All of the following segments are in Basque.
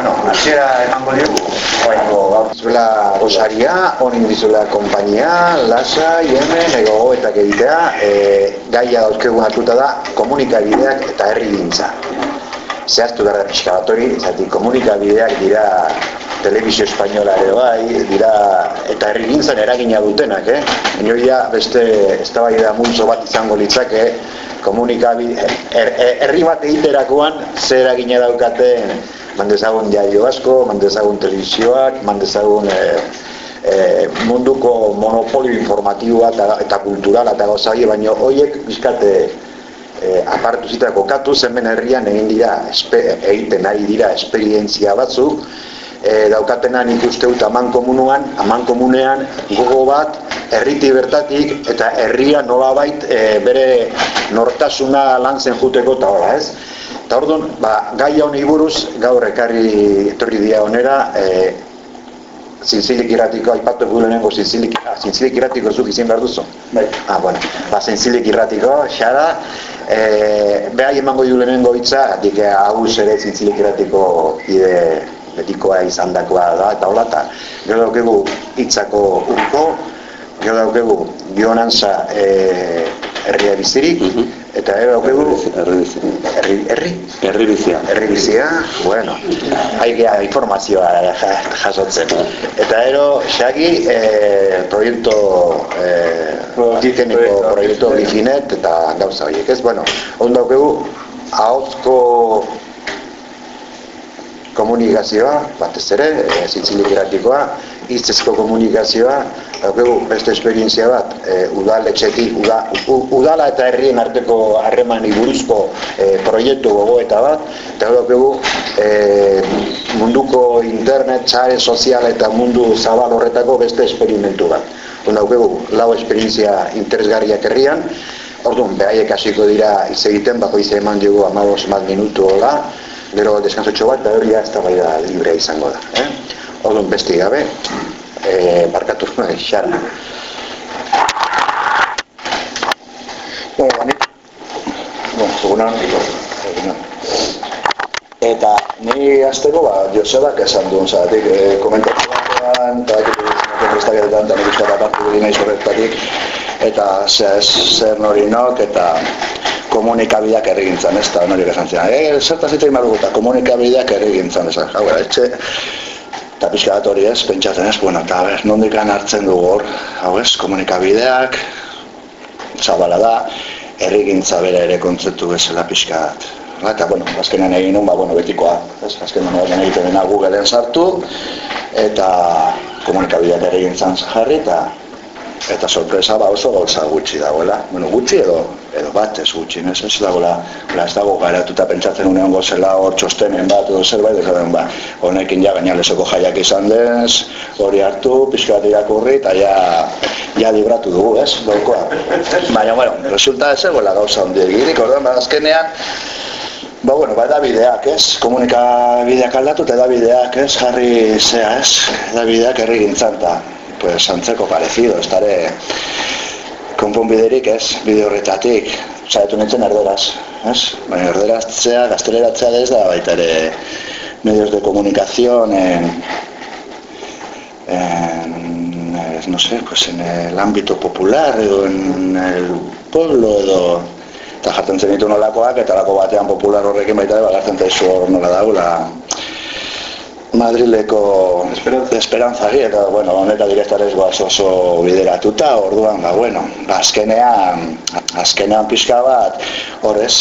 bueno, hasiera emango diogu. Baiko, zuela gozaria, honin dizuela kompainia, lasa, hemen, ego eta egitea, e, gaia dauzkegun atuta da komunikabideak eta herri gintza. Zehaztu gara pixka bat hori, zati komunikabideak dira telebizio espainola ere bai, dira eta herri gintzan eragina dutenak, eh? Inoia beste eztabaida multzo bat izango litzake, komunikabide, er, er, herri bat egiterakoan zer eragina daukaten mandezagun jaio asko, mandezagun telebizioak, mandezagun e, e, munduko monopolio informatiboa eta, eta kulturala eta gauza baina horiek bizkate e, apartu zita kokatu zenben herrian egin dira, egiten ari dira esperientzia batzuk, e, daukatena nik uste dut aman komunuan, aman komunean gogo bat herriti bertatik eta herria nolabait e, bere nortasuna lantzen juteko eta ez? Eta orduan, ba, gai honi buruz, gaur ekarri etorri dia onera, e, zintzilik irratiko, aipatu egu lehenengo zintzilik, ah, zintzilik irratiko zuk izin behar duzu? Bai. Ah, bueno, ba, zintzilik irratiko, xara, e, behai emango du lehenengo hitza, dik hau ere zintzilik irratiko ide betikoa izan dakoa da, eta hola, eta gero daukegu hitzako urko, gero daukegu bionantza e, herria bizirik, mhm. eta gero daukegu herri herri herri bizia. Herri bizia, bueno, haigea informazioa jasotzen. Eta gero, xagi, e, proiektu e, proiektu proiektu bizinet, eta gauza horiek, ez? Bueno, ondo daukegu, ahozko komunikazioa, batez ere, e, zintzilik eratikoa, iztezko komunikazioa, daukegu beste esperientzia bat, e, udaletxetik, uda, udala eta herrien arteko harreman buruzko e, proiektu gogoeta bat, eta daukegu e, munduko internet, txare sozial eta mundu zabal horretako beste esperimentu bat. Daukegu lau esperientzia interesgarriak herrian, Orduan, behaiek hasiko dira hitz egiten, bako izan eman dugu amabos mat minutu hola, gero deskanso bat, da hori ez da librea izango da. Eh? Odun besti gabe, e, barkatu xara. Bueno, bani, bueno, segunan, eta ni azteko, ba, Josebak esan duen, zaratik, e, komentatu batean, eta egin eta nik uste bat hartu nahi zorretatik, eta zer nori nok, eta komunikabideak erregintzan, ez da, nori esan zian. E, zertaz eta imarugu eta komunikabideak erregintzan, ez da, etxe, eta pixka hori ez, pentsatzen ez, bueno, eta ber, nondik hartzen dugu hor, hau ez, komunikabideak, zabala da, erregintza bere ere kontzeptu bezala pixka bat. Ba, eta, bueno, azkenean egin nun, ba, bueno, betikoa, ez, azkenean egiten dena Googleen sartu, eta komunikabideak erregintzan jarri, eta eta sorpresa ba oso gauza gutxi dagoela. Bueno, gutxi edo edo bat ez gutxi, ez ez dagoela, ez dago garatuta pentsatzen unean gozela hor txostenen bat edo zerbait, ez dagoen ba, honekin ja gaina lesoko jaiak izan dez, hori hartu, pixka bat irakurri, eta ja, ja libratu dugu, ez, dokoa. Baina, bueno, resulta ez egoela gauza hondi egirik, orduan, ba, azkenean, Ba, bueno, ba, edabideak, ez? Komunikabideak aldatu eta edabideak, ez? Jarri zea, ez? Edabideak herri gintzan, pues antzeko parecido, estare konponbiderik ez, bide horretatik, saietu nintzen erderaz, ez? Baina erderatzea, gazteleratzea ez da, baita ere medios de comunicación en, en, no sé, pues en el ámbito popular edo en el pueblo edo eta jartzen zen nolakoak eta lako batean popular horrekin baita ere, bagartzen zaizu hor nola daula Madrileko esperantza, esperantza eta, bueno, honeta direktarez guaz oso bideratuta, orduan, ba, bueno, ba, azkenean, azkenean pixka bat, horrez,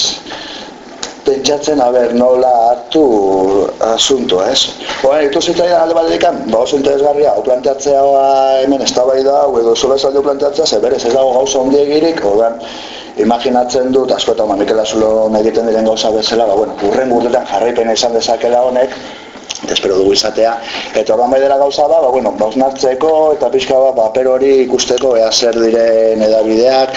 pentsatzen, haber, nola hartu asunto, ez? Oa, itu zita alde bat edikan, ba, oso interesgarria, hau planteatzea ba, hemen ez da, edo zola esaldio planteatzea, ze berez ez dago gauza ondiegirik, orduan, imaginatzen dut, asko eta ma, Mikel Azulo egiten diren gauza bezala, ba, bueno, urren urtetan jarraipena izan dezakela honek, espero dugu izatea. Eta orban bai dela gauza da, ba, bueno, bausnartzeko eta pixka bat, paper hori ikusteko ea zer diren edabideak,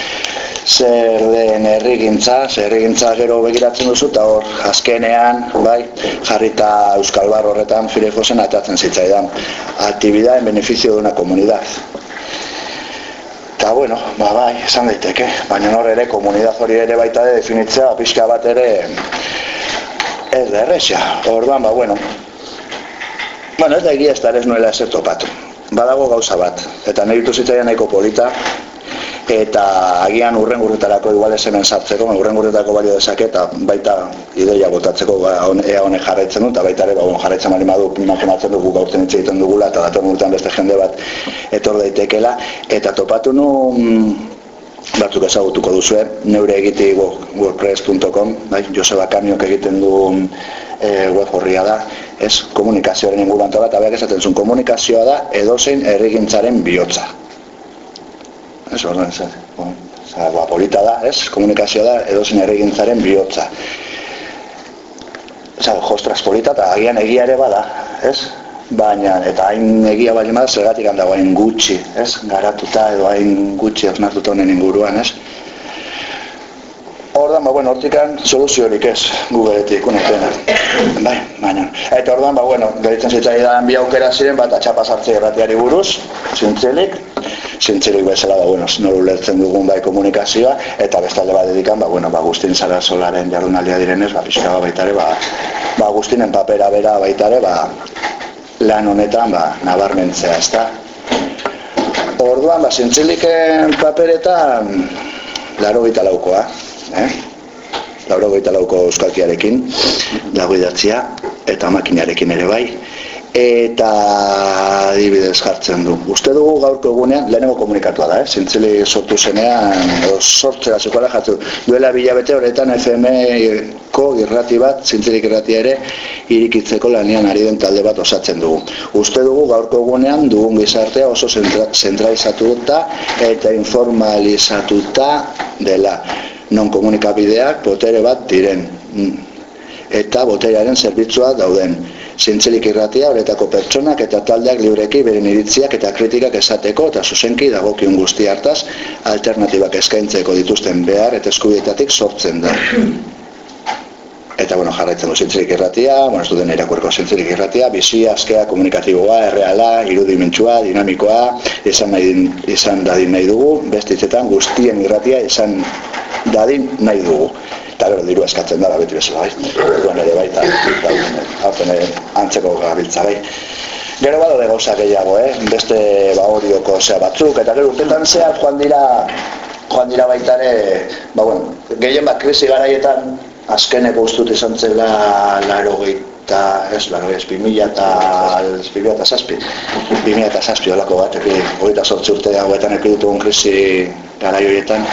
zer den herrigintza, zer herrigintza gero begiratzen duzu, eta hor, azkenean, bai, jarrita Euskal Bar horretan firefosen atatzen zitzaidan. Aktibidad en beneficio de una comunidad. Eta, bueno, ba, bai, esan daiteke, baina hor ere, komunidad hori ere baita de definitzea, pixka bat ere, ez da errexia. Orduan, ba, bueno, Bueno, ez da egia ez ez nuela ezer topatu. Badago gauza bat, eta nahi ditu zitzaian nahiko polita, eta agian urren gurretarako igual ez hemen sartzeko, urren gurretako balio dezake, eta baita ideia botatzeko ba, on, ea honek jarraitzen du, eta baita ere ba, jarraitzen mali madu, imaginatzen dugu gaurten hitz egiten dugula, eta dator urtean beste jende bat etor daitekela, eta topatu nu batzuk ezagutuko duzue, neure egiti wordpress.com, bai, Joseba Kamiok egiten du e, web horria da, ez komunikazioaren inguruan eta behar esaten zuen komunikazioa da edozein errigintzaren bihotza. Ez orduan, ez, bon, ba, polita da, ez, komunikazioa da edozein errigintzaren bihotza. Zer, jostras polita eta agian egia ere bada, ez? Baina, eta hain egia bali mada, zergatik handago hain gutxi, ez? Garatuta edo hain gutxi osnartuta honen inguruan, ez? Ordan, ba, bueno, hortikan soluziorik ez, Googleetik, unetena. Bai, baina. Eta ordan, ba, bueno, gaitzen zitzaidan bi aukera ziren, bat atxapa sartzea erratiari buruz, zintzelik, zintzelik bezala, ba, bueno, noru lertzen dugun bai komunikazioa, eta bestalde bat dedikan, ba, bueno, ba, Agustin Zara Solaren jardunaldia direnez, ba, pixka baitare, ba, ba, Agustinen papera bera baitare, ba, lan honetan, ba, nabarmentzea, ezta? Orduan, ba, zintzeliken paperetan, laro gita laukoa, eh? Lauro goita lauko euskalkiarekin, dago idatzia, eta makinarekin ere bai, eta adibidez jartzen du. Uste dugu gaurko egunean, lehenengo komunikatua da, eh? zintzili sortu zenean, sortzera zekoela jartzen du. Duela bilabete horretan FM-ko irrati bat, zintzilik irratia ere, irikitzeko lanian ari den talde bat osatzen dugu. Uste dugu gaurko egunean dugun gizartea oso zentralizatuta eta informaalizatuta dela non komunikabideak botere bat diren eta boterearen zerbitzua dauden. Zintzelik irratia horretako pertsonak eta taldeak libreki beren iritziak eta kritikak esateko eta zuzenki dagokion guzti hartaz alternatibak eskaintzeko dituzten behar eta eskubietatik sortzen da. Eta bueno, jarraitzen du zintzelik irratia, bueno, ez duten irakurko zintzelik irratia, bizia, askea, komunikatiboa, erreala, irudimentsua, dinamikoa, izan, nahi, izan dadin nahi dugu, bestitzetan guztien irratia izan dadin nahi dugu. Eta gero diru eskatzen da, beti bezala, bai. Duen ere bai, eta antzeko gabiltza, bai. Gero bado de gauza gehiago, eh? beste ba horioko zea batzuk, eta gero urtetan zehar joan dira, joan dira baitare, ba bueno, gehien bat krisi garaietan, azkeneko ustut izan zela laro gehieta, ez, laro ez, bimila eta, bimila eta zazpi, bimila eta zazpi olako bat, hori eta sortzi urte hauetan ekiditugun krisi gara horietan,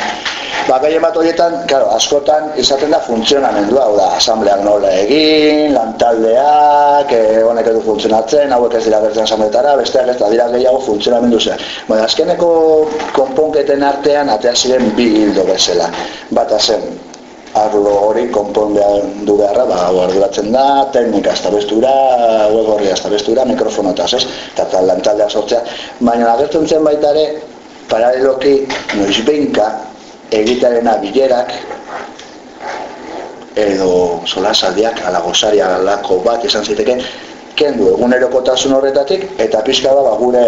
Ba, gehien bat horietan, claro, askotan izaten da funtzionamendua, hau da, asambleak nola egin, lantaldeak, eh, honek edu funtzionatzen, hauek ez dira bertzen asambletara, besteak ez da dira gehiago funtzionamendu zen. Baina, azkeneko konponketen artean, atea ziren bi hildo bezala. Bata zen, arlo hori konpon behar du beharra, ba, arduratzen da, teknika ez bestura, web horri ez mikrofonotaz, ez? Eta lantaldea sortzea. Baina, agertzen zen baita ere, paraleloki, noiz behinka, egitarena bilerak edo solasaldiak ala gozaria alako bat izan ziteke kendu egunerokotasun horretatik eta pixka da ba, gure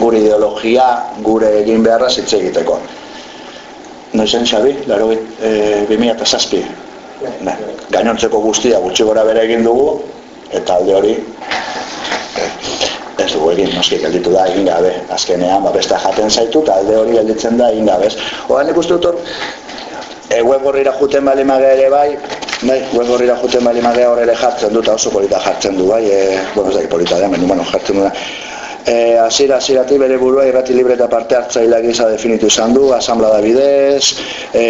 gure ideologia, gure egin beharra zitze egiteko. Noizen Xabi, laro e, 2006. Ba, gainontzeko guztia gutxi gora bere egin dugu eta alde hori ez dugu egin, noski gelditu da egin gabe, azkenean, ba, besta jaten zaitu, eta alde hori gelditzen da egin gabe, ez? Oan ikustu dut, e, web horrira juten bali ere bai, bai, web horrira juten bali magea horre jartzen dut, oso polita jartzen du, bai, e, bueno, ez da, polita da, menu, bueno, jartzen du da, E, azira, azirati bere burua irrati libre eta parte hartzaila gisa definitu izan du, asambla da bidez, e,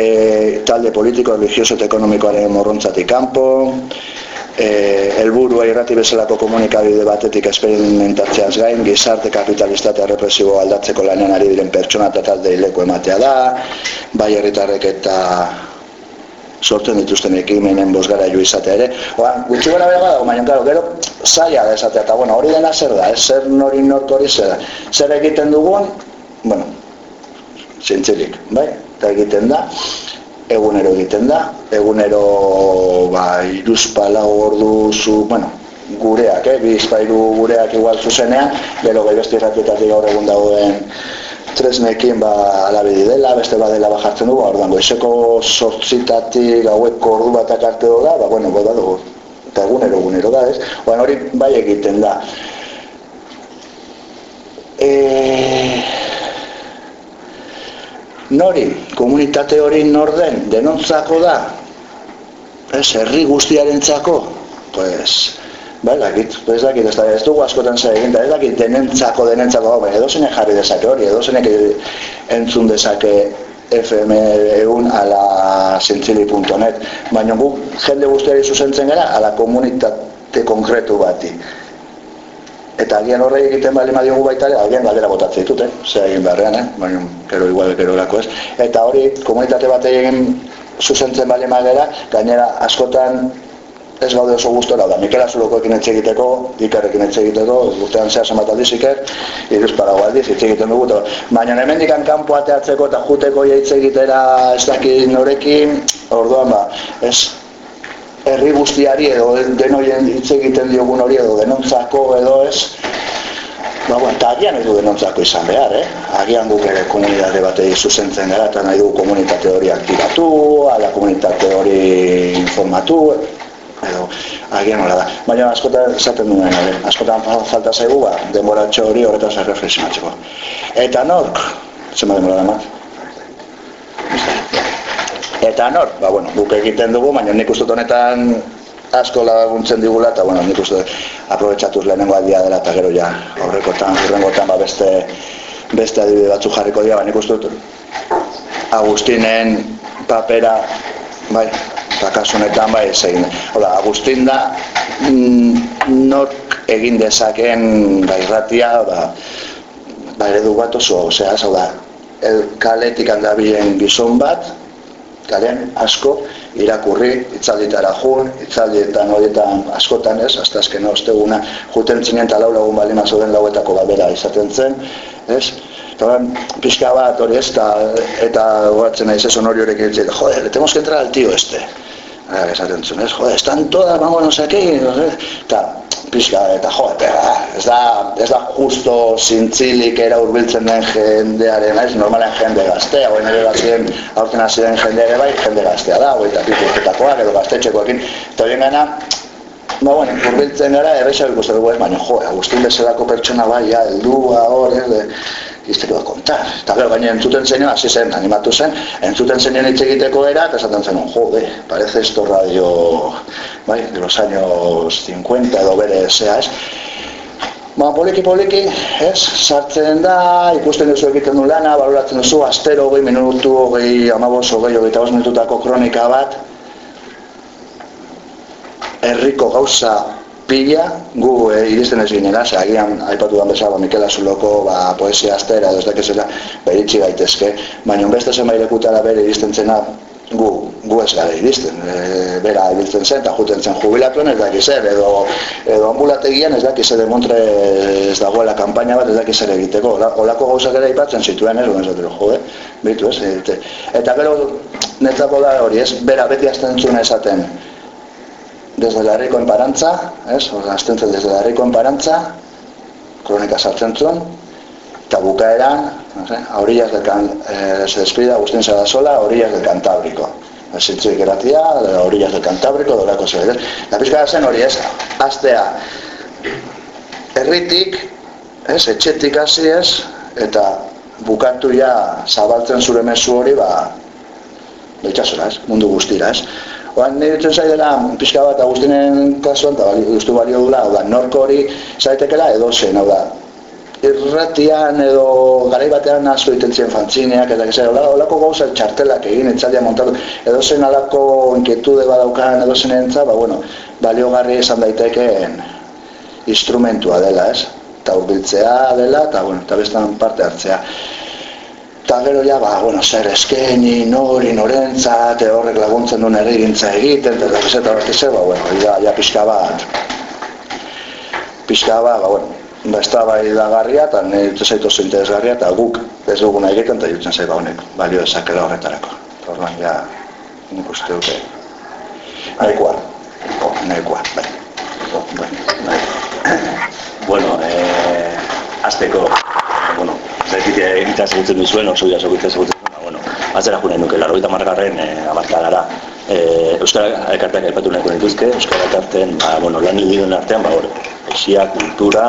talde politiko, religioso eta ekonomikoaren morrontzatik kanpo, eh helburua irrati bezalako komunikabide batetik esperimentatzeaz gain gizarte kapitalista eta represibo aldatzeko lanean ari diren pertsona eta talde leku ematea da bai herritarrek eta sortzen dituzten ekimenen bosgara jo izatea ere. Oan, gutxi gara bera badago, baina, claro, gero, zaila da esatea, eta bueno, hori dena zer da, ez zer nori nork hori zer da. Zer egiten dugun, bueno, zintzilik, bai, eta egiten da, egunero egiten da, egunero ba, iruzpala ordu zu, bueno, gureak, eh, bizpairu gureak igual zuzenean, gero gai beste irratietatik gaur egun dagoen tresnekin ba alabedi dela, beste badela bajartzen dugu, orduan goizeko sortzitatik gaueko ordu batak arte dola, ba bueno, goda dugu eta egunero egunero da, ez? Oan hori bai egiten da. E... Nori, komunitate hori norden denontzako da, ez, herri guztiarentzako, pues, bai, dakit, ez dakit, ez, da, ez dugu askotan zer egin, ez dakit denentzako, denentzako, bai, edo zenek jarri dezake hori, edo zenek entzun dezake FM egun ala zentzili.net, baina gu jende guztiari zuzentzen gara ala komunitate konkretu bati. Eta agian horre egiten bali madiogu baita ere, agian galdera botatzen ditut, eh? Zer egin beharrean, eh? Baina, kero igual, kero erako ez. Eta hori, komunitate bat egin zuzentzen bali madera, gainera askotan ez gaude oso gustora da. Mikel Azuloko ekin etxe egiteko, ikerrekin etxe egiteko, urtean zehaz emat aldiz iker, iruz parago aldiz, etxe dugu. Baina hemen dikan kanpo ateatzeko eta juteko jaitze egitera ez dakit norekin, orduan ba, ez herri guztiari edo denoien hitz egiten diogun hori edo denontzako edo ez, Ba, bueno, eta agian ez du denontzako izan behar, eh? Agian guk ere komunitate batei zuzentzen gara, eta nahi du komunitate hori aktibatu, ala komunitate hori informatu, edo agian hola da. Baina askotan esaten duen, ere, askotan falta zaigu, ba, demoratxo hori horretaz erreflexionatzeko. Eta nork, zema demora da Eta nork, ba, bueno, guk egiten dugu, baina nik uste honetan asko laguntzen digula, eta bueno, nik uste aprobetsatuz lehenengo aldia dela, eta gero ja, horrekotan, horrengotan, ba, beste, beste adibide batzu jarriko dira, baina nik uste Agustinen papera, bai, eta kasu honetan bai egin. Hola, Agustin da mm, nork egin dezaken gairratia, ba, ba eredu bat oso, osea, hau da, el kaletik handabilen gizon bat, kalean asko, irakurri, itzalditara jun, itzaldietan horietan askotan ez, hasta azken osteguna, juten zinen eta lau lagun bali mazoden lauetako babera izaten zen, ez? Eta pixka bat hori ez, eta, eta guatzen nahi zezon hori horrek egin joder, le tenemos que entrar al tío este. Esaten zuen, ez, joder, están todas, vamos, no qué, no sé, eta, pixka, eta joder, pega, ez da, ez da justo zintzilik era urbiltzen den jendearen, ez, normalen jende gaztea, oen ere gazien, aurten hasi den jende ere bai, jende gaztea da, oen eta edo gaztetxekoekin, eta horien gana, ba, bueno, urbiltzen gara, erreixak ikusten dugu baina, jo, Agustin bezalako pertsona bai, ja, eldua, hor, ez, da kontar. Eta gero, baina entzuten zenean, hasi zen, animatu zen, entzuten zenean hitz egiteko era, eta esaten zen, jo, be, parece esto radio, bai, de los años 50 edo bere zea, ez? Ba, poliki poliki, ez, sartzen da, ikusten duzu egiten du lana, baloratzen duzu, astero, hogei minutu, hogei, amabos, hogei, hogei, hogei, kronika bat, herriko gauza pila, gu e, iristen ez ginera, ze agian aipatu dan bezala Mikel Azuloko ba, poesia astera, edo ez dakezela, beritzi gaitezke, baina beste zenbait lekutara bere iristen zena, gu, gu ez gara iristen, e, bera ibiltzen zen, eta juten zen jubilatuen ez dakiz zer, edo, edo ambulategian ez dakiz zer demontre ez dagoela kanpaina bat ez dakiz zer egiteko, olako gauzak ere aipatzen zituen ez, ez dut, jode, bitu ez, eta gero netzako da hori ez, bera beti azten esaten, desde la rico en parantza, ez, aztentzen desde la rico en parantza, kronika sartzen zuen, eta bukaeran, no sé, a orillas del can, eh, se despida Agustín Sadasola, a orillas del Cantábrico. Zintzuik eratia, a orillas del Cantábrico, dorako zer, La pizka zen hori ez, aztea, erritik, ez, etxetik hasi ez, eta bukatu ja zabaltzen zure mezu hori, ba, betxasora ez, mundu guztira ez. Oan nire ditzen zai dela, pixka bat Agustinen kasuan, eta bali, guztu balio dula, hau da, norko hori zaitekela edo zen, hau da, irratian edo garai batean asko egiten ziren fantzineak, eta gizera, holako gauza txartelak egin, etxaldia montatu, edo zen alako inquietude badaukan edo zen entza, ba, bueno, baliogarri esan daitekeen instrumentua dela, ez? Eta urbiltzea dela, eta, bueno, eta bestan parte hartzea. Eta gero ja, ba, bueno, zer eskeni, nori, norentzat, horrek laguntzen duen errigintza egiten, eta ez eta bat ba, bueno, ja, ja pixka bat, pixka bat, ba, bueno, ba, ez da bai da garria, eta nire zaitu interesgarria, eta guk ez duguna egiten, eta jutzen zaiba honek, balio ezakela horretarako. Horren, ja, nik uste dute, nahikoa, nahikoa, bai. bai. bai. Bueno, eh, azteko, bueno, zaitzite egitaz egutzen duzuen, oso dira egutzen duzuen, bueno, atzera jure nuke, laro eta margarren e, amarka gara, E, Euskara elkarteak aipatu nahiko nituzke, Euskara elkarteen, ba, bueno, lan hiliduen artean, ba, hor, poesia, kultura,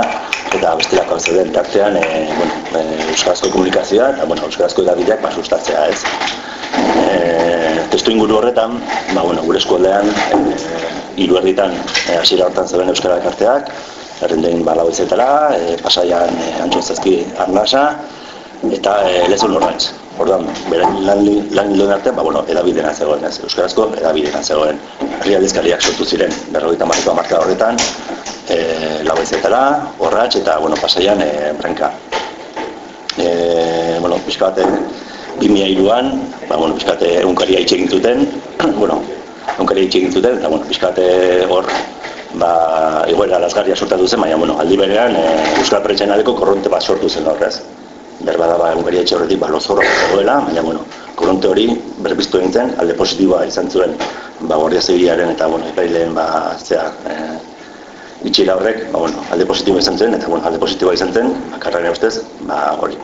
eta bestelako zeuden tartean, e, bueno, e, Euskarazko komunikazioa, eta, bueno, Euskarazko edabideak, ba, sustatzea, ez. E, testu inguru horretan, ba, bueno, gure eskualdean, e, hiru herritan, e, hasiera hortan zeuden Euskara elkarteak, errendein balau izetela, e, pasaian e, antxonzazki arnasa, eta e, lezun horretz. Orduan, beren lan, lan artean, ba, bueno, edabidena zegoen, ez, Euskarazko edabidena zegoen. Herri aldizkariak sortu ziren, berrogeita marko marka horretan, e, lau izetela, horratx, eta, bueno, pasaian, e, branka. E, bueno, pixka bat, bimia iruan, ba, bueno, pixka bat, egunkaria itxegin zuten, bueno, egunkaria itxegin zuten, eta, bueno, pixka hor, ba, egoera lasgarria sortatu zen, baina, bueno, aldi berean, e, Euskal Pretxain korronte bat sortu zen horrez berba da ba egunkaria etxe horretik ba lozorro zegoela, baina bueno, koronte hori berbiztu egiten alde positiboa izan zuen ba Guardia Zibilaren eta bueno, epaileen ba zea eh itxira horrek, ba bueno, alde positiboa izan zen eta bueno, alde positiboa izan zen, bakarraren ustez, ba hori.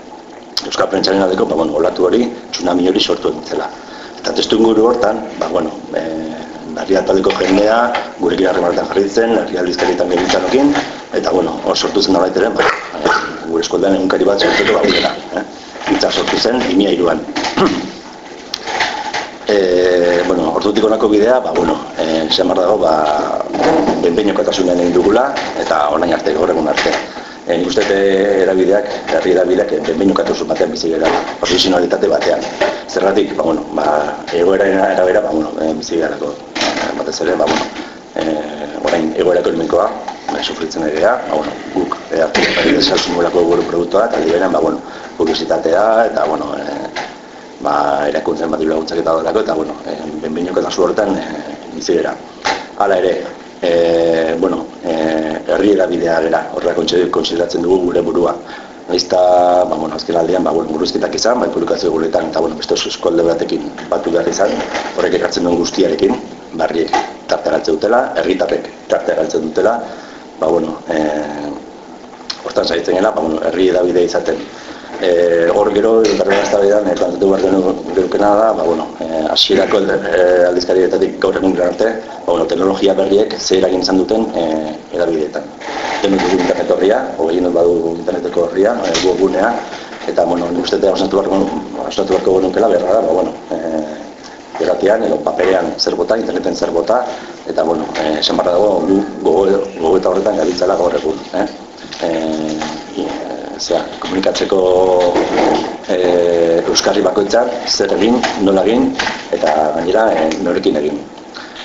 Euskal Prentsaren aldeko, ba bueno, olatu hori, tsunami hori sortu egin zela. Eta testu inguru hortan, ba bueno, eh Herria taldeko jendea, gurekin harremanetan jarri zen, herria aldizkarietan gehiagitzanokin, eta bueno, hor sortu zen nolait ere, ba, gure eskoldean egunkari bat sortzeko ba dira, eh? Itza sortu zen, imia iruan. e, bueno, ordutik honako bidea, ba, bueno, e, zemar dago, ba, benbeinoko egin dugula, eta orain arte, gaur egun arte. E, nik uste erabideak, herri erabideak, benbeinoko batean bizi gara, profesionalitate batean. Zergatik, ba, bueno, ba, egoera erabera, ba, bueno, bizi gara, batez ere, ba, bueno, e, orain egoera ekonomikoa, bai, sufritzen ari ba, bueno, guk e, hartu ari desaltzen gurako gure produktua, eta liberen, ba, bueno, publizitatea, eta, bueno, e, ba, erakuntzen bat laguntzak eta dolako, eta, bueno, e, benbinoko eta horretan e, bizi gara. Hala ere, e, bueno, e, herri erabidea gara, horrela kontsideratzen dugu gure burua. Naizta, ba, bueno, azken aldean, ba, bueno, buruzketak izan, bai, publikazio guretan, eta, bueno, beste eskolde batekin batu behar izan, horrek ekartzen duen guztiarekin, barriek tarte dutela, herritarrek tarte dutela, ba, bueno, e, hortan zaitzen gela, ba, bueno, herri edabide izaten. E, hor gero, berren ez da bidan, e, plantatu behar genukena da, ba, bueno, e, asierako e, aldizkarietatik gaur egun arte, ba, bueno, teknologia berriek zer egin izan duten e, edabideetan. Denut dugu internet horria, hogei dut badu interneteko horria, e, webgunea, eta, bueno, nik uste eta osnatu beharko genukela, berra da, ba, bueno, e, irratian edo paperean zer bota, interneten zer bota, eta, bueno, eh, esan barra dago, gogo, gogo eta horretan gabiltzala gaur egun. Eh? E, zera, komunikatzeko e, Euskarri bakoitzak, zer egin, nola egin, eta gainera e, norekin egin.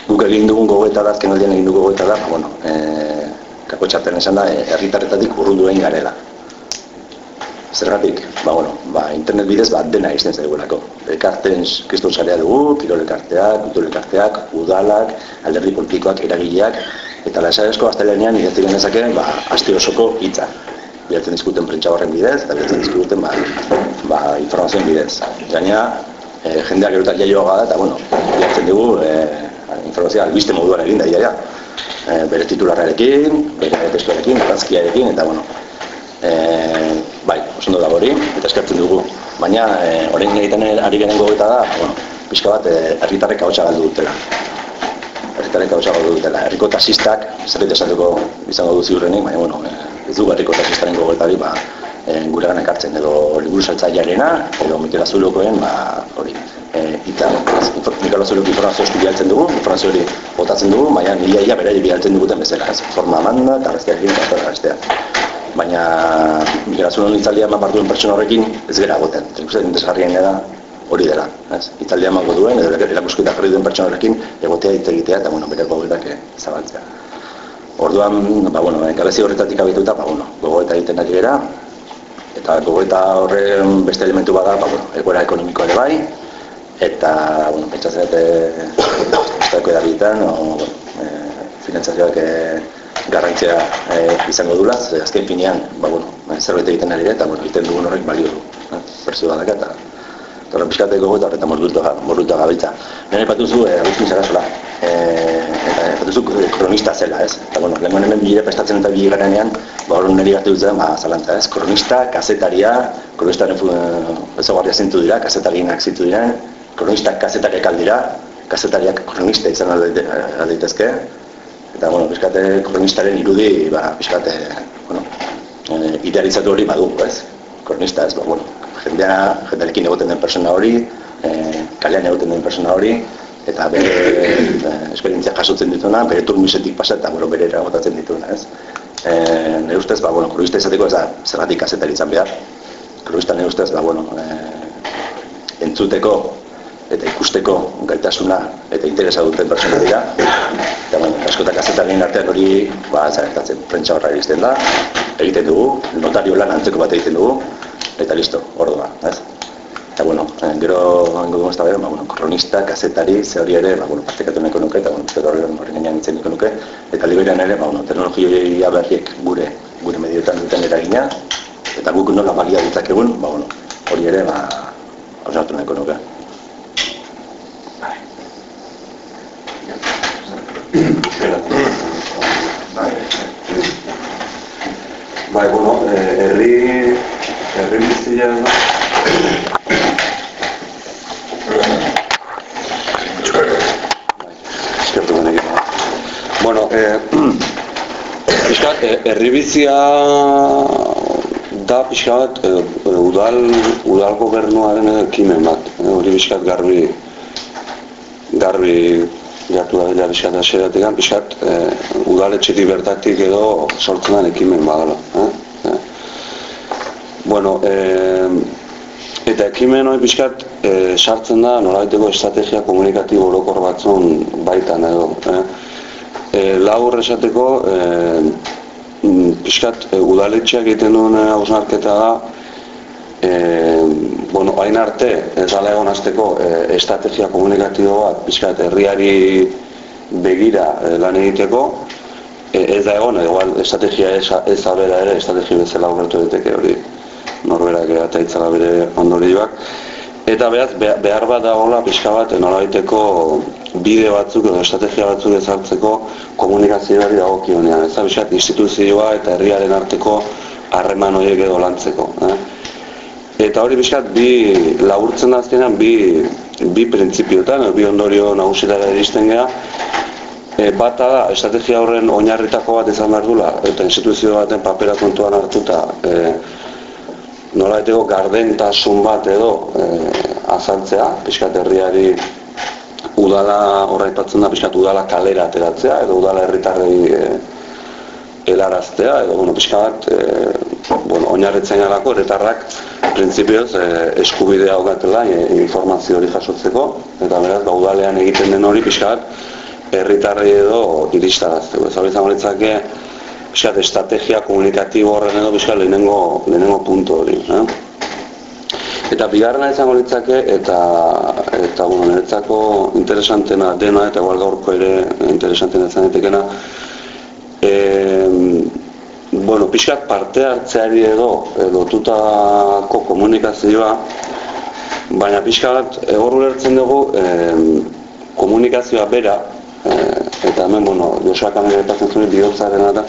Guk egin dugun gogo eta da, azken aldean egin dugu gogo eta da, bueno, e, kako txarten esan da, herritarretatik urrundu egin garela. Zergatik, ba, bueno, ba, internet bidez bat dena izten zaigulako. Elkarten kriston sarea dugu, kirol elkarteak, kultur elkarteak, udalak, alderdi politikoak, eragileak, eta lasarezko astelenean idatzi genezakeen ba, aste osoko hitza. Bilatzen diskuten prentsa horren bidez, eta bilatzen diskuten ba, ba, informazioen bidez. Gaina, e, jendeak erotak jaioa da, eta bueno, bilatzen dugu e, informazioa albiste moduan egin da, ja, e, bere titularrarekin, bere testuarekin, arrazkiarekin, eta bueno, e, bai, oso da hori, eta eskertzen dugu. Baina, e, orain egiten ari garen gogeta da, bueno, pixka bat, e, herritarrek hau galdu dutela. Herritarrek hau galdu dutela. Herriko tasistak, zerbait esatuko izango du ziurrenik, baina, bueno, e, ez du herriko tasistaren gogeta ba, e, gure gana ekartzen, edo liburu saltzailearena, edo Mikel Azulokoen, ba, hori, e, eta Mikel Azuloko informazio estu bialtzen dugu, informazio hori botatzen dugu, baina nila ia bera bialtzen duguten bezala, ez, forma manda, eta arrezteak egin, eta baina migrazioan itzaldia eman barduen pertsona horrekin ez gara goten. Zer interesgarrien da hori dela. Ez? Itzaldia emango duen, edo erakusketa jarri duen pertsona horrekin egotea hitz egitea eta bueno, bere gogoetak zabaltzea. Orduan, ba, bueno, gabezi horretatik abituta, ba, bueno, gogoeta egiten ari gara, eta gogoeta horren beste elementu bada, ba, bueno, egoera ekonomikoa ere bai, eta, bueno, pentsatzen dut, estako edabitan, o, bueno, e, finantzazioak e, garrantzia e, izango dula, ze azken finean, ba, bueno, ba, zerbait egiten ari eta bueno, egiten dugun horrek balio du. Eh? Persio badak eta horren pixkate gogo eta horretan morduta gabiltza. Nire patu zu, e, agustin zara zola, e, eta zu kronista zela, ez? Eta, bueno, lehen hemen bile prestatzen eta bile garenean, ba, horren nire gatu dutzen, ba, zalantza, ez? Kronista, kazetaria, kronista ezaguarria zintu dira, kazetarienak zintu dira, kronista kazetariak aldira, kazetariak kronista izan aldeitezke, eta, bueno, pixkate kronistaren irudi, ba, pixkate, bueno, e, idealizatu hori badu, ez? Kronista ez, ba, bueno, jendea, jendearekin egoten den persona hori, e, kalean egoten den persona hori, eta bere e, esperientzia jasotzen dituna, bere turmisetik pasa eta bueno, bere eragotatzen dituna, ez? E, nire ustez, ba, bueno, kronista izateko ez da, zergatik kazetari izan behar. Kronista nire ustez, ba, bueno, e, entzuteko eta ikusteko gaitasuna eta interesa duten persona dira. Eta bueno, askotak azetarien artean hori, ba, zaretatzen, prentsa horra egiten da, egiten dugu, notario lan antzeko bat egiten dugu, eta listo, hor da, ez? Eta bueno, eh, gero gango dugu ez da ba, bueno, kronista, kazetari, ze hori ere, ba, bueno, partekatu nahiko nuke, eta bueno, zer horren horren gainean itzen nahiko nuke, eta liberan ere, ba, bueno, teknologia berriek gure, gure medioetan duten eragina, eta guk nola balia ditzakegun, ba, bueno, hori ere, ba, osatu nahiko nuke. Bai, bueno, eh, herri herri bizia benek. Bueno, eh, pixkat, eh, herri bizia da pixkat eh, udal, udal gobernuaren ekimen bat. Hori pixkat garbi garbi jatu da dela pixkat aseratik, pixkat eh, udaletxetik bertatik edo sortzen den ekimen badala. Eh? Eh? Bueno, eh, eta ekimen hori pixkat eh, sartzen da nolaiteko estrategia komunikatibo orokor batzun baitan edo. Eh? Eh, laur esateko eh, mm, pixkat eh, udaletxeak egiten duen hausnarketa da eh, bueno, hain arte, ez ala egon azteko, e, estrategia komunikatibo bat, pixkat, herriari begira e, lan egiteko, e, ez da egon, igual, estrategia ez, ez abera ere, estrategia bezala aurretu daiteke hori, norberak eta bere ondorioak. Eta behaz, behar bat dagoela pixka bat, nolabaiteko bide batzuk edo estrategia batzuk ezartzeko komunikazioari dagokionean. Ez da, instituzioa eta herriaren arteko harreman horiek edo lantzeko. Eh? Eta hori bizkat bi laburtzen da azkenean bi, bi printzipiotan, bi ondorio nagusitara iristen geha. E, bata da, estrategia horren oinarritako bat izan behar dula, eta instituzio baten papera kontuan hartuta e, nola eteko gardentasun bat edo e, azaltzea, pixkat herriari udala horraipatzen da, pixkat udala kalera ateratzea, edo udala herritarrei e, helaraztea, edo bueno, pixka bat, e, bueno, oinarritzen galako, erretarrak printzipioz e, eskubidea hogatela e, informazio hori jasotzeko, eta beraz, ba, udalean egiten den hori pixka bat, herritarri edo iristarazteko. Ez hori izango litzake, pixka estrategia komunikatibo horren edo pixka lehenengo, lehenengo puntu hori. Eh? Eta bigarrena izango litzake, eta, eta bueno, niretzako interesantena dena, eta gaurko ere interesantena izan etekena, e, bueno, pixkat parte hartzeari edo lotutako komunikazioa, baina pixkat egor ulertzen dugu e, komunikazioa bera, e, eta hemen, bueno, Josuak amegaitatzen zuen bihotzaren eta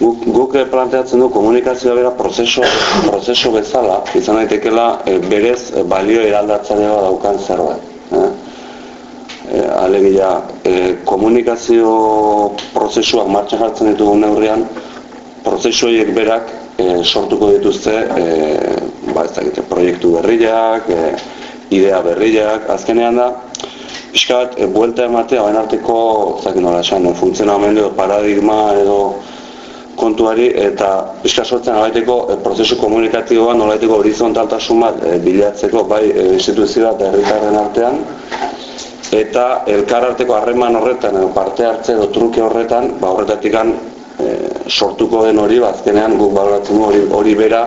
guk, guk planteatzen du komunikazioa bera prozeso, prozeso bezala, izan daitekela e, berez balio eraldatzailea daukan zerbait. E, alegia e, komunikazio prozesuak martxan jartzen ditugu neurrian prozesu horiek berak e, sortuko dituzte e, ba ez dakite, proiektu berriak e, idea berriak. Azkenean da pixka bat, e, buelta ematea hain arteko zakin nola esan, funtzionamendu paradigma edo kontuari eta pixka sortzen alaiteko e, prozesu komunikatiboa nolaiteko horizontaltasun bat e, bilatzeko bai e, instituzioa eta herritarren artean eta elkararteko harreman horretan edo parte hartze edo truke horretan, ba horretatik e, sortuko den hori, bazkenean ba, guk baloratzen hori, hori bera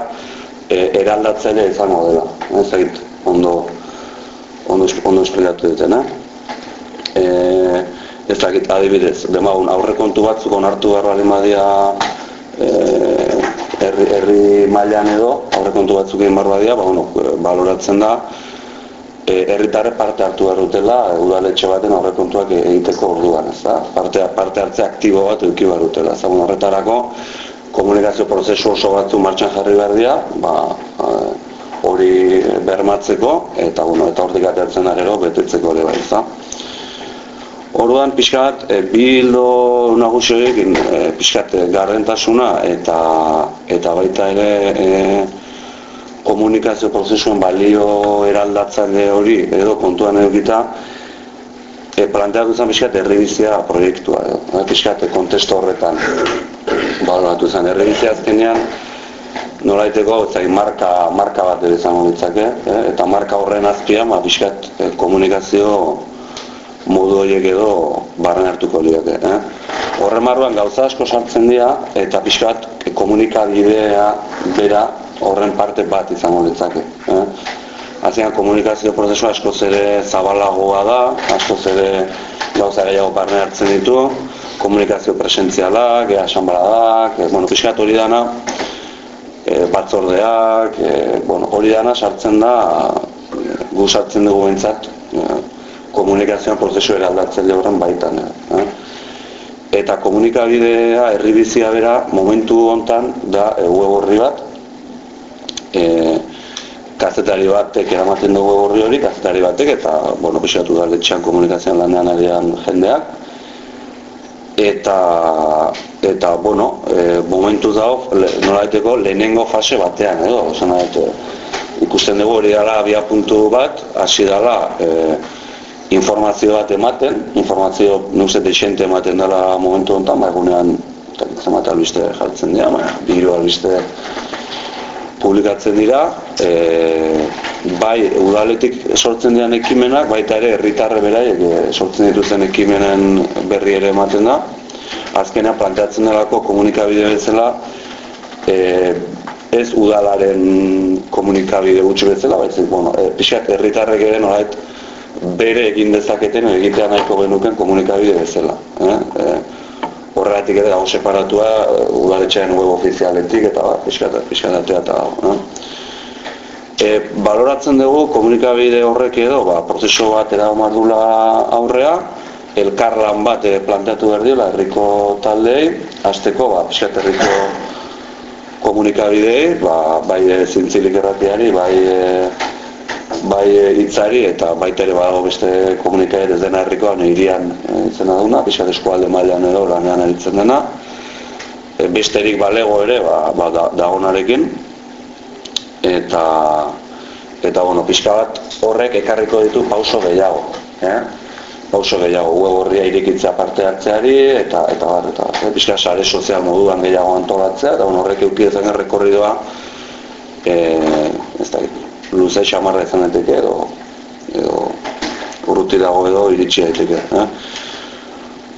e, eraldatzea izango dela. Ez zait, ondo, ondo, ondo esplikatu duten, eh? E, ez dakit, adibidez, demagun, aurrekontu batzuk onartu behar bali madia e, herri, herri mailan edo, aurrekontu batzuk egin behar badia, ba, bueno, baloratzen da, herritarre parte hartu behar dutela udaletxe baten aurrekontuak egiteko orduan, ez da? Parte, parte hartze aktibo bat eduki behar dutela, ez horretarako komunikazio prozesu oso batzu martxan jarri behar dira, ba, hori bermatzeko, eta bueno, eta hortik atertzen arero betetzeko ere bai, ez Orduan pixka bat, e, bi hildo nagusi horiekin e, pixka bat, e, gardentasuna eta eta baita ere e, komunikazio prozesuen balio eraldatzaile hori edo kontuan edukita e, planteatu zen pixka bat errebizia proiektua edo, e, pixka bat kontesto horretan baloratu zen errebizia azkenean nolaiteko zai marka, marka bat ere izango ditzake, e, eta marka horren azpian, ba, pixkat e, komunikazio modu horiek edo barren hartuko liake. Eh? Horren marruan gauza asko sartzen dira eta pixkat komunikabidea bera horren parte bat izango ditzake. Eh? Azian komunikazio prozesu asko zere zabalagoa da, asko zere gauza gehiago barne hartzen ditu, komunikazio presentzialak, ea esanbaradak, e, bueno, pixkat hori dana, e, batzordeak, e, bueno, hori dana sartzen da, gu sartzen dugu bentsat, e, komunikazioan prozesu eraldatzen horren baitan. Eh? Eta komunikabidea, herribizia bera, momentu hontan da e, web horri bat, e, kazetari batek eramaten dugu web horri hori, kazetari batek, eta, bueno, pixatu da letxean komunikazioan lanean arian jendeak, eta, eta bueno, e, momentu dago, le, nolaiteko, lehenengo fase batean, edo, zena, ikusten dugu hori dala abia puntu bat, hasi dala, e, informazio bat ematen, informazio nuzet desente ematen dela momentu honetan, ba, egunean, zenbat albiste jartzen dira, ba, bihiru albiste publikatzen dira, e, bai udaletik sortzen dian ekimenak, baita ere herritarre beraiek e, sortzen dituzten ekimenen berri ere ematen da, azkenean planteatzen delako komunikabide bezala, e, ez udalaren komunikabide gutxi bezala, baizik, bueno, e, pixat herritarrek ere nolait, bere egin dezaketen egitea nahiko genuken komunikabide bezala. Eh? E, horregatik ere hau separatua eh, udaletxean web ofizialetik eta ba, pixkatatea eta hau. Eh? E, baloratzen dugu komunikabide horrek edo ba, prozeso bat eramardula aurrea, elkarlan bat e, planteatu behar herriko taldei, azteko ba, pixkat herriko komunikabidei, ba, bai e, zintzilik erratiari, bai e, bai eh, hitzari eta baita ere badago beste komunikaire ez dena herrikoan irian eh, izena duna, pixat eskualde mailan edo lanean eritzen dena. E, besterik balego ere ba, ba da, dagonarekin eta eta bueno, pixka bat horrek ekarriko ditu pauso gehiago, eh? Pauso gehiago, web horria irikitzea parte hartzeari eta eta bar eta e, pixka sare sozial moduan gehiago antolatzea eta horrek edukitzen errekorridoa eh, ez da, luze xamarra izan daiteke edo edo urruti dago edo iritsi daiteke eh?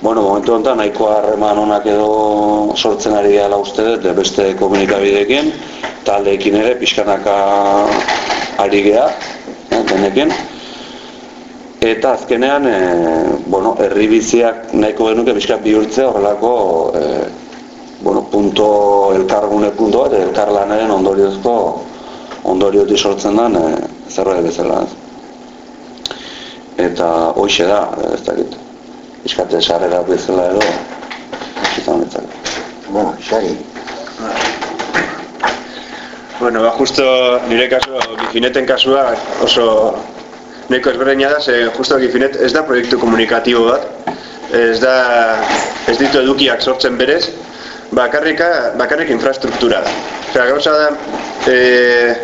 Bueno, momentu honetan nahiko harreman onak edo sortzen ari gala uste dut, beste komunikabideekin, taldeekin ere pixkanaka ari geha, eh, denekin. Eta azkenean, e, bueno, herribiziak nahiko genuke pixka bihurtzea horrelako e, bueno, punto, elkargune punto bat, elkarlanaren ondoriozko ondoriotik sortzen den e, zerbait bezala. Eta hoxe da, ez dakit, iskate sarrera bezala edo, izan ditzak. Bueno, xari. Bueno, ba, justo nire kasua, Gifineten kasua oso neko ezberdina da, ze justo Gifinet ez da proiektu komunikatibo bat, ez da, ez ditu edukiak sortzen berez, bakarrika, bakarrik infrastruktura Osea, gauza da, e,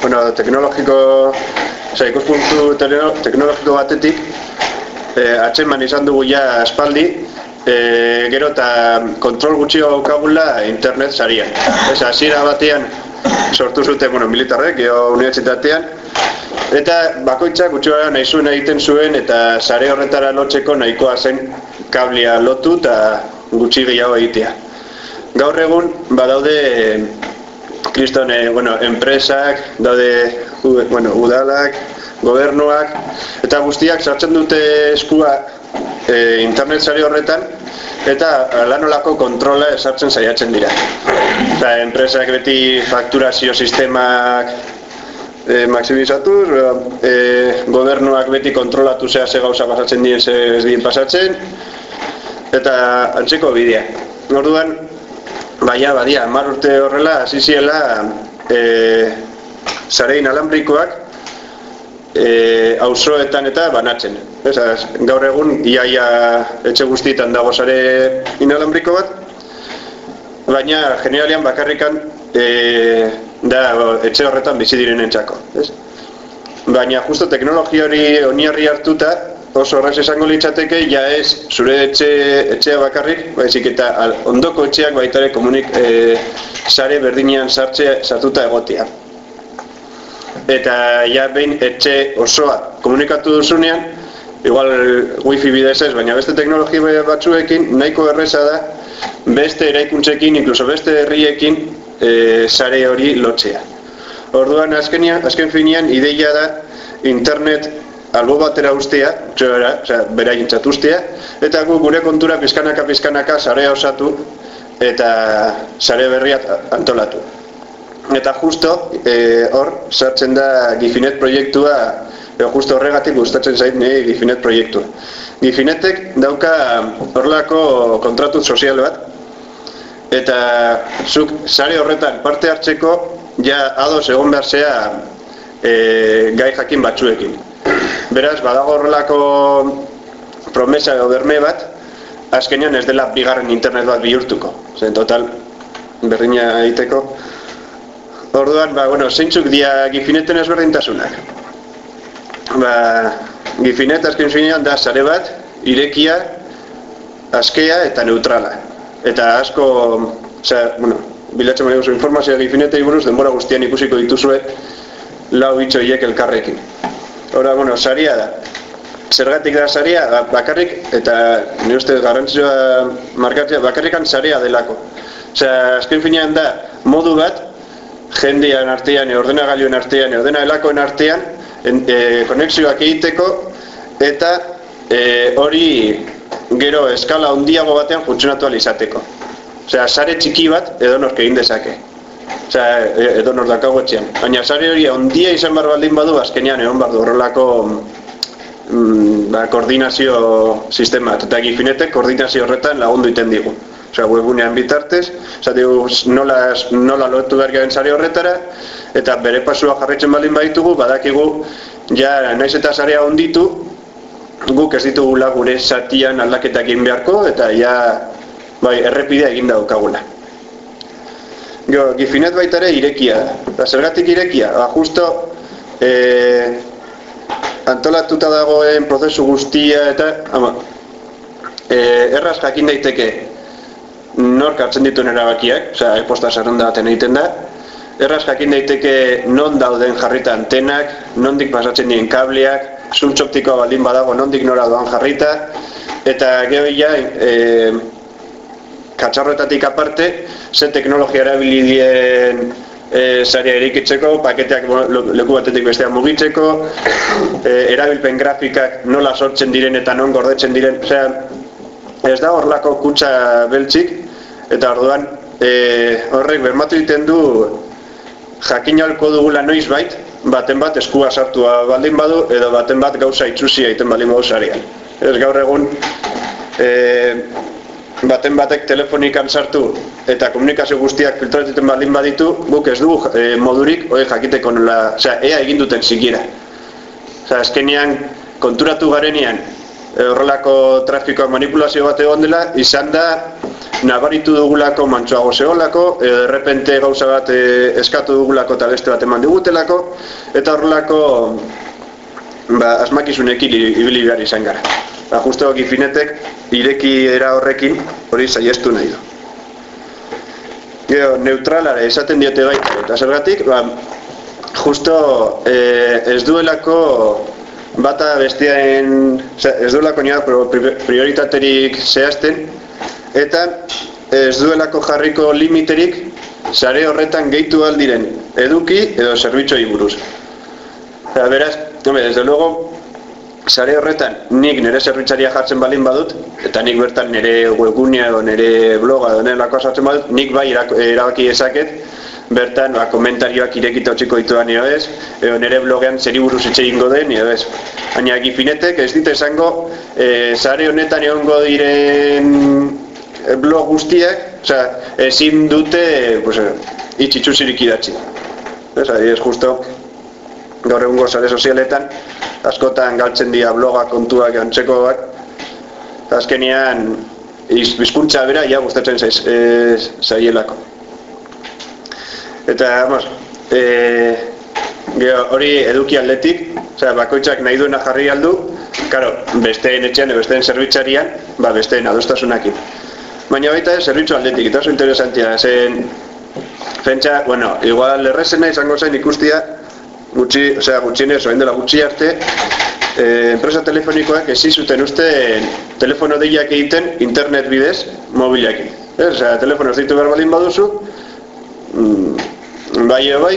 bueno, teknologiko, oza, ikuspuntu teknologiko batetik, e, atxeman izan dugu ja espaldi, e, gero eta kontrol gutxi gaukagula internet sarian. Ez, hasiera batean sortu zuten, bueno, militarrek, geho unibertsitatean, eta bakoitzak gutxi gara nahi zuen egiten zuen, eta sare horretara lotzeko nahikoa zen kablia lotu eta gutxi gehiago egitea. Gaur egun, badaude kriston, eh, bueno, enpresak, daude, bueno, udalak, gobernuak, eta guztiak sartzen dute eskua e, internet sari horretan, eta lanolako kontrola esartzen saiatzen dira. Eta enpresak beti fakturazio sistemak e, maksimizatuz, e, gobernuak beti kontrolatu zea ze gauza pasatzen dien ze ez dien pasatzen, eta antzeko bidea. Orduan, Baina, badia, mar urte horrela, hasi ziela, e, zarein alambrikoak, e, auzoetan eta banatzen. Ez, gaur egun iaia etxe guztietan dago sare inalambriko bat, baina generalian bakarrikan e, da etxe horretan bizi direnen txako. Ez? Baina justo teknologia hori oniarri hartuta, oso horrez esango litzateke, ja ez zure etxe, etxea bakarrik, baizik eta al, ondoko etxeak baitare komunik e, sare berdinean sartze, sartuta egotia. Eta ja behin etxe osoa komunikatu duzunean, igual wifi bidez ez, baina beste teknologia batzuekin nahiko erreza da, beste eraikuntzekin, inkluso beste herriekin e, sare hori lotzea. Orduan azkenia, azken finean ideia da internet albo batera ustea, txora, osea, bera ustea, eta gu gure kontura pizkanaka pizkanaka sarea osatu eta sare berriat antolatu. Eta justo e, hor sartzen da Gifinet proiektua, e, justo horregatik gustatzen zait nire Gifinet proiektua. Gifinetek dauka horlako kontratu sozial bat, eta zuk sare horretan parte hartzeko ja ados egon behar zea e, gai jakin batzuekin. Beraz, badago horrelako promesa edo berme bat, azkenean ez dela bigarren internet bat bihurtuko. Zen total, berdina egiteko. Orduan, ba, bueno, zeintzuk dia gifineten ezberdintasunak. Ba, gifinet azken finean da sare bat, irekia, askea eta neutrala. Eta asko, osea, bueno, bilatzen bari informazioa gifinetei buruz, denbora guztian ikusiko dituzue lau hitzoiek elkarrekin. Hora, bueno, saria da. Zergatik da saria, ba, bakarrik, eta ni uste garrantzioa markatzea, bakarrikan saria delako. Osea, azken finean da, modu bat, jendean artean, ordenagailuen artean, e, ordenagailakoen artean, e, konexioak egiteko, eta e, hori gero eskala handiago batean funtzionatu izateko. Osea, sare txiki bat edo nork egin dezake. Osea, e, edo nor etxean. Baina sare hori ondia izan bar baldin badu, azkenean egon bardu horrelako mm, ba, koordinazio sistema. Eta gifinetek koordinazio horretan lagundu iten digu. Osea, webunean bitartez, osea, digu, nola, nola lotu behar garen sare horretara, eta bere pasua jarritzen baldin baditugu, badakigu, ja, naiz eta sarea onditu, guk ez ditugula gure satian aldaketak egin beharko, eta ja, bai, errepidea egin daukagula. Jo, gifinet baita ere irekia da. zergatik irekia? Ba, justo e, antolatuta dagoen prozesu guztia eta ama, e, erraz jakin daiteke nork hartzen dituen erabakiak, osea, e-posta zerrenda baten egiten da, erraz jakin daiteke non dauden jarrita antenak, nondik pasatzen dien kableak, zuntzoptikoa baldin badago nondik nora doan jarrita, eta geho e, katxarretatik aparte, ze teknologia erabili dien e, saria erikitzeko, paketeak leku batetik bestean mugitzeko, e, erabilpen grafikak nola sortzen diren eta non gordetzen diren, osea, ez da horlako kutsa beltzik, eta orduan e, horrek bermatu egiten du jakin halko dugula noiz bait, baten bat eskua sartua baldin badu, edo baten bat gauza itxusia egiten baldin badu sarian. Ez gaur egun, e, baten batek telefonikan sartu eta komunikazio guztiak filtratuten baldin baditu, guk ez du e, modurik hori jakiteko nola, osea, ea egin duten sikiera. Osea, azkenean konturatu garenean e, horrelako trafikoa manipulazio bat egon dela, izan da nabaritu dugulako mantsoago zeholako, edo errepente gauza bat e, eskatu dugulako eta beste bat eman digutelako, eta horrelako ba, asmakizunekin ibili behar izan gara. Ba, justo gifinetek ireki era horrekin hori saiestu nahi du. Gero, neutralare esaten diote baita, eta zergatik, ba, justo e, ez duelako bata bestiaen, ez duelako nioa prioritaterik zehazten, eta ez duelako jarriko limiterik sare horretan gehitu aldiren eduki edo zerbitzoi buruz. Eta beraz, desde luego, sare horretan nik nire zerbitzaria jartzen balin badut, eta nik bertan nire webgunea edo nire bloga edo nire lakoa sartzen badut, nik bai erabaki ezaket, bertan ba, komentarioak irekita txiko dituan nio ez, edo nire blogean zeri buruz itxe ingo den nio ez. Baina gifinetek ez dit esango, e, sare honetan egongo diren e, blog guztiak, oza, ezin dute, pues, itxitzu zirik idatzi. Ez, ez justo, gaur egungo sare sozialetan, askotan galtzen dira bloga kontuak antzekoak, azkenean iz, bizkuntza bera ja gustatzen zaiz, e, zaielako. Eta, vamos, e, hori eduki aldetik, osea, bakoitzak nahi duena jarri aldu, karo, besteen etxean, besteen zerbitzarian, ba, besteen adostasunakin. Baina baita zerbitzu aldetik, eta oso interesantia, zen, pentsa, bueno, igual errezena izango zen ikustia, gutxi, osea, gutxinez, oen dela gutxi arte, e, enpresa telefonikoak ezi zuten uste telefono deiak egiten internet bidez mobilakin. Osea, telefono ez ditu behar balin baduzu, mm, bai bai,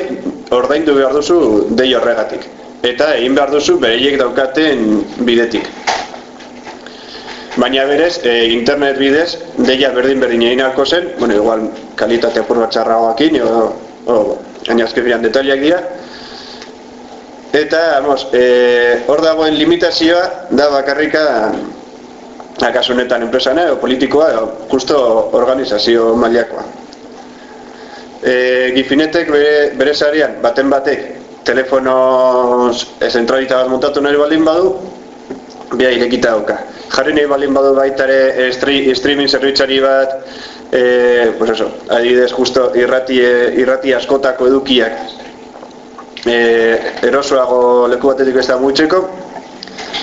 ordaindu behar duzu dei horregatik. Eta egin behar duzu bereiek daukaten bidetik. Baina berez, e, internet bidez, deia berdin berdin egin alko zen, bueno, igual kalitate apur bat txarragoakin, o, o gainazkebian detaliak dira. Eta, vamos, e, hor dagoen limitazioa da bakarrika akasunetan enpresana, o politikoa, o justo organizazio mailakoa. E, gifinetek bere, bere zarian, baten batek, telefonoz zentralita bat montatu nahi baldin badu, bia irekita dauka. Jarri nahi baldin badu baitare streaming zerbitzari bat, e, pues eso, adibidez justo irrati, irrati askotako edukiak e, erosoago leku batetik ez da mutxeko,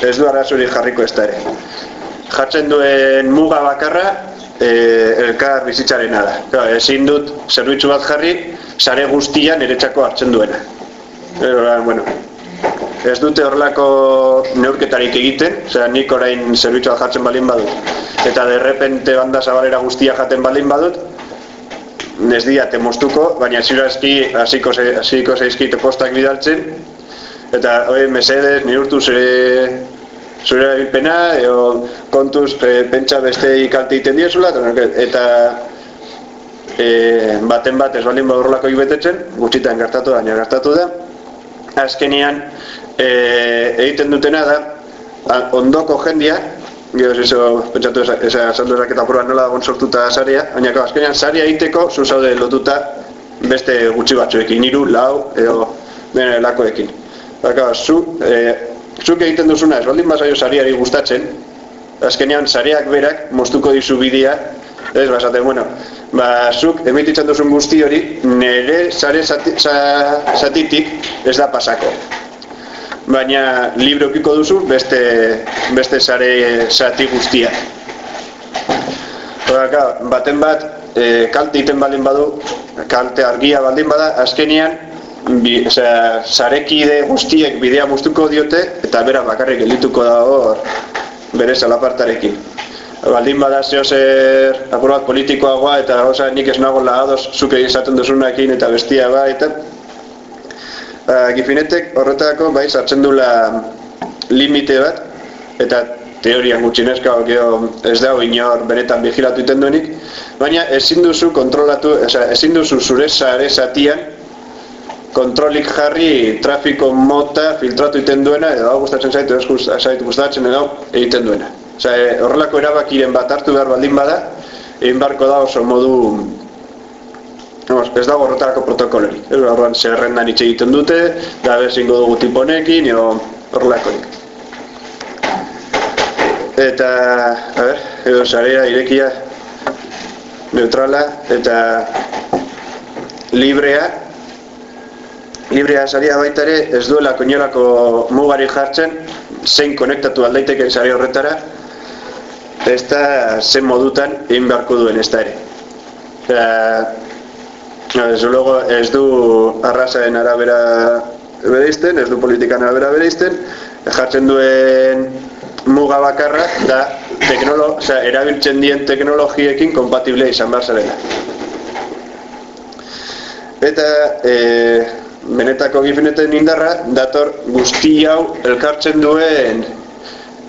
ez du arrazuri jarriko ez da ere. Jartzen duen muga bakarra, e, elkar bizitzaren da. Ezin dut zerbitzu bat jarri, sare guztian niretzako hartzen duena. Pero, bueno, ez dute horrelako neurketarik egiten, osea, nik orain zerbitzua jartzen balin badut, eta derrepente banda zabalera guztia jaten balin badut, ez diate moztuko, baina zira eski hasiko hasiko zaizkite postak bidaltzen, eta hori mesedez, nirurtu zure zure erabilpena, edo kontuz e, pentsa beste ikalte egiten diezula, eta e, baten bat ez balin badurlako betetzen, gutxitan gertatu da, gertatu da, azkenean e, egiten dutena da, ondoko jendia, Gero eso, pentsatu esa saldo esa eta prueba nola dagoen sortuta saria, baina azkenean saria egiteko zu zaude lotuta beste gutxi batzuekin, hiru, lau edo bene lakoekin. Ba, zu, eh, zuk egiten duzuna ez baldin bazaio sariari gustatzen, azkenean sariak berak moztuko dizu bidea, ez basate, bueno, ba, zuk emititzen duzun guzti hori, nire sare zatitik ez da pasako. Baina libro kiko duzu beste, beste sare zati guztia. Horaka, baten bat, e, kalte iten baldin badu, kalte argia baldin bada, azkenian bi, osea, sarekide guztiek bidea mustuko diote eta bera bakarrik gelituko da hor bere salapartarekin. Baldin bada zeo zer apur bat politikoagoa eta osa nik ez nago lagadoz zuke izaten duzunakin eta bestia ba eta uh, gifinetek horretako bai sartzen dula limite bat eta teorian gutxinezka ez dago inor benetan vigilatu iten duenik baina ezin duzu kontrolatu, ezin duzu zure sare zatian kontrolik jarri trafiko mota filtratu egiten duena edo gustatzen zaitu zaitu gustatzen edo egiten duena. Osea, e, horrelako erabakiren bat hartu behar baldin bada, egin barko da oso modu Vamos, ez dago horretarako protokolorik. Ez horrean zerrendan hitz egiten dute, da bezingo dugu tiponekin, edo horrelakorik. Eta, a ber, edo zarea irekia neutrala eta librea librea saria baita ere ez duela koinolako mugari jartzen zein konektatu aldaiteken sari horretara ez da zen modutan egin beharko duen ez da ere eta ez, luego, ez du arrasaen arabera bereizten, ez du politikan arabera bereizten jartzen duen muga bakarra da teknolo, o sea, erabiltzen dien teknologiekin kompatiblea izan behar zarela. Eta, eh, benetako gifeneten indarra, dator guzti hau elkartzen duen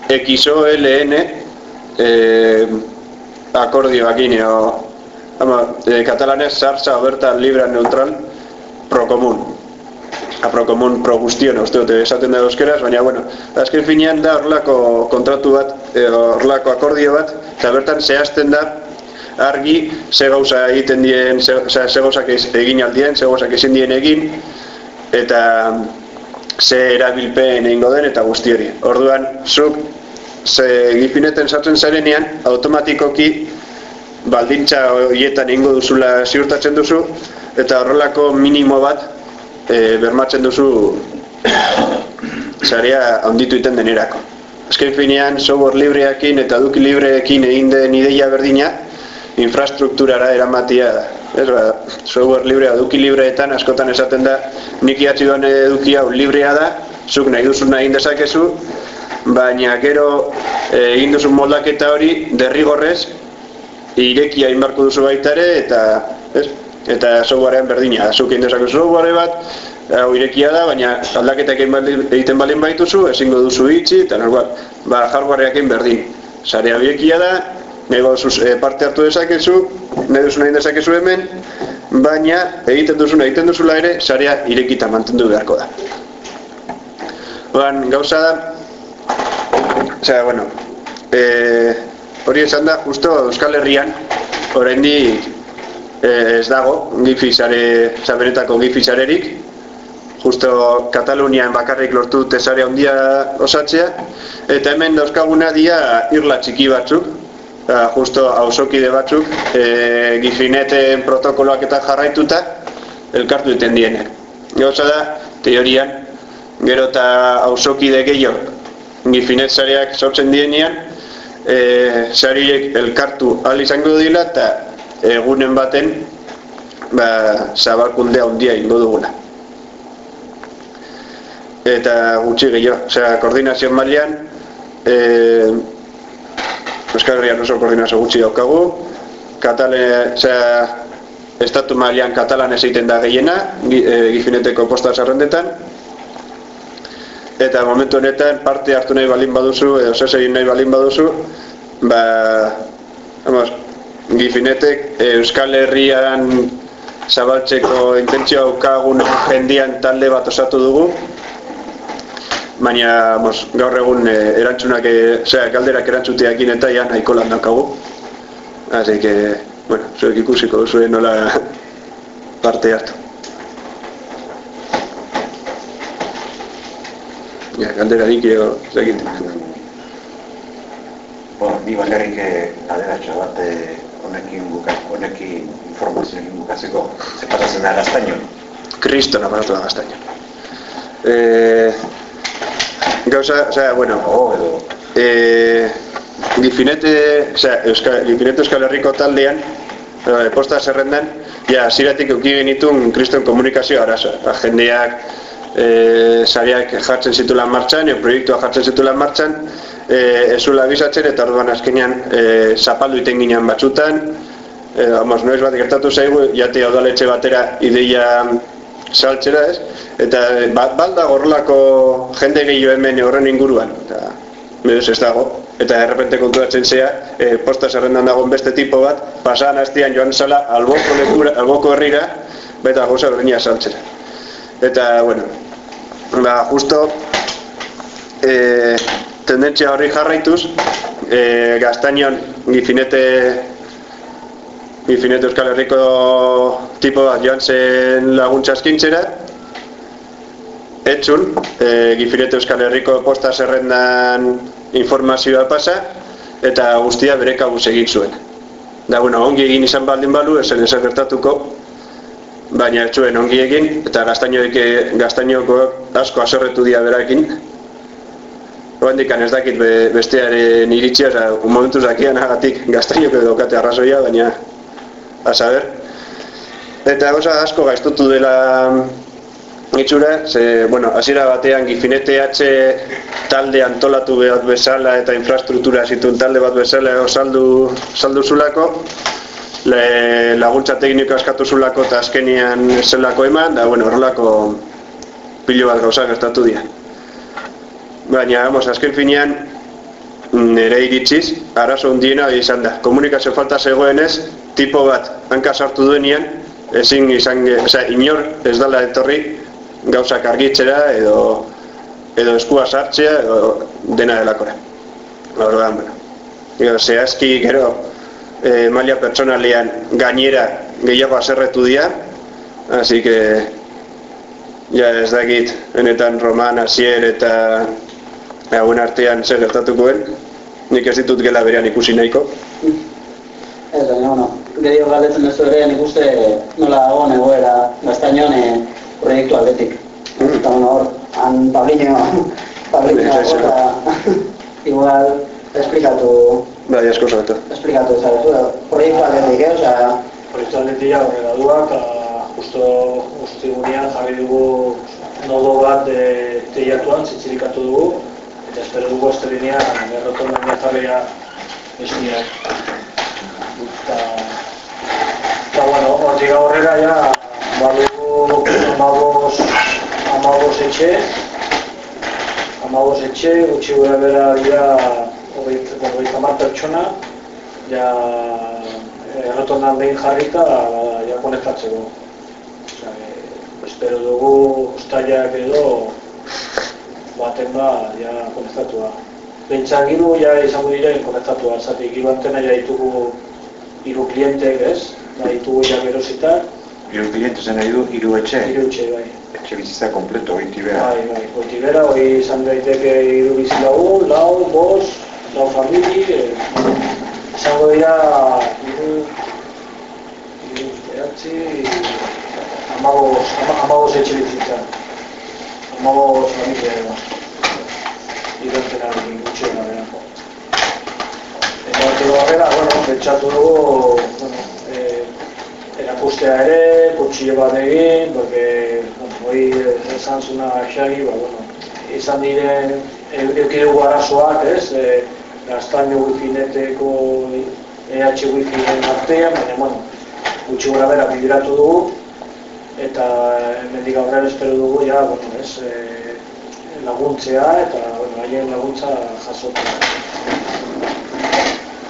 XOLN e, akordioak ineo ama, e, katalanez sartza oberta libra neutral pro komun a pro komun pro guztion uste dute esaten da euskeraz, baina bueno azken finean da horlako kontratu bat horlako akordio bat eta bertan zehazten da argi ze gauza egiten dien ze, ze gauzak egin aldien, ze gauzak ezin dien egin eta ze erabilpen egingo den eta guzti hori. Orduan, zuk ze gifineten sartzen zarenean, automatikoki baldintza horietan egingo duzula ziurtatzen duzu, eta horrelako minimo bat e, bermatzen duzu zarea onditu iten denerako. Azken finean, software libreakin eta duki libreekin egin den ideia berdina, infrastrukturara eramatia da. Ez ba, software librea duki libreetan askotan esaten da nik iatzi duan eduki hau librea da, zuk nahi duzu nahi dezakezu, baina gero e, egin duzu moldaketa hori derrigorrez irekia inbarko duzu baita ere eta ez, eta softwarean berdina, zuk egin dezakezu software bat, hau irekia da, baina aldaketak egiten balen baituzu, ezingo duzu itxi, eta norbat, ba, hardwareak egin berdin. Sarea birekia da, nego e, parte hartu dezakezu, nahi duzu nahi dezakezu hemen, baina egiten duzu egiten duzula ere, sarea irekita mantendu beharko da. Oan, gauza da, osea, bueno, e, hori esan da, justo Euskal Herrian, oraindik e, ez dago, gifizare, zaberetako gifizarerik, justo Katalunian bakarrik lortu dute sare handia osatzea, eta hemen dauzkaguna dia irla txiki batzuk, eta justo hausokide batzuk, e, gifineten protokoloak eta jarraituta, elkartu duten dienek. Gauza da, teorian, gero eta hausokide gehiago, gifinet zareak sortzen dienean, e, zariek elkartu ahal izango dila, eta egunen baten, ba, zabalkundea handia ingo duguna eta gutxi gehiago, osea, koordinazio mailan eh Euskal Herrian oso koordinazio gutxi daukagu. Katale, osea, estatu mailan katalan egiten da gehiena, e, gifineteko posta zerrendetan. Eta momentu honetan parte hartu nahi balin baduzu, edo zez egin nahi balin baduzu, ba, vamos, gifinetek Euskal Herrian zabaltzeko intentzio aukagun jendian talde bat osatu dugu, baina mos, gaur egun e, erantzunak, e, osea, galderak erantzuteakin eta ja nahiko lan daukagu. Así que, bueno, zuek ikusiko duzuen nola parte hartu. Ja, galdera dik ego, zekit. Bueno, ni bakarrik alderatxo bat honekin buka, honekin informazioekin bukatzeko separatzen da gaztaino. Kristo naparatu da gaztaino. Eh, gauza, o sea, bueno, oh, eh, Gifinete, o sea, Euskal, Gifinete Euskal Herriko taldean, eh, posta zerrendan, ja, ziratik euki genitun kriston komunikazio arazo. Ba, jendeak, eh, sariak jartzen zitulan martxan, e, proiektua jartzen zitulan martxan, eh, ezula bizatzen eta orduan azkenean eh, zapaldu iten ginen batzutan, eh, vamos, noiz bat gertatu zaigu, jate odaletxe batera ideia saltzera ez, eta bat balda gorlako jende gehiago hemen horren inguruan, eta meduz ez dago, eta errepente konturatzen zea, e, posta zerrendan dagoen beste tipo bat, pasan hastian joan zala alboko, lekura, alboko herrira, beta gauza berdina saltzera. Eta, bueno, ba, justo, e, tendentzia horri jarraituz, e, gaztainion gifinete Infinite Euskal Herriko tipo bat joan zen laguntza eskintzera. Etxun, e, Gifinete Euskal Herriko posta zerrendan informazioa pasa, eta guztia bere kabuz egin zuen. Da, bueno, ongi egin izan baldin balu, esen ezagertatuko, baina etxuen ongi egin, eta gaztainoek, gaztainoko asko asorretu dia berakin. Oendikan ez dakit bestearen iritzia, oza, un momentu zakian agatik gaztainoko edokate arrazoia, baina a saber. Eta gauza asko gaiztutu dela itxura, ze, bueno, hasiera batean gifinete H talde antolatu behar bezala eta infrastruktura zituen talde bat bezala saldu, saldu zulako, Le, laguntza tekniko askatu zulako eta azkenian zelako eman, da, bueno, horrelako pilo bat gauza gertatu dira. Baina, vamos, azken finean, nire iritziz, arazo hundiena izan da. Komunikazio falta zegoenez, tipo bat hanka sartu duenean, ezin izan, oza, inor ez dala etorri gauzak argitzera edo edo eskua sartzea edo dena delakora. Orduan, bueno. Zehazki gero e, maila pertsonalean gainera gehiago aserretu dira, así que ja ez dakit, benetan Roman, Asier eta hauen artean zer gertatukoen. Nik ez ditut gela berean ikusi nahiko. Ez, baina, bueno, gehiago galdetzen ez ere nik uste nola dagoen egoera gaztainon e, proiektu aldetik. Mm. Eta, bueno, hor, han Pablino, Pablino, Bai, bai, eta, igual, esplikatu, Bai, asko zartu. esplikatu, zaretu, proiektu aldetik, eh, osea, proiektu aldetik du, eta justo guztigunean jarri dugu nodo bat de teiatuan, zitzilikatu dugu, eta espero dugu estelinean errotondan jarria estia. Eta, eta bueno, hortik aurrera ja, badugu amabos, amabos etxe, amabos etxe, gutxi gura bera dira hogeita hamar pertsona, ja errotondan behin jarrita, ba, ja konektatzeko. Osea, eh, espero dugu ustailak edo baten ba, ja konektatua. Pentsa giru ja izango diren konektatua, zatik hiru antena ja ditugu hiru klientek, ez? Da ditugu ja gerosita, Hiru kliente zen nahi du, hiru etxe, hiru etxe bai. etxe bizitza kompleto, goiti bera. Bai, bai, goiti bera, hori izan daiteke hiru bizi lagun, lau, bos, lau famili, eh, izango dira hiru, hiru, behatzi, amabos, ama- amabos etxe bizitza. Amabos famili edo. Idontena gutxi gara berako. Eta hortik aurrera, bueno, pentsatu dugu, bueno, eh, erakustea ere, kutxile bat egin, porque, bueno, hori esan zuna xagi, ba, bueno, izan diren, euki dugu arazoak, ez, e, gaztaino wifi-neteko EH wifi-en artean, baina, bueno, gutxi gora bera bideratu dugu, eta hemendik aurrera espero dugu, ja, bueno, ez, e, laguntzea, eta, bueno, haien laguntza jasotzea.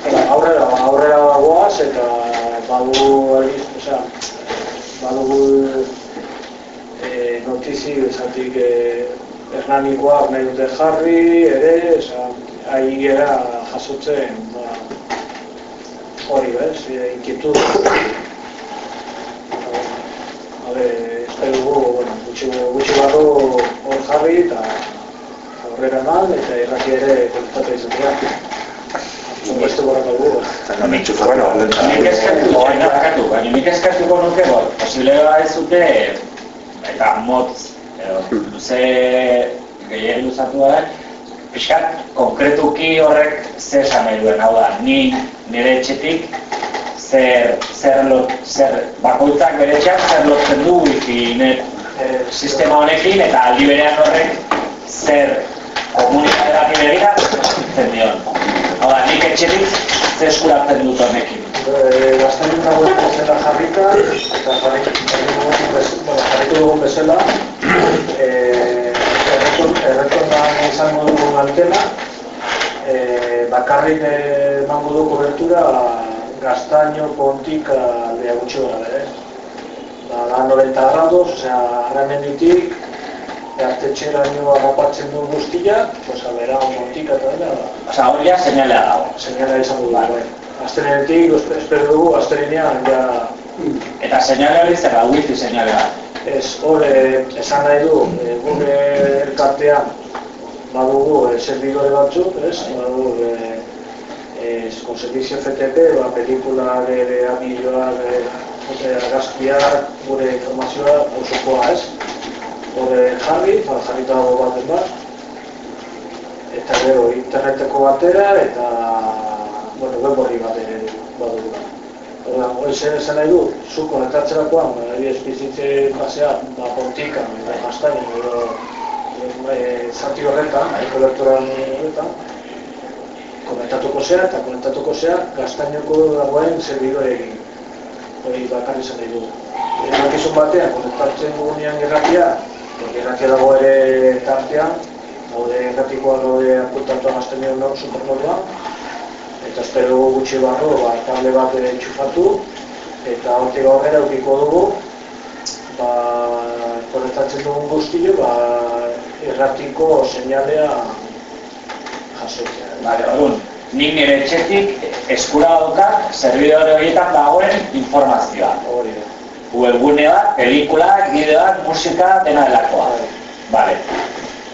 Eta aurrera, aurrera goaz eta aldiz, osea, badugu e, notizi, esatik e, Hernanikoak nahi dute jarri, ere, osea, ahi gera jasotzen, ba, hori, bez, e, inquietud. Habe, espero dugu, bueno, gutxi, gutxi barro hor jarri eta aurrera eman eta irrati ere kontatu izatea. Beste borraka dugu. Eta itxufa, bueno, Nik eskatu, baina nik eskatuko nuke posible da ez dute, eta motz, edo, luze gehien luzatu da, pixkat, konkretuki horrek zer esan nahi duen, hau da, ni nire etxetik, zer, zer, lot, zer bakoitzak bere etxean, zer lotzen du wifi net eh, sistema honekin, eta aldi berean horrek zer komunikaterati begira, zer dion. Hau da, nik etxetik, zer eskuratzen dut honekin. Eh, Gaztainen dago bezala jarrita, eta jarri- jarri dugun bezala, eh, erretornan izango dugun antena, eh, bakarrik eh, emango du kobertura gaztaino pontik aldea gutxi gara bere. Ba, da 90 grados, osea, aramenditik, artetxeraino harrapatzen du guztia, pues, abera, montik eta dena, Osa, hori ja seinalea dago. seinala izango du, bai. Aztenetik, espero dugu, aztenean, ja, Eta seinale hori zer da, wifi seinalea. Ez, hor, eh, esan nahi du, eh, gure elkartean badugu eh, servidore batzuk, ez? Badugu, eh, eh, con servizio FTP, ba, pelikula, de amilloa, de argazkiak, gure informazioa, osokoa, ez? Eh, jarri, ba, jarrita dago baten bat, eta gero interneteko batera, eta, bueno, web horri bat ere badugu. Orduan, hori zer esan nahi du, zu konektatzerakoan, ari espizitze pasea, ba, pontikan, eta jaztain, edo zati horretan, ari kolektoran horretan, konektatuko zea, eta konektatuko zea, gaztainoko dagoen serbidorekin. Hori bakarri esan nahi du. Erakizun batean, konektatzen dugunean gerratia, gerratia dago ere tartean, daude erratikoa daude apuntatuan gaztaineko no, supernoduan, eta espero dugu gutxi barro, ba, kable bat entxufatu, eta hortik aurrera eukiko dugu, ba, konektatzen dugun guztio, ba, erratiko seinalea jasotzea. Bale, orduan, nik nire etxetik eskura daukat servidore horietan dagoen informazioa. Hori da. webgune bat, pelikulak, bideoak, musika, dena delakoa. Vale.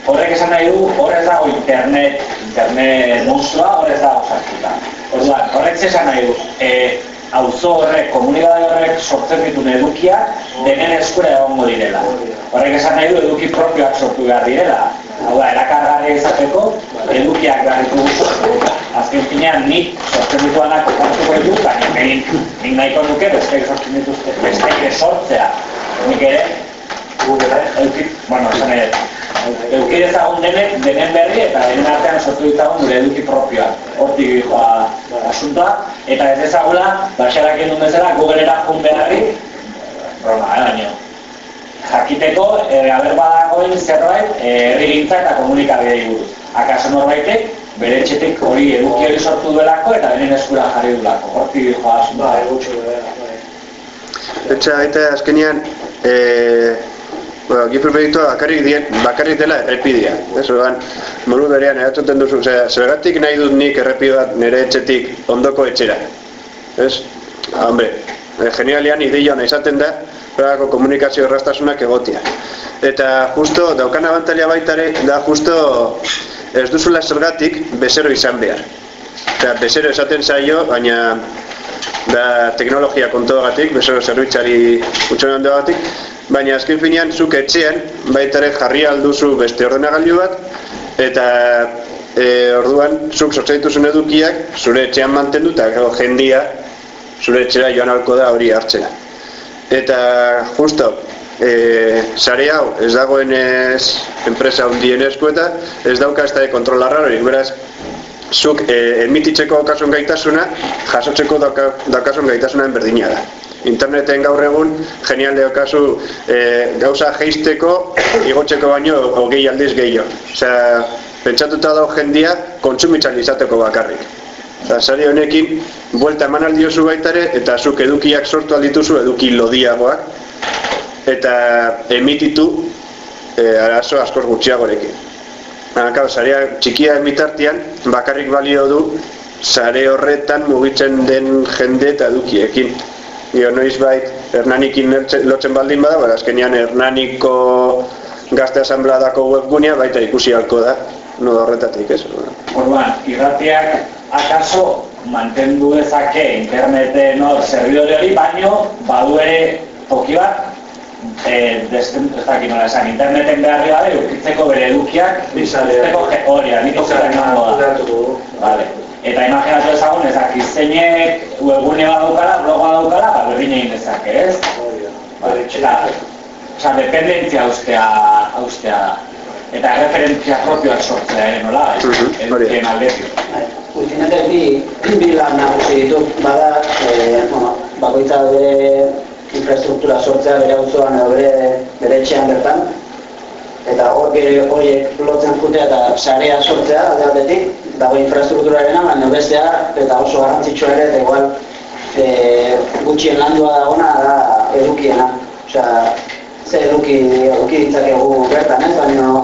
Horrek esan nahi du, horrez dago internet, internet monstrua, horrez dago sartuta. Orduan, horrek esan nahi du, e, auzo horrek, komunikade horrek sortzen ditun edukiak denen eskura egongo direla. Horrek esan nahi du eduki propioak sortu behar direla. Hau da, erakargarria izateko, edukiak behar ditugu sortu. Azken finean, nik sortzen dituanak okartuko ditu, baina nik, nik nahiko nuke besteik sortzen dituzte, besteik ere sortzea. Nik ere, guk ere, eduki, bueno, esan nahi dut. Eduki dezagun denek, denen berri eta denen artean sortu ditzagun gure eduki propioa. Hortik joa asuntoa, eta ez ezagula, baxarak egin bezala, Google-era jun beharri, broma, eh, baino. Jakiteko, e, aber badagoen zerbait, e, herrigintza eta komunikabidei buruz. Akaso norbaitek, bere etxetik hori eduki hori sortu duelako eta beren eskura jarri duelako. Hortik joa asuntoa. Bai, gutxi da, Etxa gaita azkenean, e, bueno, gifu proiektua bakarrik, dien, bakarrik dela errepidea. Ez, orduan, moru berean eratzoten duzu, osea, zergatik nahi dut nik errepide bat nire etxetik ondoko etxera. Ez? Ah, hombre, eh, genialian ideia hona izaten da, horako komunikazio errastasunak egotia. Eta justo, daukan abantalia baitare, da justo ez duzula zergatik bezero izan behar. Osea, bezero esaten zaio, baina da teknologia kontuagatik, bezero zerbitzari utxonan handoagatik, baina azken finean zuk etxean baitare jarri alduzu beste ordenagailu bat, eta e, orduan zuk sortzen dituzun edukiak zure etxean mantendu eta gero jendia zure etxera joan halko da hori hartzera. Eta justo, e, sare hau ez dagoenez enpresa hundien esku eta ez dauka ez da kontrolarra hori, beraz, zuk e, emititzeko kasun gaitasuna, jasotzeko dauka, daukasun gaitasunan berdina da. Interneten gaur egun, genial daukazu e, gauza jeisteko, igotzeko baino hogei aldiz gehiago. Osea, pentsatuta dago jendia kontsumitzan izateko bakarrik. Osea, sari honekin, buelta eman aldiozu baitare, eta zuk edukiak sortu aldituzu eduki lodiagoak, eta emititu e, arazo askoz gutxiagorekin. Claro, sarea txikia emitartian bakarrik balio du sare horretan mugitzen den jende eta edukiekin. Io noiz bait Hernanikin lotzen baldin bada, bada azkenean Hernaniko gazte asambladako webgunea baita ikusi halko da. No horretatik, ez? Orduan, irratiak akaso mantendu dezake interneten hor servidore hori, baino badu ere toki bat eh, desten, ez dakit nola esan, interneten beharri gabe eukitzeko bere edukiak, je- hori, aniko emango da. Vale. Eta imaginatu ezagun, ez dakit zeinek webgune bat daukala, bloga daukala, ba berdin egin dezake, ez? Hori da. Vale, eta, Osa, dependentzia austea, austea da. Eta referentzia propioak sortzea ere nola, ez? Hori da. Edukien aldetik. Wikinetek bi, bi lan nagusi ditu, bada, e, bueno, bakoitza bere infrastruktura sortzea bere auzoan edo bere, bere etxean bertan, eta hor gero horiek lotzen jutea eta sarea sortzea alde batetik, dago infrastrukturarena, baina bestea, eta oso garrantzitsua ere, eta igual e, gutxien landua dagona da edukiena. Osea, ze eduki, eduki ditzakegu bertan, ez? Baina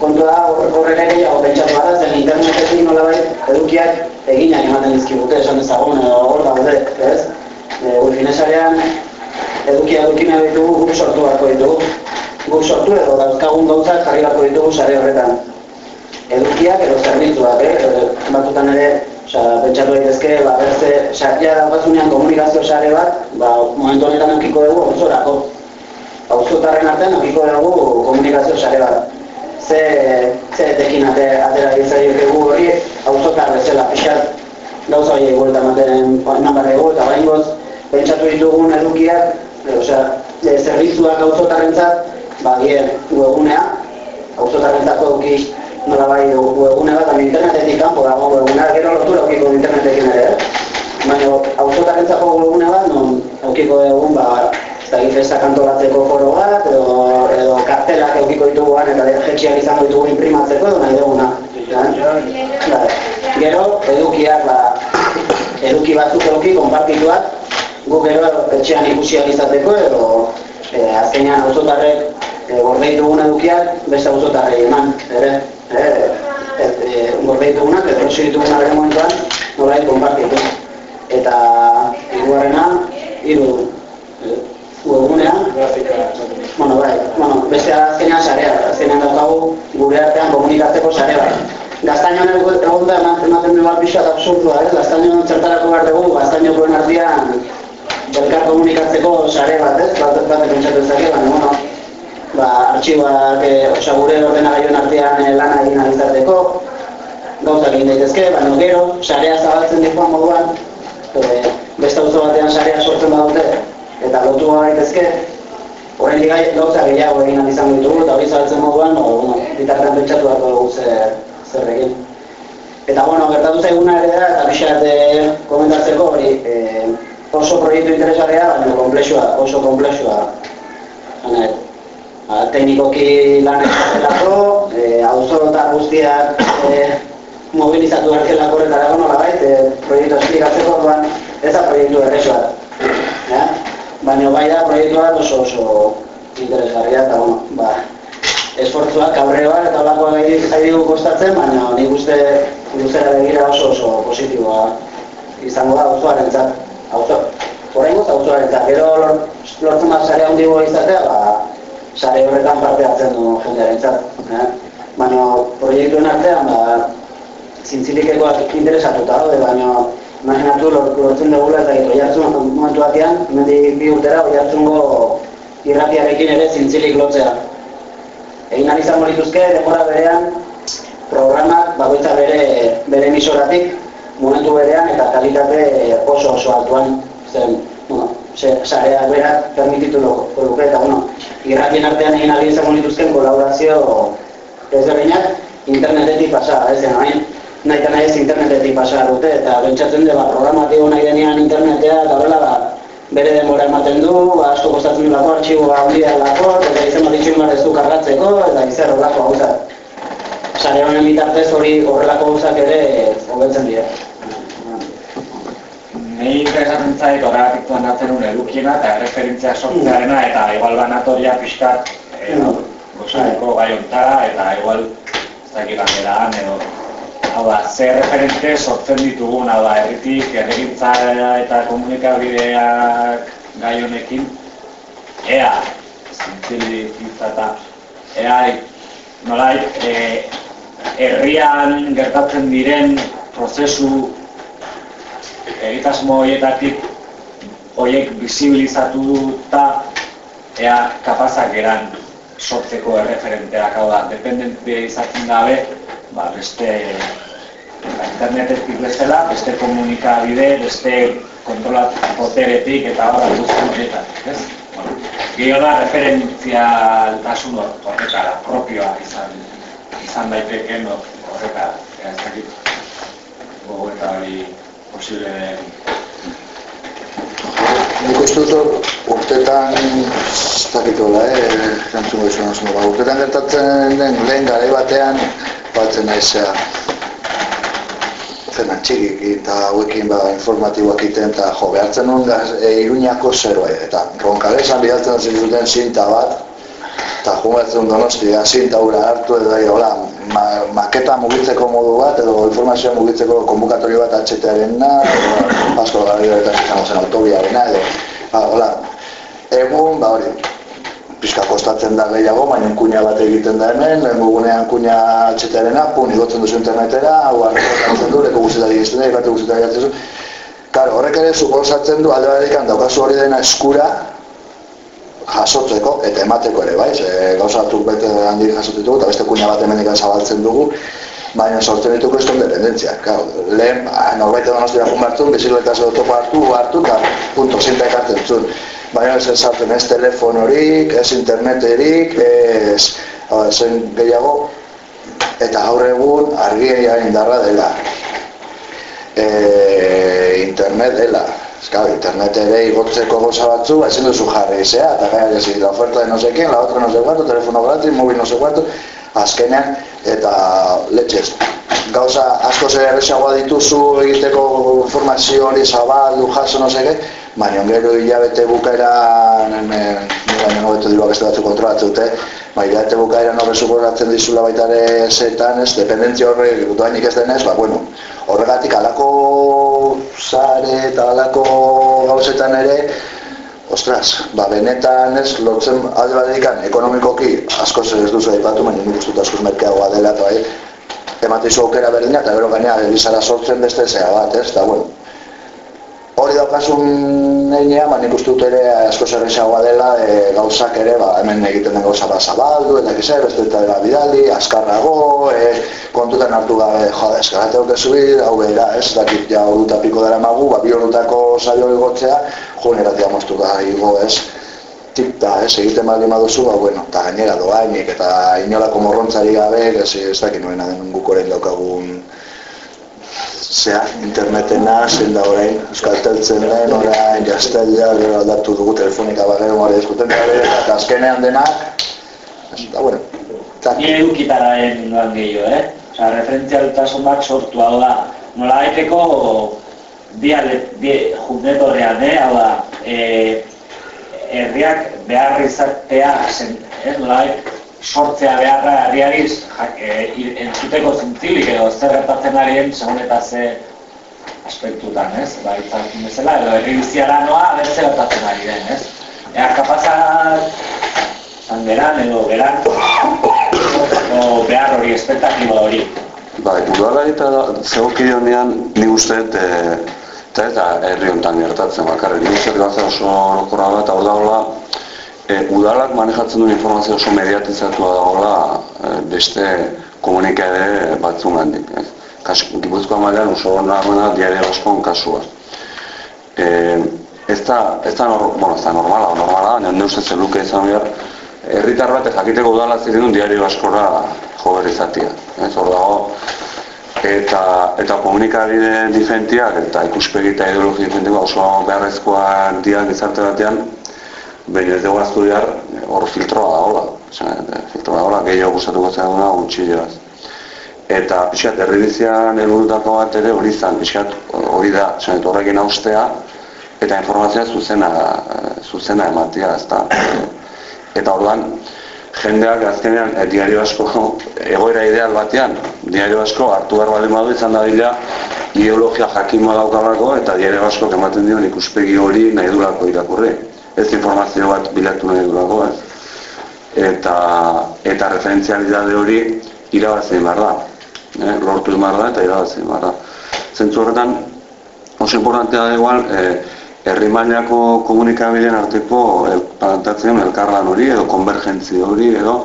kontua da hor- horren ere gehiago pentsatu gara, zen internetetik nolabait edukiak eginak ematen dizkigute esan ezagun edo hor daude, ez? E, Wifinesarean edukia eduki nahi ditugu guk sortu beharko ditugu. Guk sortu edo dauzkagun gauzak jarri beharko ditugu sare horretan. Edukiak edo zerbitzuak, eh? Edo, Batzutan ere, osea, pentsatu daitezke, ba, beste, sartia daukazunean komunikazio sare bat, ba, momentu honetan eukiko dugu auzorako. Auzotarren artean eukiko dugu komunikazio sare bat ze, ze etekin ate, atera ditzaiokegu hori auzotar bezala pixat gauza horiek buelta ematen eman behar dugu eta oraingoz pentsatu ditugun edukiak, osea, e, zerbitzuak auzotarrentzat, ba, die webgunea, auzotarrentzako eduki nola bai webgune bat, baina internetetik kanpo dago webgunea, gero lotura eukiko du internetekin ere, eh? baina auzotarrentzako webgune bat, non eukiko egun, ba, ez da festak antolatzeko foro bat, edo, edo kartelak eukiko dituguan, eta jetxiak izango ditugu imprimatzeko, edo nahi duguna. Bai. Gero, edukiak, ba, eduki batzuk eduki, konpartituak, guk gero etxean ikusiak izateko, edo e, azkenean auzotarrek e, gorde ditugun edukiak beste auzotarrei eman, ere, e, gorde ditugunak, edo erosi ditugunak momentuan, nolai konpartitu. Eta hirugarrena, hiru, e, grafika. Bueno, bai, bueno, beste azkenean sarea, azkenean daukagu gure artean komunikatzeko sare bat. Gaztainan egon da ematen du bat pixat absurdua, ez? Gaztainan txertarako behar dugu, gaztainokoen artean elkar komunikatzeko sare bat, ez? Bat bat ezake, baina, bueno, ba, artxiboak, e, osea, gure ordenagailuen artean e, lana egin alizateko, gauzak egin daitezke, baina gero, sarea zabaltzen dikoan moduan, e, beste auzo batean sarea sortzen badute, eta lotu daitezke, Horren digai gauza gehiago egin ahal izango ditugu eta hori zabaltzen moduan, no, bueno, bitartean pentsatu dago dugu zer, zer egin. Eta bueno, gertatu zaiguna ere da, eta pixat eh, komentatzeko hori eh, oso proiektu interesgarria, baina komplexua, oso komplexua. Hane, ba, teknikoki lan egiteko, eh, auzo eta guztiak eh, mobilizatu erkelako horretara nola bait, eh, proiektu esplikatzeko orduan, ez da proiektu erresu bat. Ja? Baina bai da proiektu bat oso oso interesgarria eta bueno, ba, esfortzuak aurre bat eta olakoa gai dugu kostatzen, baina nik uste luzera begira oso oso positiboa izango da auzoaren zat. Auzo, horrein goz auzoaren zat. Gero lor, lortzen bat sare handigoa izatea, ba, sare horretan parte hartzen du jendearen zat. Eh? Baina proiektuen artean, ba, zintzilikekoak interesatuta daude, baina imaginatu lortzen dugula eta gero jartzen momentu batean, hemendik bi urtera, jartzengo irratiarekin ere zintzilik lotzea. Egin nahi izango lituzke, demora berean, programak bakoitza bere, bere emisoratik, momentu berean eta kalitate oso oso altuan, zen, bueno, sareak berak permititu luke, eta bueno, irratien artean egin nahi izango lituzken kolaborazio ezberdinak internetetik pasa, ez den, hain, nahi eta ez internetetik pasa dute, eta bentsatzen de, ba, programatibo nahi denean internetea, eta horrela, ba, bere denbora ematen du, ba, asko kostatzen du lako, artxiboa handia lako, eta izan bat itxuin ez du kargatzeko, eta izan horrelako gauzak. Sare honen bitartez hori horrelako gauzak ere hobetzen dira. Nei interesatzen zait horregatik duan datzen un edukiena eta referentzia sortzearena eta igual banatoria pixkat e, gozareko gai ontara eta igual ez dakit ganderaan edo. Hau da, zer referente sortzen ditugun, hau da, erritik, erregintza eta komunikabideak gai honekin, ea, zintzili eta ea, nolai, e, herrian gertatzen diren prozesu egitasmo horietatik horiek bizibilizatu eta ea kapazak geran sortzeko erreferenteak, hau da, dependentzia izatzen gabe, ba, beste internetetik bezala, beste komunikabide, beste kontrolat poteretik eta horra guztietan, ez? Bueno, Gio da referentzia altasun horretara, propioa izan, izan daiteken horretara, ez dakit, gogo eta hori posible. Nik uste dut urtetan, ez dakit hola, eh, jantzun goizun ba, urtetan gertatzen den lehen garai batean, batzen naizea, zena txikik eta hauekin ba, informatiboak iten eta jo, behartzen nuen da e, iruñako zeroa eta ronkalesan bidaltzen zuten zinta bat eta jo behartzen donostia zinta hura hartu edo da, hola, ma, maketa mugitzeko modu bat edo informazioa mugitzeko konbukatorio bat HT-aren na asko gara eta izango zen autobiarena edo ba, hola, egun, ba hori, pixka kostatzen da gehiago, baina kuña bat egiten da hemen, lehen gugunean kuña atxetearena, pun igotzen duzu internetera, hau arrekotatzen du, leko guztetari izten da, ikarte guztetari jatzen zu. Karo, horrek ere suposatzen du, alde batekan daukazu hori dena eskura, jasotzeko eta emateko ere, bai, ze gauza batzuk bete handik jasotzen dugu, eta beste kuña bat hemen zabaltzen dugu, baina sortzen dituko ez dependentzia. Claro, lehen, norbait edo nostira jun hartu, bizikletaz edo topo hartu, hartu, eta punto zinta ekartzen zuen baina ez ezartzen ez telefonorik, ez interneterik, ez zen gehiago, eta gaur egun argia indarra dela. E, internet dela. Ezka, internet ere igotzeko goza batzu, ezin duzu jarri izea, eta gara ez la oferta de no sé quién, la otra no sé cuánto, telefono gratis, móvil no sé cuánto, azkenean, eta letxez. Gauza asko zer erresagoa dituzu egiteko informazio hori zabaldu, jaso, no qué, baina gero hilabete bukaera hemen baina hobeto diruak beste batzu kontrolatzen dute baina hilabete bukaera norre suposatzen dizula baita ere zetan ez dependentzia horre duainik ez denez ba bueno horregatik alako sare eta alako gauzetan ere ostras, ba, benetan ez lotzen alde badeikan ekonomikoki asko ez duzu aipatu, baina nik uste askoz merkeagoa dela eta bai, ematizu aukera berdina eta gero gainea elizara sortzen beste zea bat, ez, eta bueno, hori daukasun neinean, ba, nik uste dut ere asko zerrexagoa dela e, gauzak ere, ba, hemen egiten den gauza bat zabaldu, eta gizai, beste eta bidali, askarrago, e, kontutan hartu gabe, jode, eskarate dut zubi, hau behira, ez, dakit ja horuta piko dara magu, ba, bi horutako saio egotzea, jo, neratia moztu da, igo, ez, tipta, ez, egiten baldin baduzu, ba, bueno, eta gainera doainik, eta inolako morrontzari gabe, ez, ez dakit nuena den gukoren daukagun, zea, internetena, zein da orain, euskalteltzen den, orain, jaztelia, gero aldatu dugu telefonika bagero mare eskuten da, eta azkenean denak, eta bueno, eta... Ni edukitara den noan gehiago, eh? Osa, referentzialtasun bat sortu, hau da, nola baiteko diale, di, jundetorrean, eh? Hau da, e, herriak behar izatea, zen, eh? Nola sortzea beharra herriari e, entzuteko zintzilik edo zer gertatzen ari segun eta ze aspektutan, ez? Ba, itzalkin bezala, edo herri biziara noa, berze gertatzen ari den, ez? Ea, kapazak zan geran edo geran o behar hori, espektatibo hori. Bai, udala eta zegoki honean nik uste e, eta eta herri honetan gertatzen bakarrik. Nik uste gauza oso orokorra bat, hau da E, udalak manejatzen duen informazio oso mediatizatua dagoela e, beste komunikade batzun gandik. Ez. Kas, Gipuzkoa mailan oso nagoena diaria baskon kasua. E, ez da, ez da, nor, bueno, ez da normala, normala, nire ustez zeluke izan behar, herritar bat jakiteko udala ziren diario baskora jo berrizatia. Ez hor dago, eta, eta komunikabide difentiak eta ikuspegi eta ideologi difentikoa oso beharrezkoa diak gizarte batean, baina ez dugu aztu behar, hor filtroa da hola. Filtroa da hola, gehiago gustatuko zen duna, gutxi Eta pixkat, erribizian helburutako bat ere hori izan, pixkat hori da, zen, horrekin austea, eta informazioa zuzena, zuzena ematia, ez da. Eta orduan, jendeak azkenean, e, diario asko, egoera ideal batean, diario asko hartu behar baldin badu izan da bila, ideologia jakin daukalako eta diario asko ematen dio ikuspegi hori nahi durako irakurri ez informazio bat bilatu nahi durago, ez? Eta, eta referentzialidade hori irabazi behar da. Eh? Lortu behar da eta irabazi behar da. Zentzu horretan, oso importantea da igual, eh, herri mailako komunikabideen arteko el, plantatzen elkarlan hori edo konvergentzi hori edo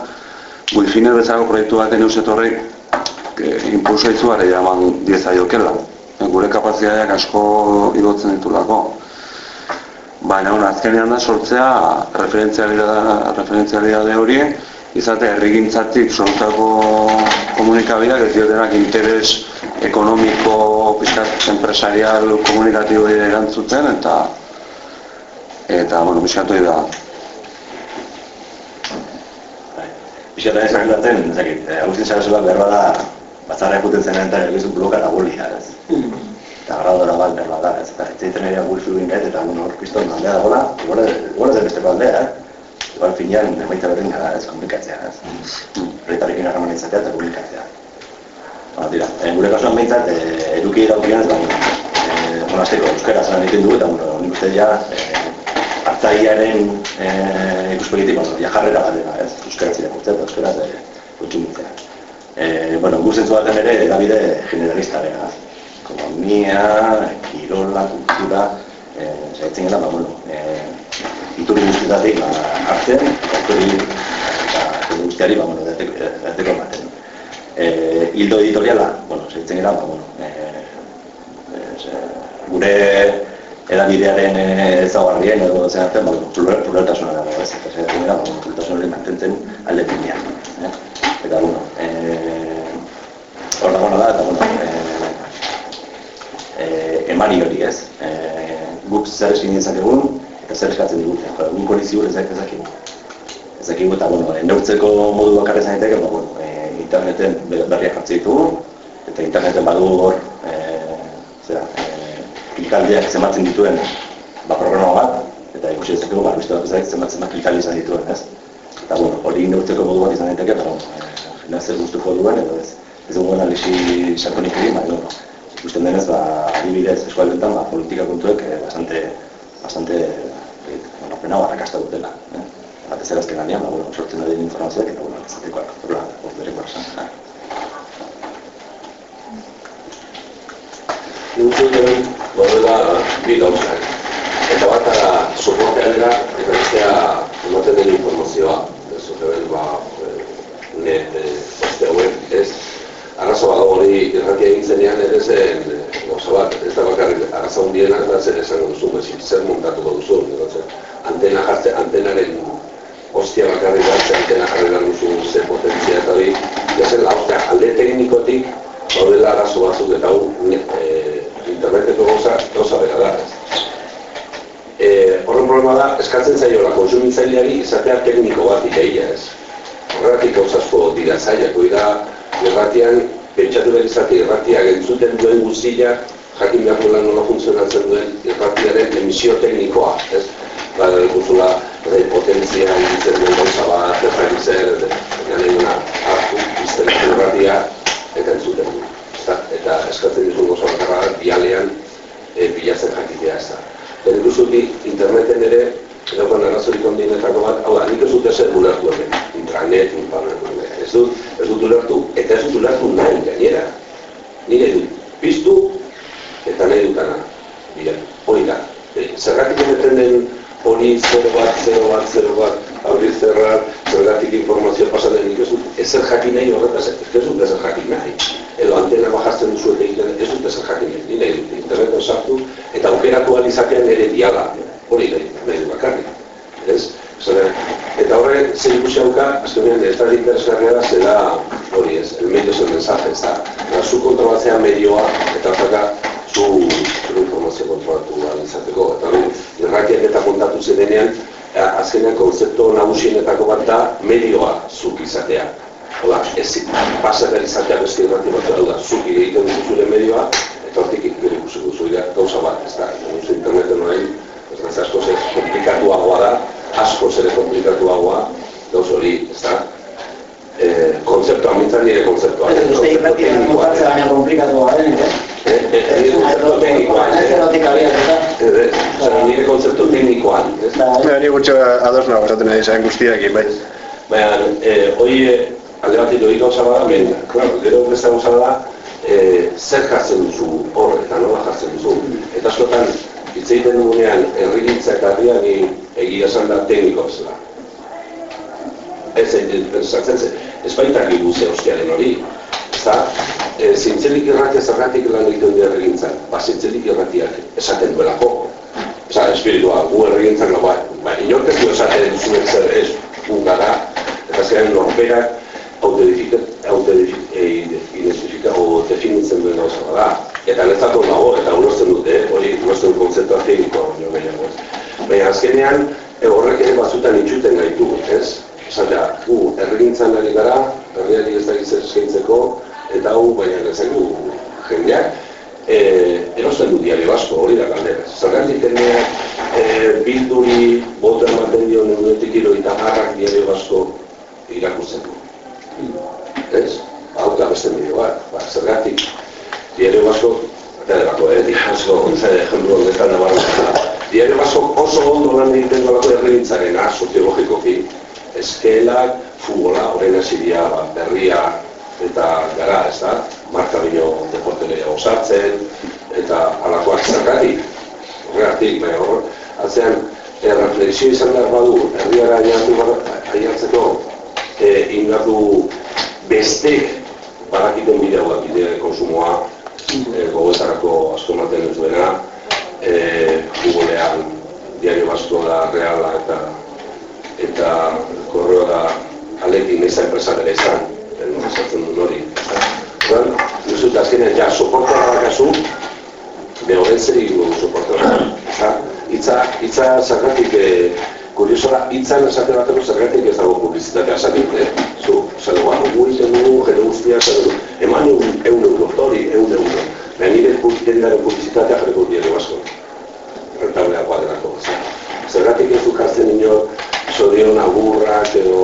Wifiner bezalako proiektu bat ene uset horrek eh, impulso itzuare jaman dieza jokela. Eh, gure kapazitateak asko igotzen ditulako. Baina, bueno, azkenean da sortzea referentzialidade hori, izate herrigintzatik sortako komunikabideak ez diotenak interes ekonomiko, pixkat, empresarial, komunikatibo erantzuten, eta, eta, bueno, pixkatu da. Pixkatu da esan daten, ezakit, Agustin Sarasola berra da, batzara ekuten zen eta egizu bloka eta bolia, ez? Mm eta gradora bat berla da, ez ez egiten ere gulzu ginget, eta bueno, hor kriston aldea dagoela, igual ez beste aldea, eh? Igual finean, emaitza berdin gara, ez, komunikatzea, ez? Horretarekin harraman izatea eta komunikatzea. Ba, dira, en gure kasuan behintzat, e, eduki daukian ez da, e, monasteko euskara zan egiten dugu, eta bueno, nik uste ja, e, hartzaiaren e, ikuspegitik, bueno, ja jarrera bat dela, ez? Euskara zira kurtzea eta euskara zira kurtzea. E, bueno, gu zentzu ere, edabide generalista dela, ekonomia, kirola, kultura, eh, zaitzen gara, ba, bueno, eh, ituri guztietatik ba, hartzen, ituri eta guztiari, ba, bueno, dateko ematen. Eh, hildo editoriala, bueno, zaitzen gara, ba, bueno, eh, eh, gure edabidearen eh, ezagarrien edo zen hartzen, ba, pluraltasuna dago, ez, eta zaitzen gara, ba, bueno, hori mantentzen alde pinean. Eh? Eta, bueno, eh, hor dago da, eta, bueno, eh, eh, emari hori ez. Eh, guk zer eskin egun, eta zer eskatzen dugu. Eh, guk hori ziur ezak ezakigu. Ezakigu eta, bueno, neurtzeko modu bakarra izan ba, bueno, eh, interneten berriak hartze ditugu, eta interneten badu hor, eh, zera, eh, klikaldiak zematzen dituen ba, programa bat, eta ikusi ezakegu, ba, beste bat ezak zematzen klikaldi izan dituen, ez? Eta, bueno, hori neurtzeko modu bat izan daiteke, eta, bueno, eh, zer guztuko duen, edo ez, ez dugu analisi sarkonik egin, bueno, ikusten denez, ba, adibidez eskualdetan, ba, politika kontuek eh, bastante, bastante eh, bueno, pena arrakasta dutela. Eh? Batez ere azken ganean, ba, bueno, sortzen da informazioak, eta, bueno, ezatekoak, horrela, ordereko esan. Nintzen badela bi gauzak. Eta bat ara soportea dira, eta bestea ematen den informazioa. Zuten, ba, net, poste hauek, ez. Arrazo bago hori irratia egin zenean ere zen, gauza bat, ez da bakarrik, arraza hundienak da zer esango duzu, bezik, zer montatuko duzu, antena jartze, antenaren ostia bakarrik da, antena jarri behar duzu, ze potentzia eta hori, jazen, ostia, alde teknikotik, baudela arazo batzuk eta hau e, interneteko gauza, gauza bera da. E, horren problema da, eskatzen zaiola konsumitzaileari izatea tekniko bat ikeia ez. Horregatik gauzazko dira zaiak, hori da, erratian, pentsatu behar izate, erratia gentzuten duen guztia, jakin behar duela nola funtzionatzen duen erratiaren emisio teknikoa, ez? Ba, guzula, bai, potentzia egitzen duen gauza bat, errati zer, gane duna, hartu, izten erratia, eta entzuten du. Eta, eskatzen dizu gozo bakarra bialean e, bilatzen jakitea ez da. Eta nik interneten ere, edaukan arazorik ondienetako bat, hau da, nik ez dut ezer ulertu hemen, intranet, intranet, ez dut, ez dut ulertu, eta ez dut ulertu nahi gainera. Nire dut, piztu, eta nahi dutana, bila, hori da. E, zergatik emeten den hori 0 bat, 0 bat, 0 bat, aurri zerrar, zergatik informazioa pasatzen nik ez dut ezer jakin nahi horretaz, ez dut ezer jakin nahi. Edo antena bajatzen duzu eta egiten ez dut ezer jakin nahi, nahi dut internetan sartu eta aukeratu alizatean ere diala, hori nahi, dut bakarrik. Ez? Zara, eta horre, zer ikusi hauka, azkenean, ez da interesgarria da, zera hori ez, el medio zen mensaje, ez da, da zu kontrolatzea medioa, eta zaka, zu, zu informazio kontrolatu izateko, eta hori, irrakiak eta kontatu zenean, azkenean konzeptu nagusienetako bat da medioa zuk izatea. Ola, ez pasa behar izatea beste irrati bat da, zuk egiten duzu zure medioa, eta hortik ikere ikusi duzu gauza bat, ez da, duzu interneten horrein, ez asko zer komplikatuagoa da, asko zer komplikatuagoa, gauz hori, ez da, eh, konzeptu amintzen nire konzeptua. Ez dut irrati mugatzea baina komplikatuagoa den, eh? Nire konzeptu teknikoan, ez? Baina, ni gutxo ados nago, esaten nahi zain guztiak, bai. Baina, eh, hoi alde bat hori gauza bada, claro, gero beste gauza da, eh, zer jartzen duzu hor eta nola jartzen duzu. Eta askotan, hitz egiten dugunean, herrigintza eta herrian egia esan da tekniko bezala. Ez, ez, ez, ez baitak iguze ostiaren hori. Eta, e, zintzelik irratia zergatik lan egiten dira erregintzan. Ba, zintzelik irratiak esaten duelako. Osa, espiritua, gu erregintzan, ba, ba, inork ez du esaten duzuek zer ez gara, eta zeran norberak autoidentifika o definitzen duen gauza bada. Eta netzako nago, eta ulertzen dute, hori ulertzen konzeptua teknikoa baino gehiago. Baina azkenean, e, horrek ere batzutan itxuten gaitu, ez? Esatea, gu, erregintzan ari gara, herriari ez da eskaintzeko, eta hau baina gezaitu jendeak, e, erosten du diario asko, hori da galdera. Zergatik jendeak e, bilduri bote ematen dio neunetik iro eta harrak diario asko irakurtzen du. Ez? Hau da beste bideo bat, ba, zergatik diario asko, eta derako, eh, diario asko, ejemplu honetan nabarra, diario asko oso ondo lan egiten dolako erregintzaren, ah, soziologikoki, eskelak, futbola, horren esidia, ba, berria, eta gara, ez da, marka bino deporte gehiago sartzen, eta alakoak zergatik, horregatik, baina hor, atzean, erreflexio izan behar badu, herriara aiartzeko, e, ingardu bestek badakiten bidea bat bidea konsumoa, e, gogoetarako asko ematen ez duena, e, Googlean, diario basko da, reala eta eta korreo da alekin eza enpresa dela izan, no esatzen duen hori. Oran, duzut, azkenean, ja, bakazu, de horren zer soporta da. Itza, itza zergatik, eh, kuriosora, itzan esate bateko zergatik ez dago publizitatea esatik, eh? Zu, zer dugu, gu iten dugu, jende guztia, dugu, eman egun, egun euro, hori, egun euro. Baina nire publizitatea publizitatea jarriko diario basko. Rentablea kuaderako. Zergatik ez du kartzen ino, zorion agurrak edo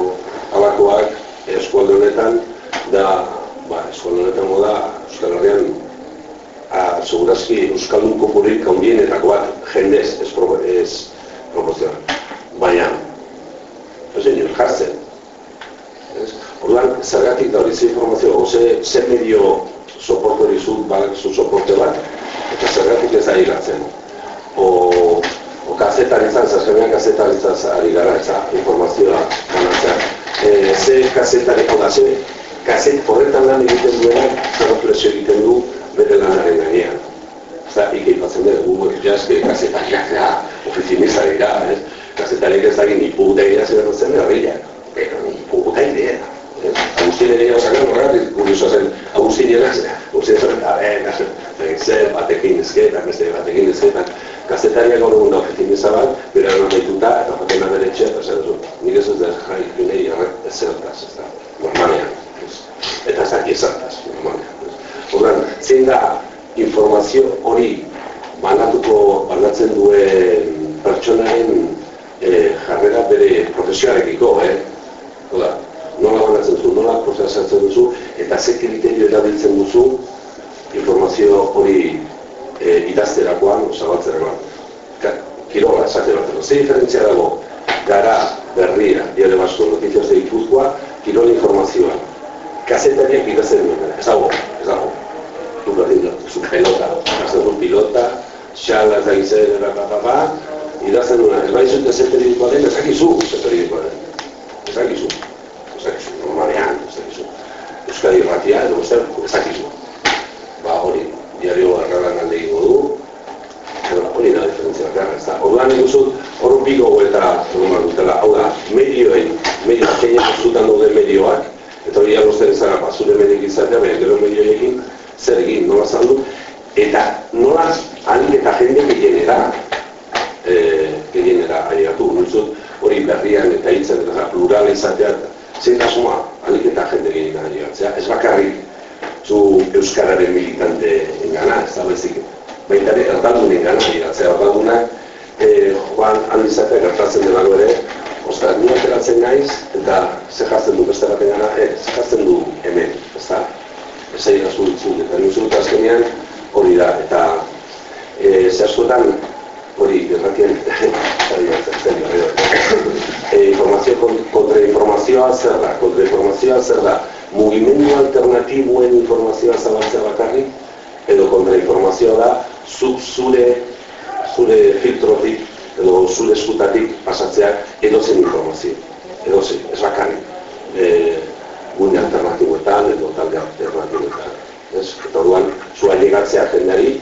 alakoak eskualde honetan, da, ba, eskualde honetan moda, Euskal Herrian, a, segurazki Euskaldun kopurik handienetako bat jendez ez, pro, ez baina ezin dut jartzen. Ez? Orduan, zergatik da hori ze informazio, oze, ze medio soporte erizu, bak, zu soporte bat, eta zergatik ez da iratzen. O, o kazetaritzan, zazkabean kazetaritzan ari gara, eta informazioa ganatzea. E, eh, ze kazetariko da, ze kazet horretan lan egiten duena, zer presio egiten du, bere lanaren gainean. Ez da, ikipatzen dut, gugur jazke, kazetariak da, oficinista dira, ez? Kazetariak ez dakit ni puta idea zer zen herriak, pero ni puta idea. Agustin ere osak horregatik, kurioso zen, Agustin ere, Agustin ere, zer, batekin ezketan, beste batekin ezketan, kazetariak hori gunda ofizinista bat, bera hori behituta, eta jaten bere etxe, eta zer dut, nik ez ez da jai ginei erret ezertaz, ez da, normalean, ez. eta ez daki ezertaz, normalean. Horren, zein da informazio hori banatuko, banatzen duen pertsonaren e, jarrera bere profesioarekiko, eh? Oda, nola banatzen zu, nola prozesatzen duzu, eta ze kriterio erabiltzen duzu informazio hori e, idazterakoan, osabatzerakoan. Kirola, esate bat, ze diferentzia dago, gara berria, diare basko, noticias de Ipuzkoa, kirola informazioa. Kazetariak idazten duen, ez dago, ez dago. Tu berdin, zu pelota, gazten du pilota, xala eta gizera, pa, pa, pa, idazten duna, ez bai zute zer periodikoa den, ezakizu zer periodikoa den. Ezakizu. Ezakizu, normalean, ezakizu. Euskadi irratia, edo zer, ezakizu. Ba hori, diario erralan alde egingo du, edo hori da diferentzia gara, ez da. Orduan ikuzu, hor biko eta normal dutela, hau da, medioen, medio, keinen zutan daude medioak, eta hori agozten ezara, ba, zure medioek izatea, baina gero medioekin, zer egin, nola zaldu, eta nola alik eta jende gehienera, eh, gehienera aiatu, nuzut, hori berrian eta hitzen eta plurala izatea, zein asmoa, alik eta jende gehienera aiatzea, ez bakarrik zu Euskararen militante engana, ez da bezik, baita ere erdaldunen engana aiatzea, erdadunak, eh, joan alizatea gertatzen delago ere, Osta, ni ateratzen naiz, eta ze jartzen du beste baten gana, eh, ze jartzen du hemen, ez da? Ez ari gazu ditzun, eta ni uste azkenean hori da, eta e, ze askotan hori irratien e, informazio kontrainformazioa zer da, kontrainformazioa zer da, mugimendu alternatiboen informazioa zabaltzea bakarrik, edo kontrainformazioa da, zuk zure, zure filtrotik, edo zure eskutatik pasatzeak edozen informazio, edozen, ez bakarrik. E, gune alternatiboetan edo talde alternatiboetan. Ez, eta orduan, zua llegatzea jendeari,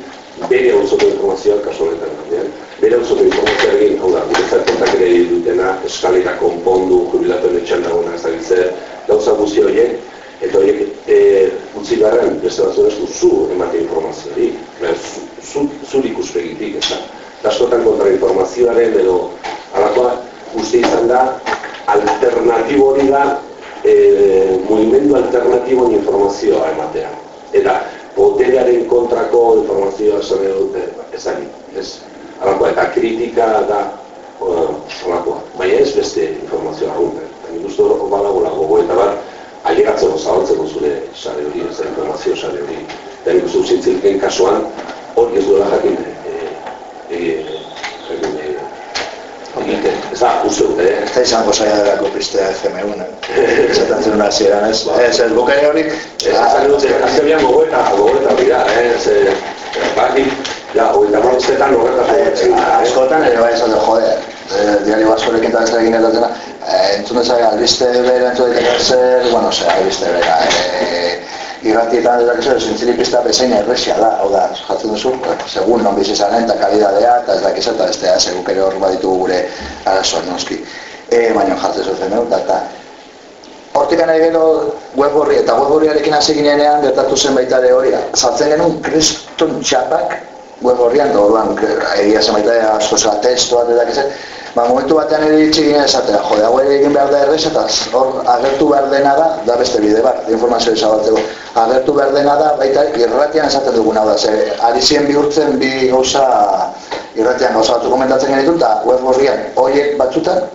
bere auzoko informazioa, kasu honetan gandean, bere auzoko informazioa egin, hau da, gure zertontak ere dutena, eskalera konpondu, jubilatuen etxan dagoena ez da gitzer, gauza guzti horiek, eta horiek e, utzi garren, beste batzuen ez du zu ematen informazioari, zu, zu, zuri ikuspegitik, ez da. Askotan kontra informazioaren edo alakoa uste izan da, alternatibo hori da, e, mugimendu alternatiboen informazioa ematea. Eta boterearen kontrako informazioa zone dute ezagin, ez? Alakoa, eta kritika da alakoa, baina ez beste informazioa arrunten. Eta nik uste hori badagoela gogo eta bat, ailegatzen zabaltzeko zure sare hori, ez da informazio sare hori. Eta nik uste kasuan, hori ez duela jakin, e, e, e, egiten, ez da, uste dute, eh? Ez da izango zaila delako pistea FM1, esaten zen una hasieran, ez? Ez, ez, bukari hori, Esan dute, azkenean gogoeta, gogoeta hori da? Ze, bakit, ja, hogeita mauztetan horretaz gogoetzen da, eh? askotan ere bai esan dut, jode, eh, diario baskorekin eta ez egin edatena, eh, entzun dezak, albiste bera entzun daiteke zer, bueno, zer, albiste bera, eh, irratietan ez dakizu, zintzilik pista bezain erresia da, hau da, jatzen duzu, segun non bizi zaren, eta kalidadea, eta ez dakizu, eta ez da, segun ere hor baditu gure arazoak noski. E, baina jatzen zuzen, eta, eta Hortik nahi gero web horri eta web horriarekin hasi ginenean gertatu zen baita ere hori. Sartzen genuen kriston txapak web horrian, da orduan egia zen baita asko zela testoa dakizen. Ba, momentu batean ere itxi ginen esatea, jode, hau ere egin behar da errez eta hor agertu behar dena da, da beste bide bat, informazio izabaltzeko. Agertu behar dena da, baita irratian esaten duguna da, ze ari ziren bihurtzen bi gauza irratian gauza batzu komentatzen genitun, eta web horrian horiek batzutan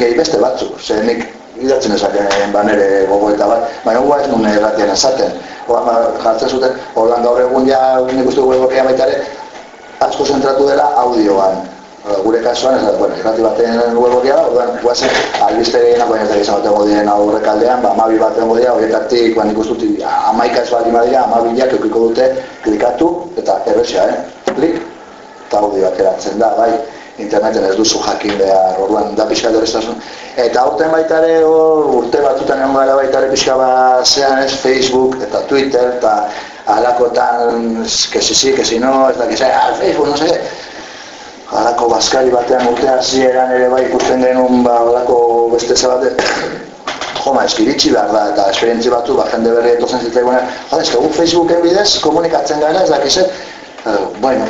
gehi beste batzuk, ze nik idatzen esaten banere gogoeta bat, baina gua ez nuen erratian esaten. Oa, ba, jartzen zuten, holan gaur egun ja nik uste horria baita ere, asko zentratu dela audioan. Hau, gure kasuan, ez da, bueno, irrati baten horria da, orduan, guazen, albiste gehienak, baina ez da izan baten godien aurrek aldean, ba, amabi baten godia, horietatik, ba, nik uste dut, amaika ez baldin badira, amabilak eukiko dute, klikatu, eta errexea, eh? Klik, eta audio bat eratzen da, bai, interneten ez duzu jakin behar, orduan, da pixka dorestasun. Eta aurten baita ere, hor, urte batzutan egon gara baita ere pixka bat zean ez, Facebook, eta Twitter, eta alakotan, que si si, que si no, ez da, que sea, ah, Facebook, no sé, halako baskari batean urte hasieran ere bai ikusten genuen ba halako beste zabate Joma, eskiritsi behar da, eta esperientzi batzu, ba, jende berri etozen zitzaigunean, joder, eske gu Facebooken bidez komunikatzen gara, ez dakizet, bueno,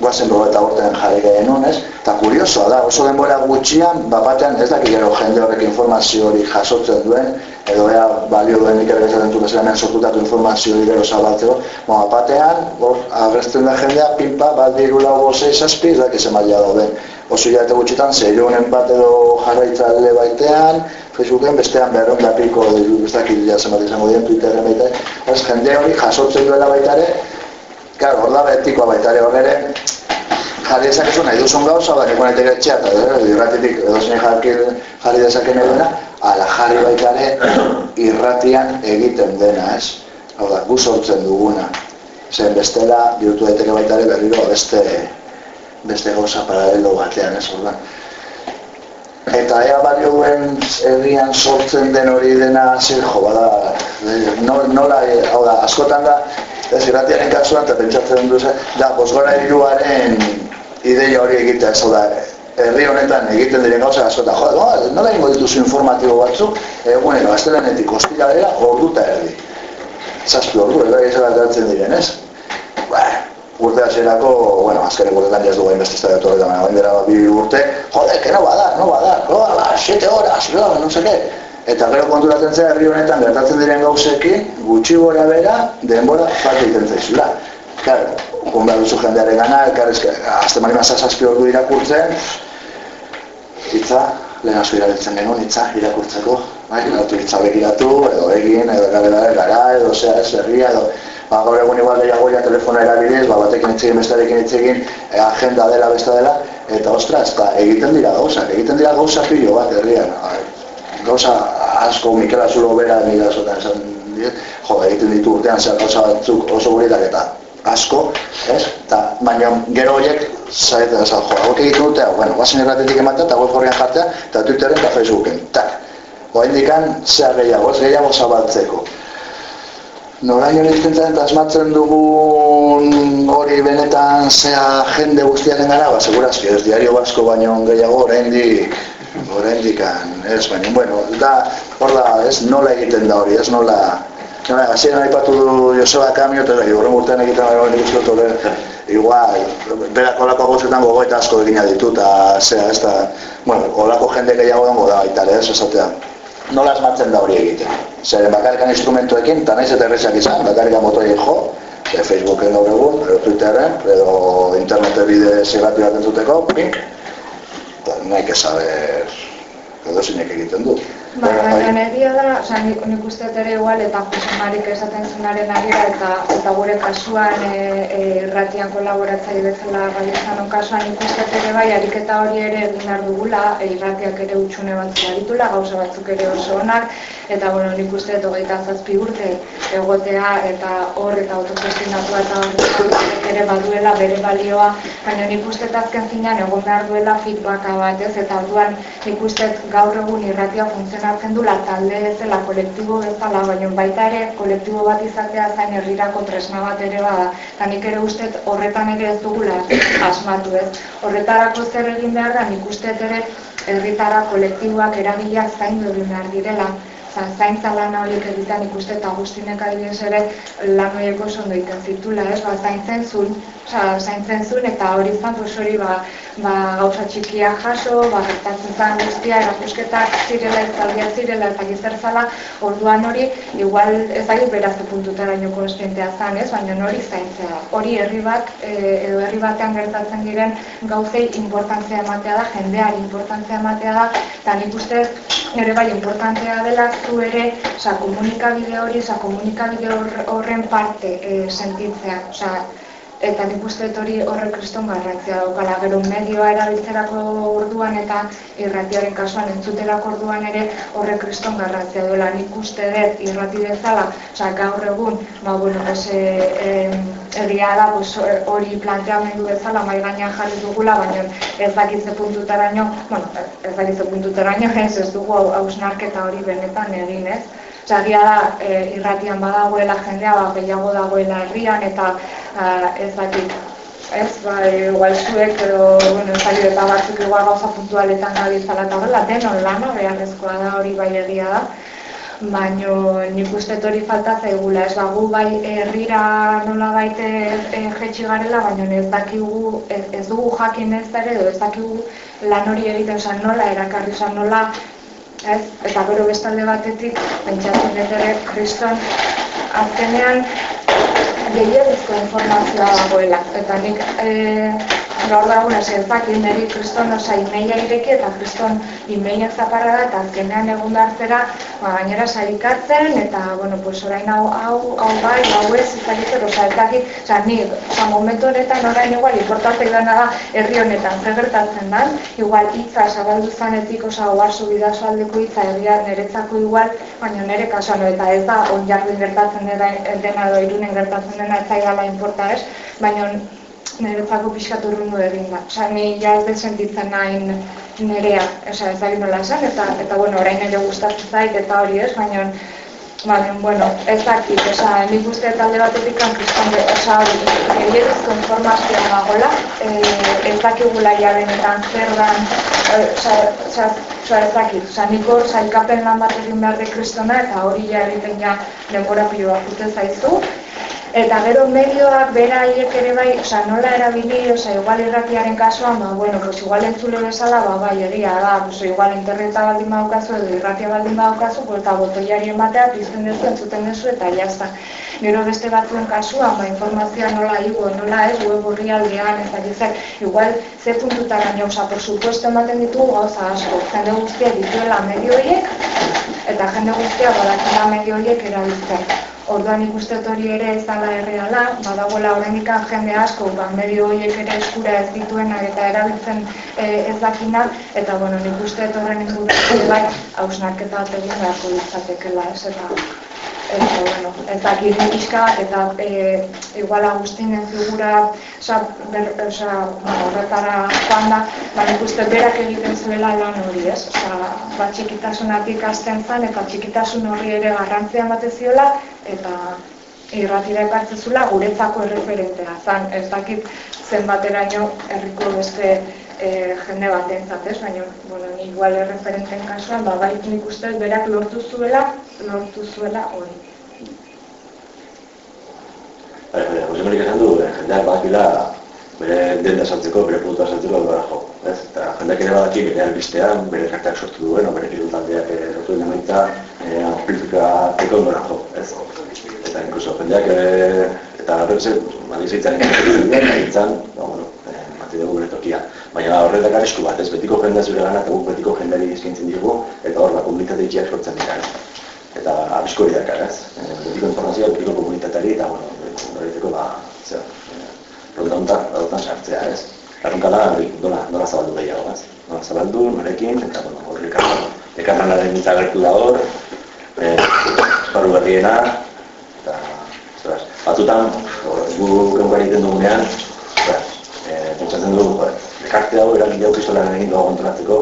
guazen eta urtean jarri genuen, ez? Eta kuriosoa da, oso denbora gutxian, ba, batean ez dakik gero jende horrek informazio hori jasotzen duen, edo ea balio duen du bezala hemen sortutako informazio hori gero zabaltzeko, ba, batean, hor, agertzen da jendea, pinpa, bat diru lau bosei zazpi, ez dakik maila dauden. Oso hilabete gutxitan, zeirunen bat edo jarraitzaile baitean, Facebooken bestean berron da piko, ez dakit ja zenbat izango dien, Twitterren baita, ez jende hori jasotzen duela baita ere, Claro, hor da betikoa baita ere hor ere, jarri dezakezu nahi duzun gauza, da niko nahi etxea, eta irratitik edo zein jarri, dezaken eduna, ala jarri baita ere irratian egiten dena, ez? Hau da, gu sortzen duguna. Zen bestela, bihurtu daiteke baita ere berriro beste, beste gauza paralelo batean, ez? Ordan. Eta ea balio duen herrian sortzen den hori dena zer jo, bada, no, nola, hau da, askotan da, ez irratiaren kasuan, eta pentsatzen du da, bosgora iruaren ideia hori egitea, ez da, herri honetan egiten diren gauza askotan, jo, no, nola ingo dituzu informatibo batzuk, egunero, astelanetik ostila dela, orduta erdi. Zazpi ordu, edo ez da diren, ez? Ba, urte hasierako, bueno, azkaren urtetan jaz dugu beste estadio torretan, baina bain dira bi urte, jode, que no bada, no bada, no bada, 7 horas, no, no sé qué. Eta gero konturatzen zen herri honetan gertatzen diren gauzekin, gutxi gora bera, denbora falta egiten zaizula. Claro, kun behar duzu jendearen gana, elkarrezke, azte mari mazazazpi ordu irakurtzen, hitza, lehenazu irabiltzen genuen, hitza, irakurtzeko, bai, garatu hitza begiratu, edo egin, edo gara, gara, edo zea, ez, herria, edo, ba, gaur egun igual gehiago ja telefona erabiliz, ba, batekin itzegin, bestarekin itzegin, e, agenda dela, besta dela, eta ostras, eta egiten dira gauzak, egiten dira gauzak pilo bat herrian, gauza asko Mikel Azulo bera nire azotan esan diet, jo, egiten ditu urtean zer gauza batzuk oso guritak eta asko, ez? Ta, baina gero horiek, zaretzen esan, jo, hauek egiten dute, bueno, guazen erratetik ematea, eta web horrean jartzea, eta Twitteren eta Facebooken, tak. Hoa indikan, zehar gehiago, ez gehiago zabaltzeko. Norain hori iztentzen eta asmatzen dugun hori benetan zea jende guztiaren gara, ba, segurazki ez diario basko baino gehiago oraindik oraindik ez baina bueno da hor da ez nola egiten da hori ez nola hasieran aipatu du Joseba Kamio eta gero urtean egiten da hori ikusten dut igual berak holako gozetan gogoeta asko egin ditu ta sea ez da bueno holako jende gehiago dago da baita ez esatea. Nola asmatzen da hori egiten? Zer bakarrikan instrumentuekin ta naiz eta erresak izan bakarrika motorekin jo Facebooken gaur egun, edo Twitterren, edo internete bide zirratu bat entzuteko, pink, hay que saber edo zinek egiten du. Ba, baina egia da, oza, nik, nik uste ere igual, eta Jose Marik esaten zunaren agira, eta, eta gure kasuan e, e, irratian kolaboratzai bezala gaitzanon kasuan nik uste ere bai, ariketa hori ere egin dugula, e, irratiak ere utxune batzuk ditula, gauza batzuk ere oso onak, eta bueno, nik uste dut hogeita zazpi urte egotea, eta hor eta autogestionatua eta hor ere baduela bere balioa, baina nik uste azken zinean egon behar duela feedbacka bat, ez, eta orduan nik uste gaur egun irratia funtzionatzen dula talde bezala, kolektibo bezala, baina baita ere kolektibo bat izatea zain herrirako tresna bat ere bada, eta nik ere uste horretan ere ez dugula asmatu ez. Horretarako zer egin behar da, nik uste ere herritara kolektiboak erabilia zain egin behar direla, zaintza lan horiek egiten ikuste eta Agustinek adibidez ere lan horiek oso ondo egiten zitula, ez? Ba, zaintzen zuen, oza, zaintzen zuen eta hori izan hori ba, ba, gauza txikia jaso, ba, gertatzen zen guztia, erakusketak zirela, ez zirela eta gizer zala, orduan hori, igual ez da beraz puntutara ino konstientea zan, ez? Baina hori zaintzea. Hori herri bat, e, edo herri batean gertatzen diren gauzei importantzia ematea da, jendeari importantzia ematea da, eta nik uste ere bai importantzia dela zu ere, oza, komunikabide hori, oza, komunikabide horren parte e, sentitzea, oza, eta nik uste hori horrek kriston garrantzia daukala, gero medioa erabiltzerako orduan eta irratiaren kasuan entzuterako orduan ere horrek kriston garrantzia duela, nik uste dut irrati bezala, oza, gaur egun, ba, bueno, pues, e, e, egia da, pues, hori planteamendu bezala, mai gainean jarri dugula, baina ez dakitze puntutaraino, bueno, ez dakitze puntutaraino, ez, ez dugu hausnarketa hori benetan egin, ez? Zagia da, e, irratian badagoela jendea, ba, gehiago dagoela herrian, eta ez dakit, ez, ba, igual zuek, edo, bueno, ez eta batzuk igual gauza puntualetan gabiltzala eta horrela, denon lana, beharrezkoa da, hori bai egia da, baino nik uste hori falta zaigula, ez bagu bai herrira nola baite e, jetxi garela, baino ez dakigu, ez, ez dugu jakin ez ere, edo ez dakigu lan hori egiten, osan nola erakarri, osan nola ez? Eta gero bestalde batetik, pentsatzen dut ere, kriston azkenean gehiagizko informazioa dagoela. Eta nik e, gaur dagoen dakit niri kriston osa imeia ireki eta kriston imeia zaparra da eta azkenean egun hartzera ba, gainera saikatzen eta bueno, pues orain hau, hau, hau bai, hau ez izakitzen, osa ez dakit, osa ni, osa momentu honetan orain igual importantek dena da herri honetan zer gertatzen da, igual hitza zabaldu zanetik osa oarzu bidazo aldeko hitza herriar niretzako igual, baina nire kasuan eta ez da on jardun gertatzen dena, dena edo irunen gertatzen dena ez zaigala inporta ez, baina niretzako pixkatu urrundu egin da. Osa, ni ja ez sentitzen nahi nerea, osa, ez da nola esan, eta, eta bueno, orain ere gustatzen zait, eta hori ez, baina, baina, bueno, ez dakit, osa, nik uste talde batetik kankistan, osa, gehiagizko informazioa dagoela, e, ez dakigula ja benetan zer dan, osa, osa, osa, ez dakit, osa, nik hor zailkapen lan bat egin behar de kristona, eta hori ja egiten ja denbora pilo bat zaizu, Eta gero medioak beraiek ere bai, oza, nola erabili, oza, igual irratiaren kasuan, ba, bueno, pues igual entzule bezala, ba, bai, egia da, pues igual interneta baldin badaukazu edo irratia baldin badaukazu, pues, eta botoiari ematea, pizten duzu, entzuten duzu, eta jazta. Gero beste batzuen kasuan, ba, informazioa nola igo, nola ez, web horri aldean, eta gizak, igual, ze puntutara nio, oza, por supuesto ematen ditugu gauza asko, jende guztia dituela medioiek, eta jende guztia badakela medioiek erabiltzen. Orduan ikusten hori ere ez dala erreala, badagoela oraindik jende asko, ba, medio horiek ere eskura ez dituena eta erabiltzen e, ez dakina, eta bueno, nik uste horren inguruan bai, hausnarketa bat egin beharko ditzatekela, ez eta eta bueno, ez dakit pixka eta e, igual Agustinen figura oza, ber, oza, horretara joan da, ba, ikuste berak egiten zuela lan hori, ez? Oza, ba, txikitasunatik hasten zen eta txikitasun horri ere garrantzia bate ziola eta irratira ekartzen zula guretzako erreferentea zan, ez dakit zenbateraino herriko beste e, jende bat entzat, baina, bueno, igual erreferenten kasuan, ba, bai nik uste berak lortu zuela, lortu zuela hori. Bai, bai, Jose Marik esan du, eh, jendeak bakila bere denda saltzeko, bere puntua saltzeko dut jo. Ez? Eta jendeak ere badaki bere albistean, bere karteak sortu duen, bere kirultaldeak e, sortu duen emaitza, e, amplifikatzeko dut jo. Ez? Eta inkluso jendeak, e, eta malizitzen egin egin ba, bueno, e, mati dugu bere tokia. Baina horretak arrisku bat, ez betiko jendea zure gana, eta betiko jendeari eskintzen digu, eta hor, ba, komunitate itxiak sortzen dira. Eta abisko hori dakar, ez? Betiko informazioa, betiko komunitateari, eta, bueno, horretako ba, zer, ronda honta, sartzea, ez? Erronkala, hori, nola, nola zabaldu gehiago, ez? Nola zabaldu, norekin, eta, bueno, horri ekarra, ekarranaren gertu da hor, e, esparru berriena, eta, zeraz, batzutan, gu genkari egiten dugunean, zeraz, e, pentsatzen dugu, ekarte hau eragin jau pistolaren egin doa kontrolatzeko,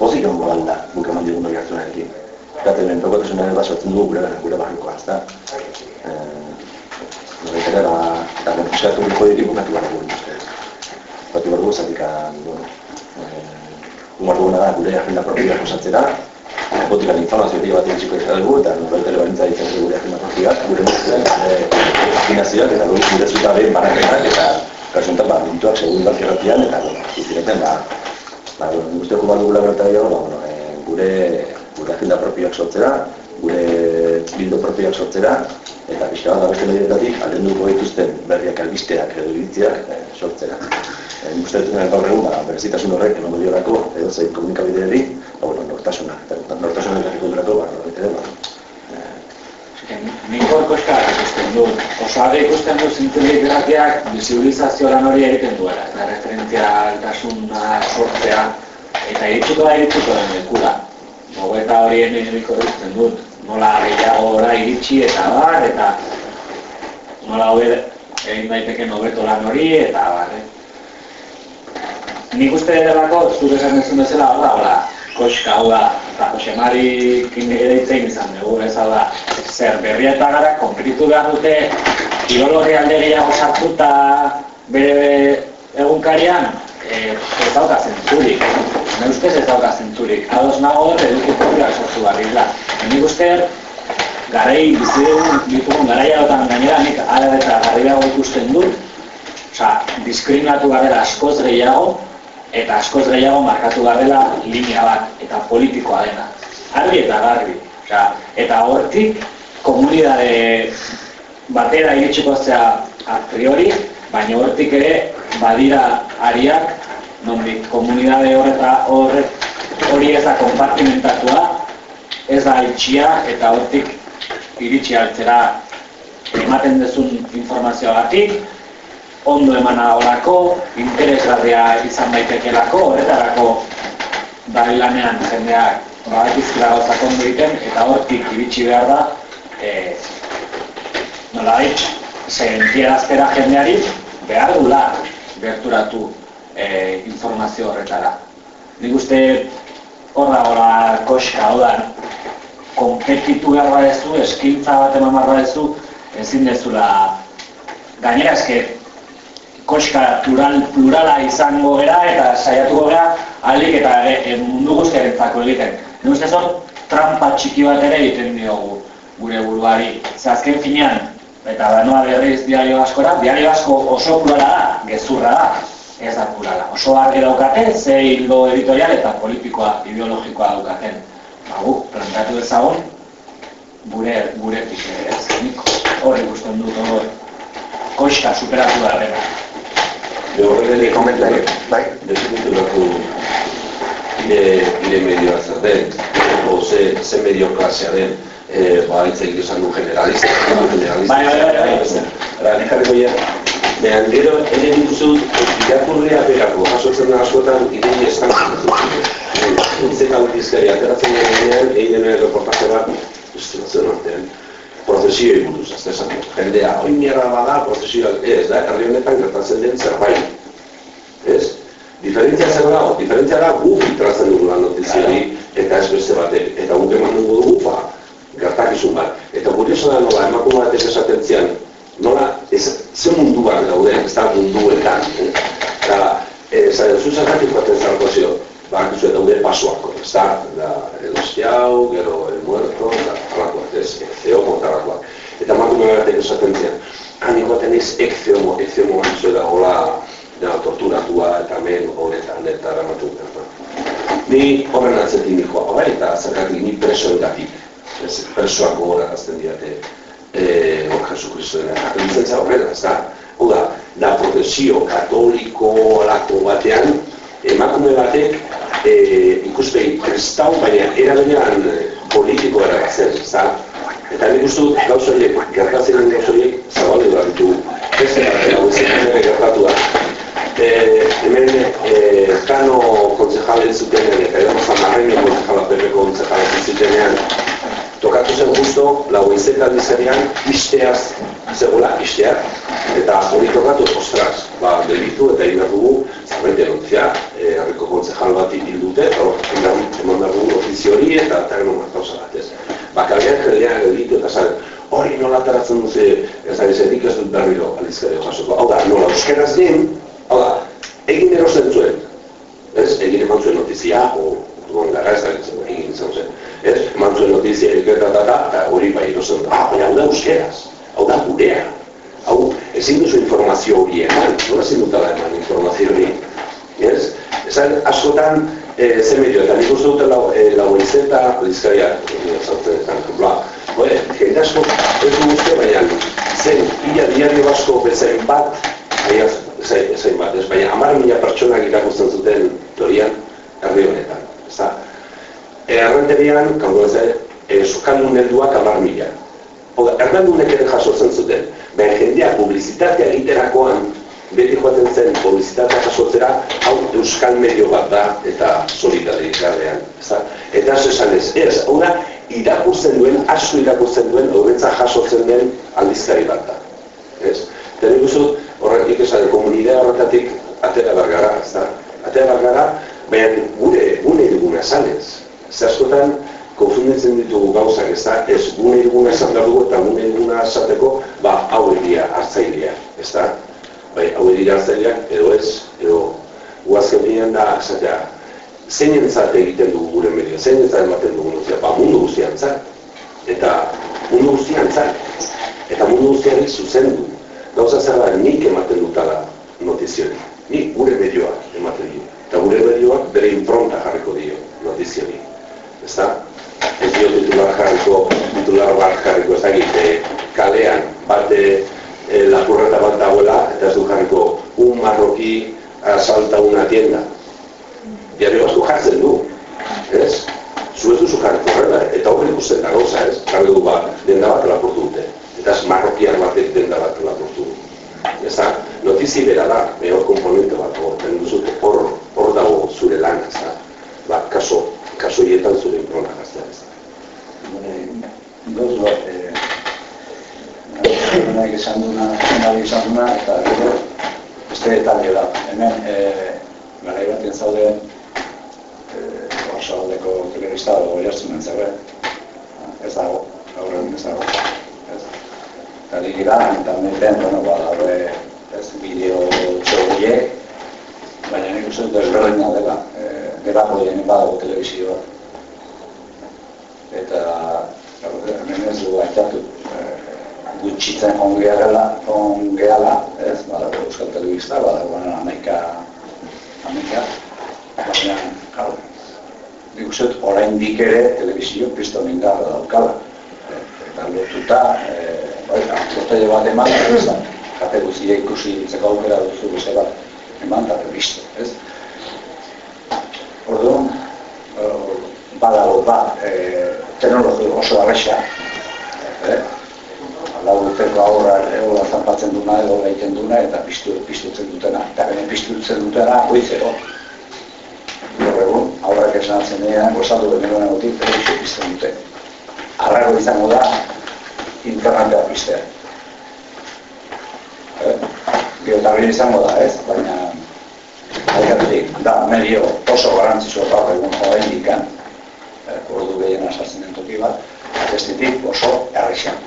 pozik egon da, guk eman digun hori hartunarekin. Eta, hemen, prokotasunaren bat sortzen dugu gure, gure barrikoa, ez da? Eta gara, eta gara, eskatu dugu egitik bukatu gara gure ustez. Bukatu gara gure zatik, bueno, gumar duguna da gure agenda propioak osatzera, botik gara informazio dira bat egitxiko ez dugu, eta nore telebalintza ditzen gure agenda propioak, gure muzioak, destinazioak, eta gure zutabe eta kasuntan, ba, minutuak segun bat erratian, eta, bueno, izireten, ba, ba, guztiak gumar dugula berta dira, ba, bueno, gure, gure agenda propioak sortzera, gure bildo propioak sortzera, eta pixka bat abeste medietatik aldenduko dituzten berriak albisteak edo iritziak e, sortzera. E, Uste dut gaur egun, ba, berezitasun horrek emango diorako edo zein komunikabideari, ba, bueno, nortasuna, eta nortasuna egiteko durako, ba, norbetere, ba. Nik hor koska ikusten du, oso argi ikusten du irratiak bizibilizazio lan hori egiten duela, eta referentzialtasuna sortzea, eta iritsiko da iritsiko den lekura. Gogeta hori hemen dut, nola gehiago ora iritsi eta bar, eta nola hobe egin daiteke hobeto lan hori, eta bar, eh? Nik uste delako, zuk esan duzun bezala, hola, hola, koska, hau da, eta Jose Mari itzein izan dugu, ez zer berria eta gara, konpritu behar dute, kirologi alde gehiago sartu eta bere egunkarian, e, ez dauka zentzurik. Ne ustez ez dauka zentzurik. Ados nago, eduki propioak sortu barri da. Nik uste, garei bizidegun ditugun garaiagotan gainera, nik ara eta garriago ikusten dut, Osa, diskriminatu garela askoz gehiago, eta askoz gehiago markatu garela linea bat, eta politikoa dena. Argi eta garbi. Osa, eta hortik, komunidade batera iritsiko zea a priori, baina hortik ere badira ariak, nondik komunidade horreta horret hori ez da konpartimentatua, ez da itxia eta hortik iritsi hartzera ematen dezun informazioagatik, ondo emana horako, interesgarria izan daitekelako, horretarako dailanean jendeak badakizkila gauzak ondo egiten, eta hortik iritsi behar da, e, nola haitz, sentieraztera jendeari behar dula gerturatu e, informazio horretara. Nik uste horra horra koska, hau da, kompetitu behar badezu, eskintza bat eman behar badezu, ezin dezula gainera eske koska plural, plurala izango gera eta saiatuko gera alik eta e, mundu guztiaren egiten. Nik uste zor, trampa txiki bat ere egiten diogu gure buruari. Ze azken finean, eta banoa berriz diario askora, diario asko oso plurala da, gezurra da, ez da plurala. Oso argi daukate, ze hildo editorial eta politikoa, ideologikoa daukaten. Ba, gu, plantatu ezagun, gure, gure pike, ez, nik hori guztien dut hori, koska superatu da bera. Jo horrela komentari, bai, definitu lako ire, ire medioa zer den, o ze, ze medio klasea den, eh ba hitz egin izan du generalista generalista. Bai bai bai bai bai bai Behan gero, ere dituzu, irakurria berako, jasotzen da askotan, idei estan Zeta utizkari, ateratzen denean, egin den reportaje bat, instrukzion artean, profesioa buruz, ez esan Jendea, oin mierda bada, profesioa, ez da, herri honetan gertatzen den zerbait. Ez? Diferentzia zer dago? Diferentzia da gu filtratzen dugu lan notiziari, eta ez beste batek. Eta guk eman dugu dugu, ba, gertakizun bat. Eta kurioso da nola, emakume bat esaten zian, nola, ez, ze mundu bat daude, ez da munduetan. Eh? Eta, eh, zaren, zuzakatik baten zarko zio, bak zuen daude pasoako, ez da, da, ostiau, gero, el muerto, da, alakoak, ez, ekzeomo, eta alakoak. Eta emakume bat esaten zian, hanik baten ez ekzeomo, ekzeomo bat zuen da, hola, da, torturatua, eta men, horretan, eta ramatu. Ni horren atzetik nikoa, bai, eta zergatik ni preso edatik ez presoak gogorarazten diate eh o Jesu Kristo dena. Lizentzia horrela, ez da? Oda, da protesio katoliko lako batean, emakume batek e, ikuspegi kristau, baina erabenean politiko erabatzen, ez da? Eta nik uste dut, gauz horiek, gertatzen den gauz horiek, zabaldu da ditu. Ez da, eta gertatu da. E, hemen, e, kano kontzejalen zuten, eta edo zamarreño kontzejala, pepeko kontzejala zutenean, tokatu zen justo lau izeta dizenean isteaz zegoela isteak eta hori tokatu ostras, ba, delitu eta egin dugu zabait denuntzia e, harriko kontzejal bat hil dute eta hor eman behar dugu ofizio hori eta eta gero martauza bat ez. Ba, kalean jendean delitu eta zaren hori nola ataratzen duze ez da ezetik ez dut berriro alizkare jasoko. Hau da, nola euskeraz din hau da, egin erosten zuen ez, egin eman zuen notizia o, duan gara ez da egin zen ez, eman zuen notizia eta hori bai erosen da, ah, baina hau da euskeraz, hau da gurea, hau ezin duzu informazio hori eman, nola ezin dut eman informazio hori, ez? Esan, askotan, e, ze medio, eta nik uste dute lau, e, lau izeta, lizkaria, zautzen ezan, bla, Oe, jende asko, ez du uste, baina zen, ia diario basko bezain bat, aia, zain bat, ez, baina amar mila pertsonak irakusten zuten teorian, herri honetan, ez da? Errenterian, kango ez da, Euskaldun helduak amar mila. Hau da, Ernaldunek ere jasotzen zuten. Baina jendea publizitatea egiterakoan, beti joaten zen publizitatea jasotzera, hau euskal medio bat da eta solidaritatean. ezta? Eta esan ez, ez, hau da, irakurtzen duen, asko irakurtzen duen, horretza jasotzen den aldizkari bat da. Ez? Eta nik dut, horretik esan, komunidea horretatik atera behar gara, ez da? Atera behar gara, baina gure, gure duguna esan ez. Ez askotan, konfunditzen ditugu gauzak, ez da? Ez gune duguna esan behar dugu eta gune duguna esateko, ba, hau egia, hartzailea, ez da? Bai, hau dira hartzaileak, edo ez, edo guazken binean da, esatea, zein entzat egiten dugu gure medio, zein entzat ematen dugu nozia, ba, mundu guztian zat. Eta mundu guztian zat. Eta mundu guztiari zuzen du. Gauza zer da, nik ematen dutala notizioni. Nik gure medioak ematen du. Eta gure medioak bere impronta jarriko dio notizioni. Ez da? Ez dio titular jarriko, titular bat jarriko, ez kalean, bate e, lapurreta bat dagoela, eta ez du jarriko, un marroki asalta una tienda. Diario asko jartzen du, ez? Zu ez duzu jarriko horrela, eta hori ikusten da gauza, ez? Jarri du bat, denda bat lapurtu dute. Eta ez marrokiar batek denda bat lapurtu du. Ez da, notizi bera da, behor komponente bat, hor, ten duzu, hor, hor dago zure lan, ez? Ba, kaso, kaso hietan zure inprona gaztea, ez? Dos bat, eh, honek esan duna, nahi esan duna, eta gero, beste detalle da. Hemen, eh, garai batean zauden, eh, oso aldeko telebista dago jartzen. Ez dago, gaur ez dago. Ez. Eta digira, eta meten, bueno, ba, daure, ez, bideo txoguiek, baina nik uste dut ezberdina dela, eh, gerako dien badago telebizioa. Eta, hemen ez du aitatu, eh, gutxitzen ongeala, ongeala, ez, badago euskal telebista, badago amaika, amaika, baina, gau, nik uste dut oraindik ere telebizio kriston indarra daukala. Eta lotuta, e, bai, botelle bat eman, kate guztia ikusi ditzeko aukera duzu beste bat eman, eta telebizio, ez? Orduan, eh, badago bat, e, teknologi oso arrexa, eh? lau urteko aurra egola zanpatzen duna edo gaiten duna eta piztu, piztutzen dutena. Eta benen piztutzen dutena goizero. Gaur egun, aurrak esan atzen denean, gozatu benero negotik, telebizio pizten dute. Arrago izango da, internetea piztea. Eh? Biotabili izango da, ez? Baina, Algatik, da, medio oso garantzizua gaur egun joain dikan, eh, ordu gehien asartzen den toki bat, bestetik oso errexan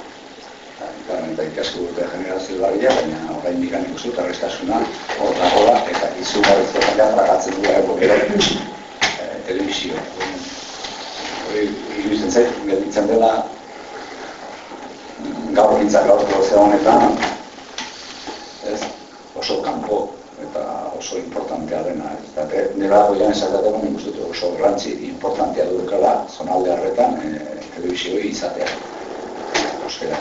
eta ikasko dute generazio labila, baina orain dikan ikustu eta restasuna hor dagoela eta izu gabetzen da tragatzen du ego gero e, telebizio. Hori iruditzen zait, gelditzen dela gaur gintzak gaur honetan ez, oso kanpo eta oso importantea dena. Eta nire goian esatatzen nik uste oso garrantzi importantea dukala zonalde harretan e, telebizioi izatea euskera.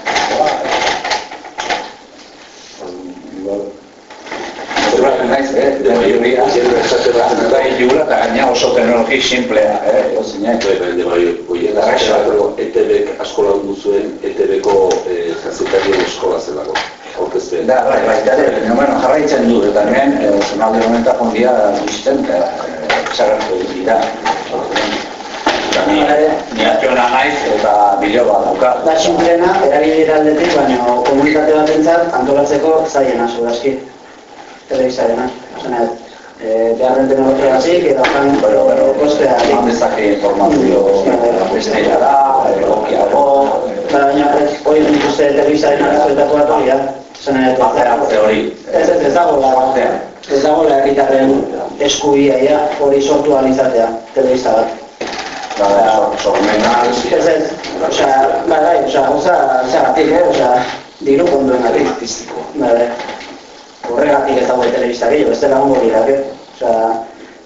Igual, Zerbatzen naiz, eh? De mayoría, da ilula eta gaina oso teknologi simplea, eh? Ozina, de mayoría, ETB asko lagundu zuen, ETB-ko jazetarien eskola zelako. Da, bai, bai, da, bueno, jarraitzen du, eta hemen, zonalde honetan jondia bizten, zerratu dira. Ni, ni atxona naiz eta bilo bat dauka. Da simplena, erabilera aldetik, baina komunitate bat entzat, antolatzeko zaiena, zurazki. Telebizarena. Zena, e, beharren teknologiatik eta jan, Pero, pero, kostea. eman dezake informazio bestela da, egokiago, Ba, baina, hori nik uste telebizaren arazoetako bat hori da. Zena, Azte hori. Ez ez ez dago ez dago herritarren eskubia ia hori sortu ahal izatea, telebista bat. da, sormena, Ez ez, osea, bai, bai, osea, oza, zagatik, eh, osea, diru konduen artistiko. Bai, bai. Horregatik ez dago telebista gehiago, ez dela hongo girak, eh? Osea,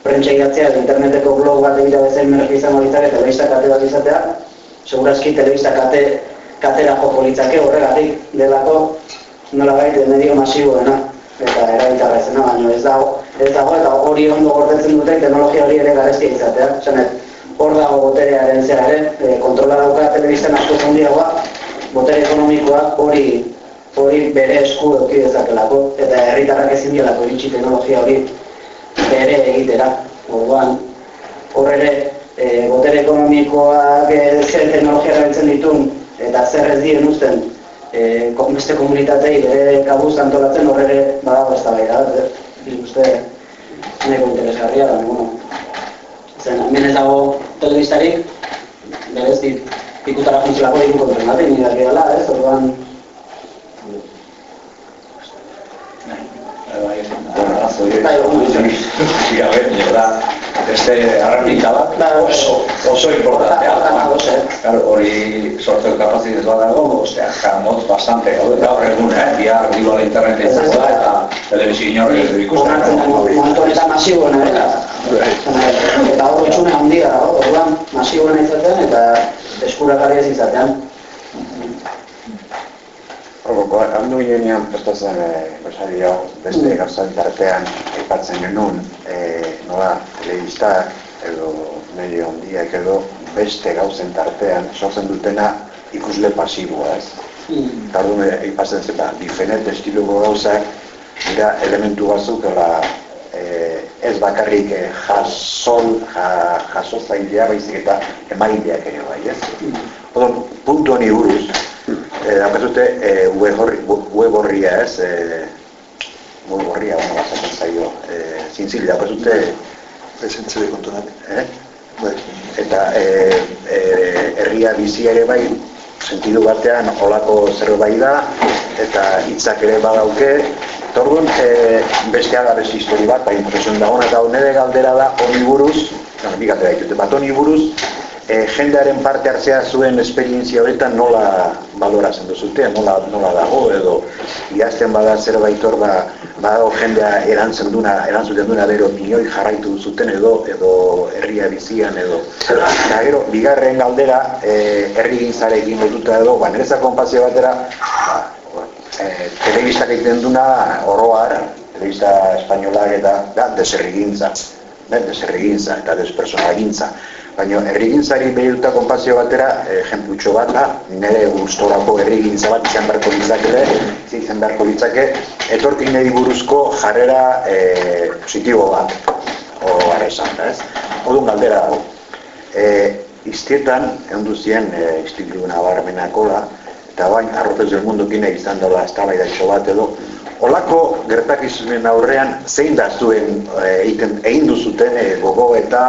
prentsa idatzea, interneteko blog bat egitea bezain merke izango litzake, telebista kate bat izatea, segurazki telebista kate, katera joko litzake horregatik delako nola baita medio masiboena eta erabiltzarra ezena, baina ez dago, ez dago eta hori ondo gordetzen dute teknologia hori ere garezkia izatea. Zenet, hor dago boterearen zera ere, e, kontrola dauka telebistan asko handiagoa, botere ekonomikoa hori hori bere esku eduki dezakelako eta herritarrak ezin dielako iritsi teknologia hori bere egitera. Orduan, hor ere, e, botere ekonomikoak e, zer teknologia erabiltzen ditun eta zer ez dien uzten e, beste komunitatei bere kabuz antolatzen hor ere badago ez da bai da, uste neko interesgarria da, bueno. Zen, hemen ez dago telebistarik, berez ikutara funtzionako diru kontrolaten, nire ez, orduan, Beste arrapika bat, oso, oso importantea. Claro, hori sortzeko kapazitate bat dago, osea, jamot bastante gaude gaur egun, eh, bihar digo la internet izango da eta telebizio inorri ez ikusten. Momentu honetan masiboena dela. Eta hor utxune handia orduan masiboena izatean eta eskuragarri ez izatean. Horroko, handu ginean prestatzen e, beste gauzan tartean aipatzen genuen, e, nola, telebistak edo medio handiak edo beste gauzen tartean sortzen dutena ikusle pasiboa, ez? Mm. Tardun aipatzen zeta, diferent estiluko gauzak dira elementu batzuk ela, e, ez bakarrik e, jasol, ja, jaso zailea baizik eta emaileak ere bai, ez? Mm. Odon, puntu honi buruz, Eh, daukazute, eh, web horria ez, eh, web horria, bueno, bazatzen zaio, eh, zintzili, daukazute... Esentzile kontunak. Eh? Bai. Eta eh, eh, herria bizi ere bai, sentidu batean olako zerbait da, eta hitzak ere badauke, Tordun, e, beste beste histori bat, bai impresion da hona, eta nire galdera da honi buruz, no, bi galdera ditute, bat honi buruz, e, jendearen parte hartzea zuen esperientzia horretan nola baloratzen duzute, nola, nola dago edo iazten bada zerbait hor ba, badago jendea erantzen duna, erantzuten duna bero opinioi jarraitu zuten edo edo herria bizian edo. Eta gero, bigarren galdera e, herri gintzarekin lotuta edo, ba, nereza konpazio batera ba, e, telebistak egiten duna oroar, telebista espainolak eta da, deserrigintza, deserrigintza eta despersonalgintza baina herrigintzari behiruta konpazio batera, ejemplutxo bat da, nire gustorako herrigintza bat izan beharko litzake, izan beharko litzake, etortik nahi buruzko jarrera e, positibo bat, o esan da, ez? Odun galdera dago. E, iztietan, egon duzien, e, iztilu nabarmenakola, eta bain, arrotez del mundukin izan dela ez bat edo, Olako gertakizunen aurrean zein da zuen egin e, duzuten e, gogo eta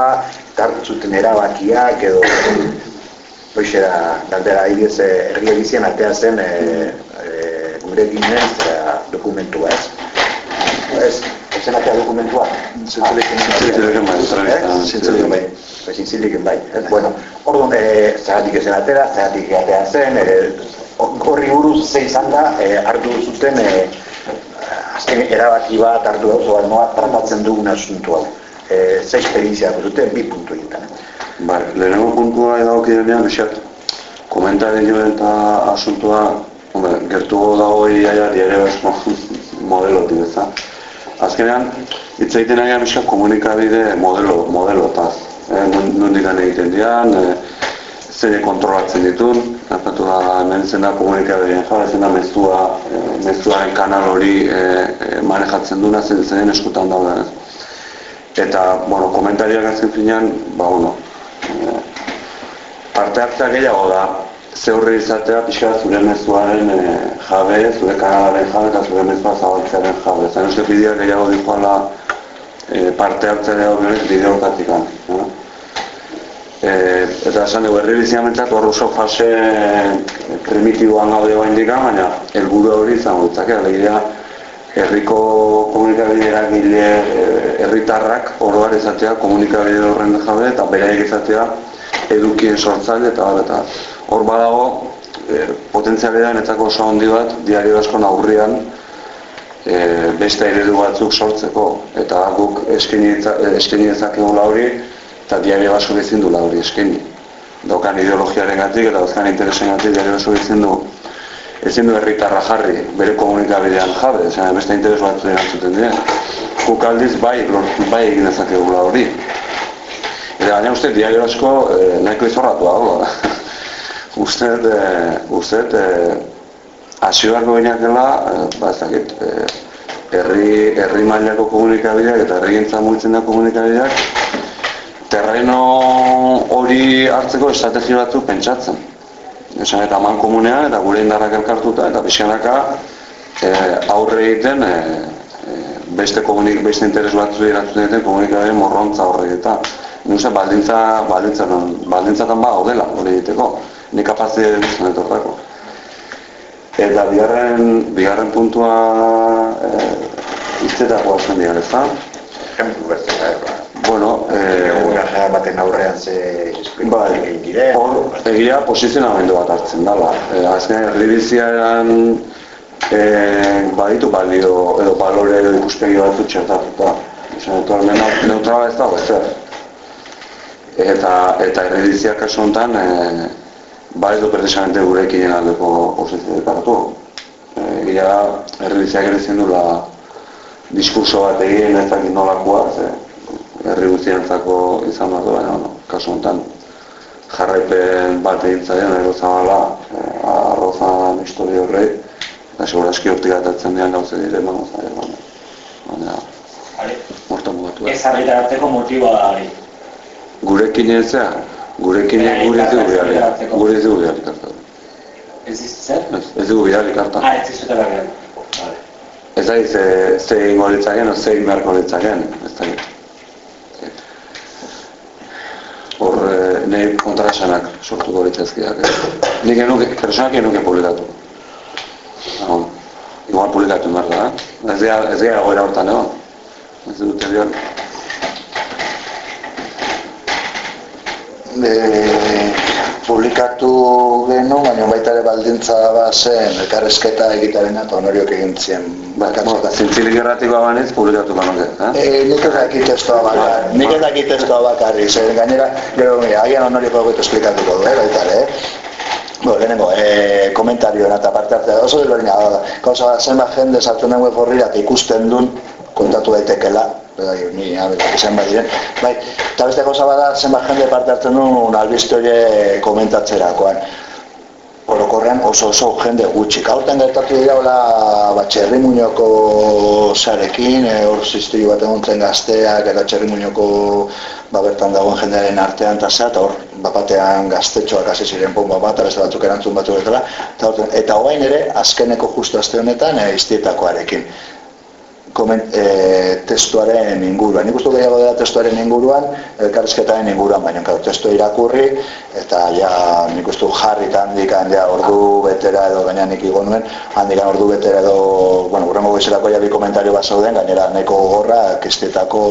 hartzuten erabakiak edo hoxe da, galdera adibidez herri edizien atea zen e, e, gure ginen zera dokumentua ez. Ez, zen atea dokumentua. Zintziliken bai. Zintziliken bai. Zintziliken bai. Bueno, orduan, e, zeratik ezen atera, zeratik atea zen, horri buruz zein izan da, e, hartu zuten, e, azken erabaki bat hartu dauz, noa tratatzen dugun asuntu hau e, ze esperientzia dute bi puntu egiten. Bai, lehenengo puntua edo kidenean, esat, komentaren jo eta asuntua, hombre, gertu dago iaia diare bezko modelotik ez da. Azkenean, hitz egiten nahian esat komunikabide modelo, modelotaz. Eh, nondik egiten dian, e, zer kontrolatzen ditun, Zapatu da, hemen zena komunikabideen jara, zena mezua, e, mezuaren kanal hori e, e, manejatzen duna, zen zen eskutan daude. Eta, bueno, komentariak azken finean, ba, bueno, e, parte hartzea gehiago da, zeurri izatea pixka zure mezuaren e, jabe, zure kanalaren jabe eta zure mezua zabaltzearen jabe. Zain uste bidea gehiago dikoala e, parte hartzea gehiago nire bide hortatik e, eta esan dugu, herri bizian mentzat, hor oso fase primitiboan gaude bain dika, baina helburu hori izan dutzak, alegia, herriko komunikabide eragile eh, herritarrak oroar izatea komunikabide horren jabe eta beraiek izatea edukien sortzaile eta bar eta hor badago e, potentzialea netzako oso handi bat diario asko aurrian e, beste eredu batzuk sortzeko. Eta guk eskaini dezakegu hori eta diario asko ezin du hori eskaini dokan ideologiaren gatik eta dozkan interesen gatik diario asko ezin du ezin du herritarra jarri, bere komunikabidean jabe, esan beste interes bat zuen antzuten dira. Guk bai, lortu bai egin dezakegula hori. Eta baina uste, diario asko eh, nahiko izorratu hau. uste, e, uste, e, asioako dela, e, ba, ez dakit, e, herri, herri mailako komunikabideak eta herri gintzen mugitzen da komunikabideak, terreno hori hartzeko estrategi batzu pentsatzen. Esan eta man komunea eta gure indarrak elkartuta eta pixkanaka e, aurre egiten e, e, beste komunik, beste interes batzu erantzuten egiten komunikabide morrontza horre eta Nusa baldintza, baldintza, baldintzatan ba dela hori egiteko, ni kapazite dut etorrako. Eta bigarren, bigarren puntua e, iztetako hasten dira, ez da? Ejemplu bezala, eh, Bueno, eh, Egun baten aurrean ze bai, egin dire. hor, egia posizionamendu bat hartzen dala. E, azken herribiziaran e, baditu balio edo balore edo ikuspegi batzu txertatuta. Esan, hemen neutrala ez dago ezer. Eta, eta herribizia kasu honetan, e, bai du precisamente gurekin aldeko posizio dekaratu. E, egia da, herribiziak ere zindula diskurso bat egin ez dakit nolakoa, ze, herri guztientzako izan bat baina, no, kasu honetan jarraipen bat egin zaien, ero zabala, eh, arrozan historia horrei, eta segura eski hortik atatzen dian gauze dire, emango zaien, baina, baina, morta mugatu. Ez argitaratzeko motiboa da hori. Gurekin ez gurekin ez gure ez dugu bihalik, gure ez dugu bihalik hartu. Ez zer? Ez, dugu bihalik hartu. Ah, ez izutela behar. Ez da, ze, ingo litzaken, ze inberko litzaken, ez da, hor e, nahi kontrasanak sortuko litzazkiak. Eh? Nik enuke, personak enuke publikatu. No, igual publikatu behar da, eh? ez dira, goera hortan egon. Ez dute dion. e, publikatu genu, baina baita ere baldintza bazen elkarrezketa egitaren eta onoriok egin zien zintzilik erratikoa banez, publikatu banoke. Eh? E, nik ez dakit testoa bakar, nik ez dakit testoa bakarri, zer gainera, gero, mira, agian onoriok egoetu esplikatuko du, eh, baita ere, eh? Bueno, lehenengo, e, komentarioen eta parte hartzea, oso desberdina da, gauza bat, zenbat jende sartu den web horrira eta ikusten duen, kontatu daitekela, bai, ni bai diren, bai, eta beste gauza bada, zenbat jende parte hartzen duen albiste hori komentatzerakoan. Orokorrean oso oso jende gutxi. Gaurten gertatu dira hola ba, txerrimuñoko zarekin, e, hor ziztiri bat egon gazteak eta txerrimuñoko ba, bertan dagoen jendearen artean eta zea, eta hor bapatean gaztetxoak hasi ziren bomba bat, eta beste batzuk erantzun batzuk eta, eta, eta hoain ere, azkeneko justu aste honetan, e, iztietakoarekin koment, e, testuaren inguruan. Nik uste gehiago dela testuaren inguruan, elkarrizketaren inguruan, baina karo, testu irakurri, eta ja nik uste jarri eta handik ja, ordu betera edo gaina nik igo nuen, handik ordu betera edo, bueno, urrengo bezalako ja bi komentario bat zauden, gainera neko gogorra, kistetako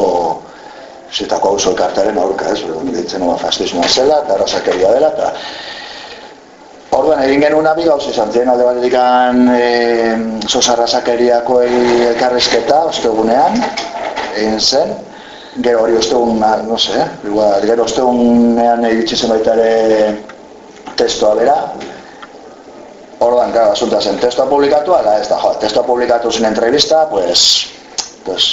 zitako hau elkartaren aurka, ez, ditzen ba, fastismoa zela, eta razakeria dela, eta Orduan, egin genuen abi gauz izan zen, alde bat edikan e, sosarrazakeriako elkarrezketa, ostegunean, egin zen, gero hori ostegun, no se, igual, gero ostegunean egitsi zen baita ere testoa bera, Orduan, gara, asunta zen, testoa publikatu, ala ez da, jo, testoa publikatu zen entrevista, pues, pues,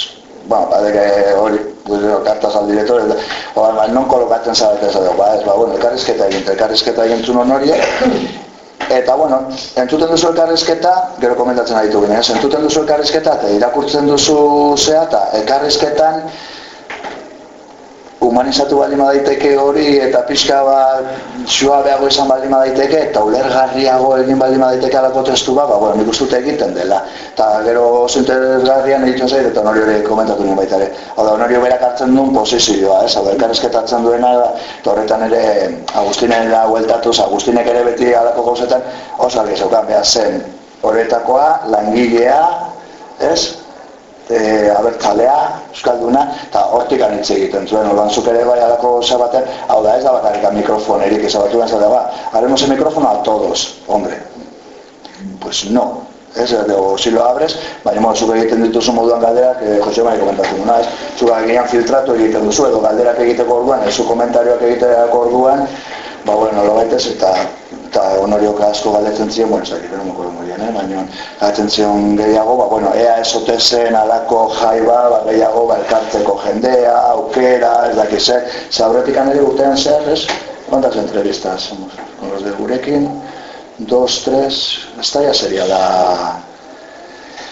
bueno, badeke hori, pues, kartas al director, o ba, non kolokatzen zabete ez da, ba, ez, ba, bueno, elkarrizketa egin, elkarrizketa egin zun honorie, eta, bueno, entzuten duzu elkarrizketa, gero komentatzen aditu gine, ez, entzuten duzu elkarrizketa, eta irakurtzen duzu zea, eta elkarrizketan, humanizatu baldin daiteke hori eta pixka bat suabeago izan baldin daiteke eta ulergarriago egin baldin daiteke alako testu bat, ba, bueno, nik uste egiten dela. Eta gero zinteresgarrian egiten zait eta onori hori komentatu nuen baita ere. Hau da, onori berak hartzen duen posizioa, ez? Hau da, elkarrezketatzen duena eta horretan ere Agustinera hueltatuz, Agustinek ere beti alako gauzetan, oso alge zeukan behar zen horretakoa, langilea, ez? E, abertzalea, euskalduna, eta hortik anitze egiten zuen, orduan zuk ere bai alako baten, hau da ez da bakarrik mikrofonerik ezabatu behar zela, ba, haremos el micrófono a todos, hombre. Pues no, ez, o si lo abres, baina mo, zuk egiten dituzu moduan galderak, eh, Jose Mari komentatu duna, ez, zuk agian filtratu egiten duzu, edo galderak egiteko orduan, ez zu komentarioak egiteko orduan, ba, bueno, lo baitez, eta eta onoriok asko galdetzen ziren, bueno, ez dakit, no me eh, baina galdetzen zion gehiago, ba, bueno, ea esote zen alako jaiba, ba, gehiago, ba, elkartzeko jendea, aukera, ez dakit, ze, ze aurretik aneri urtean zer, ez? Quantas entrevistas somos? los de gurekin, dos, tres, ez da ja seria da...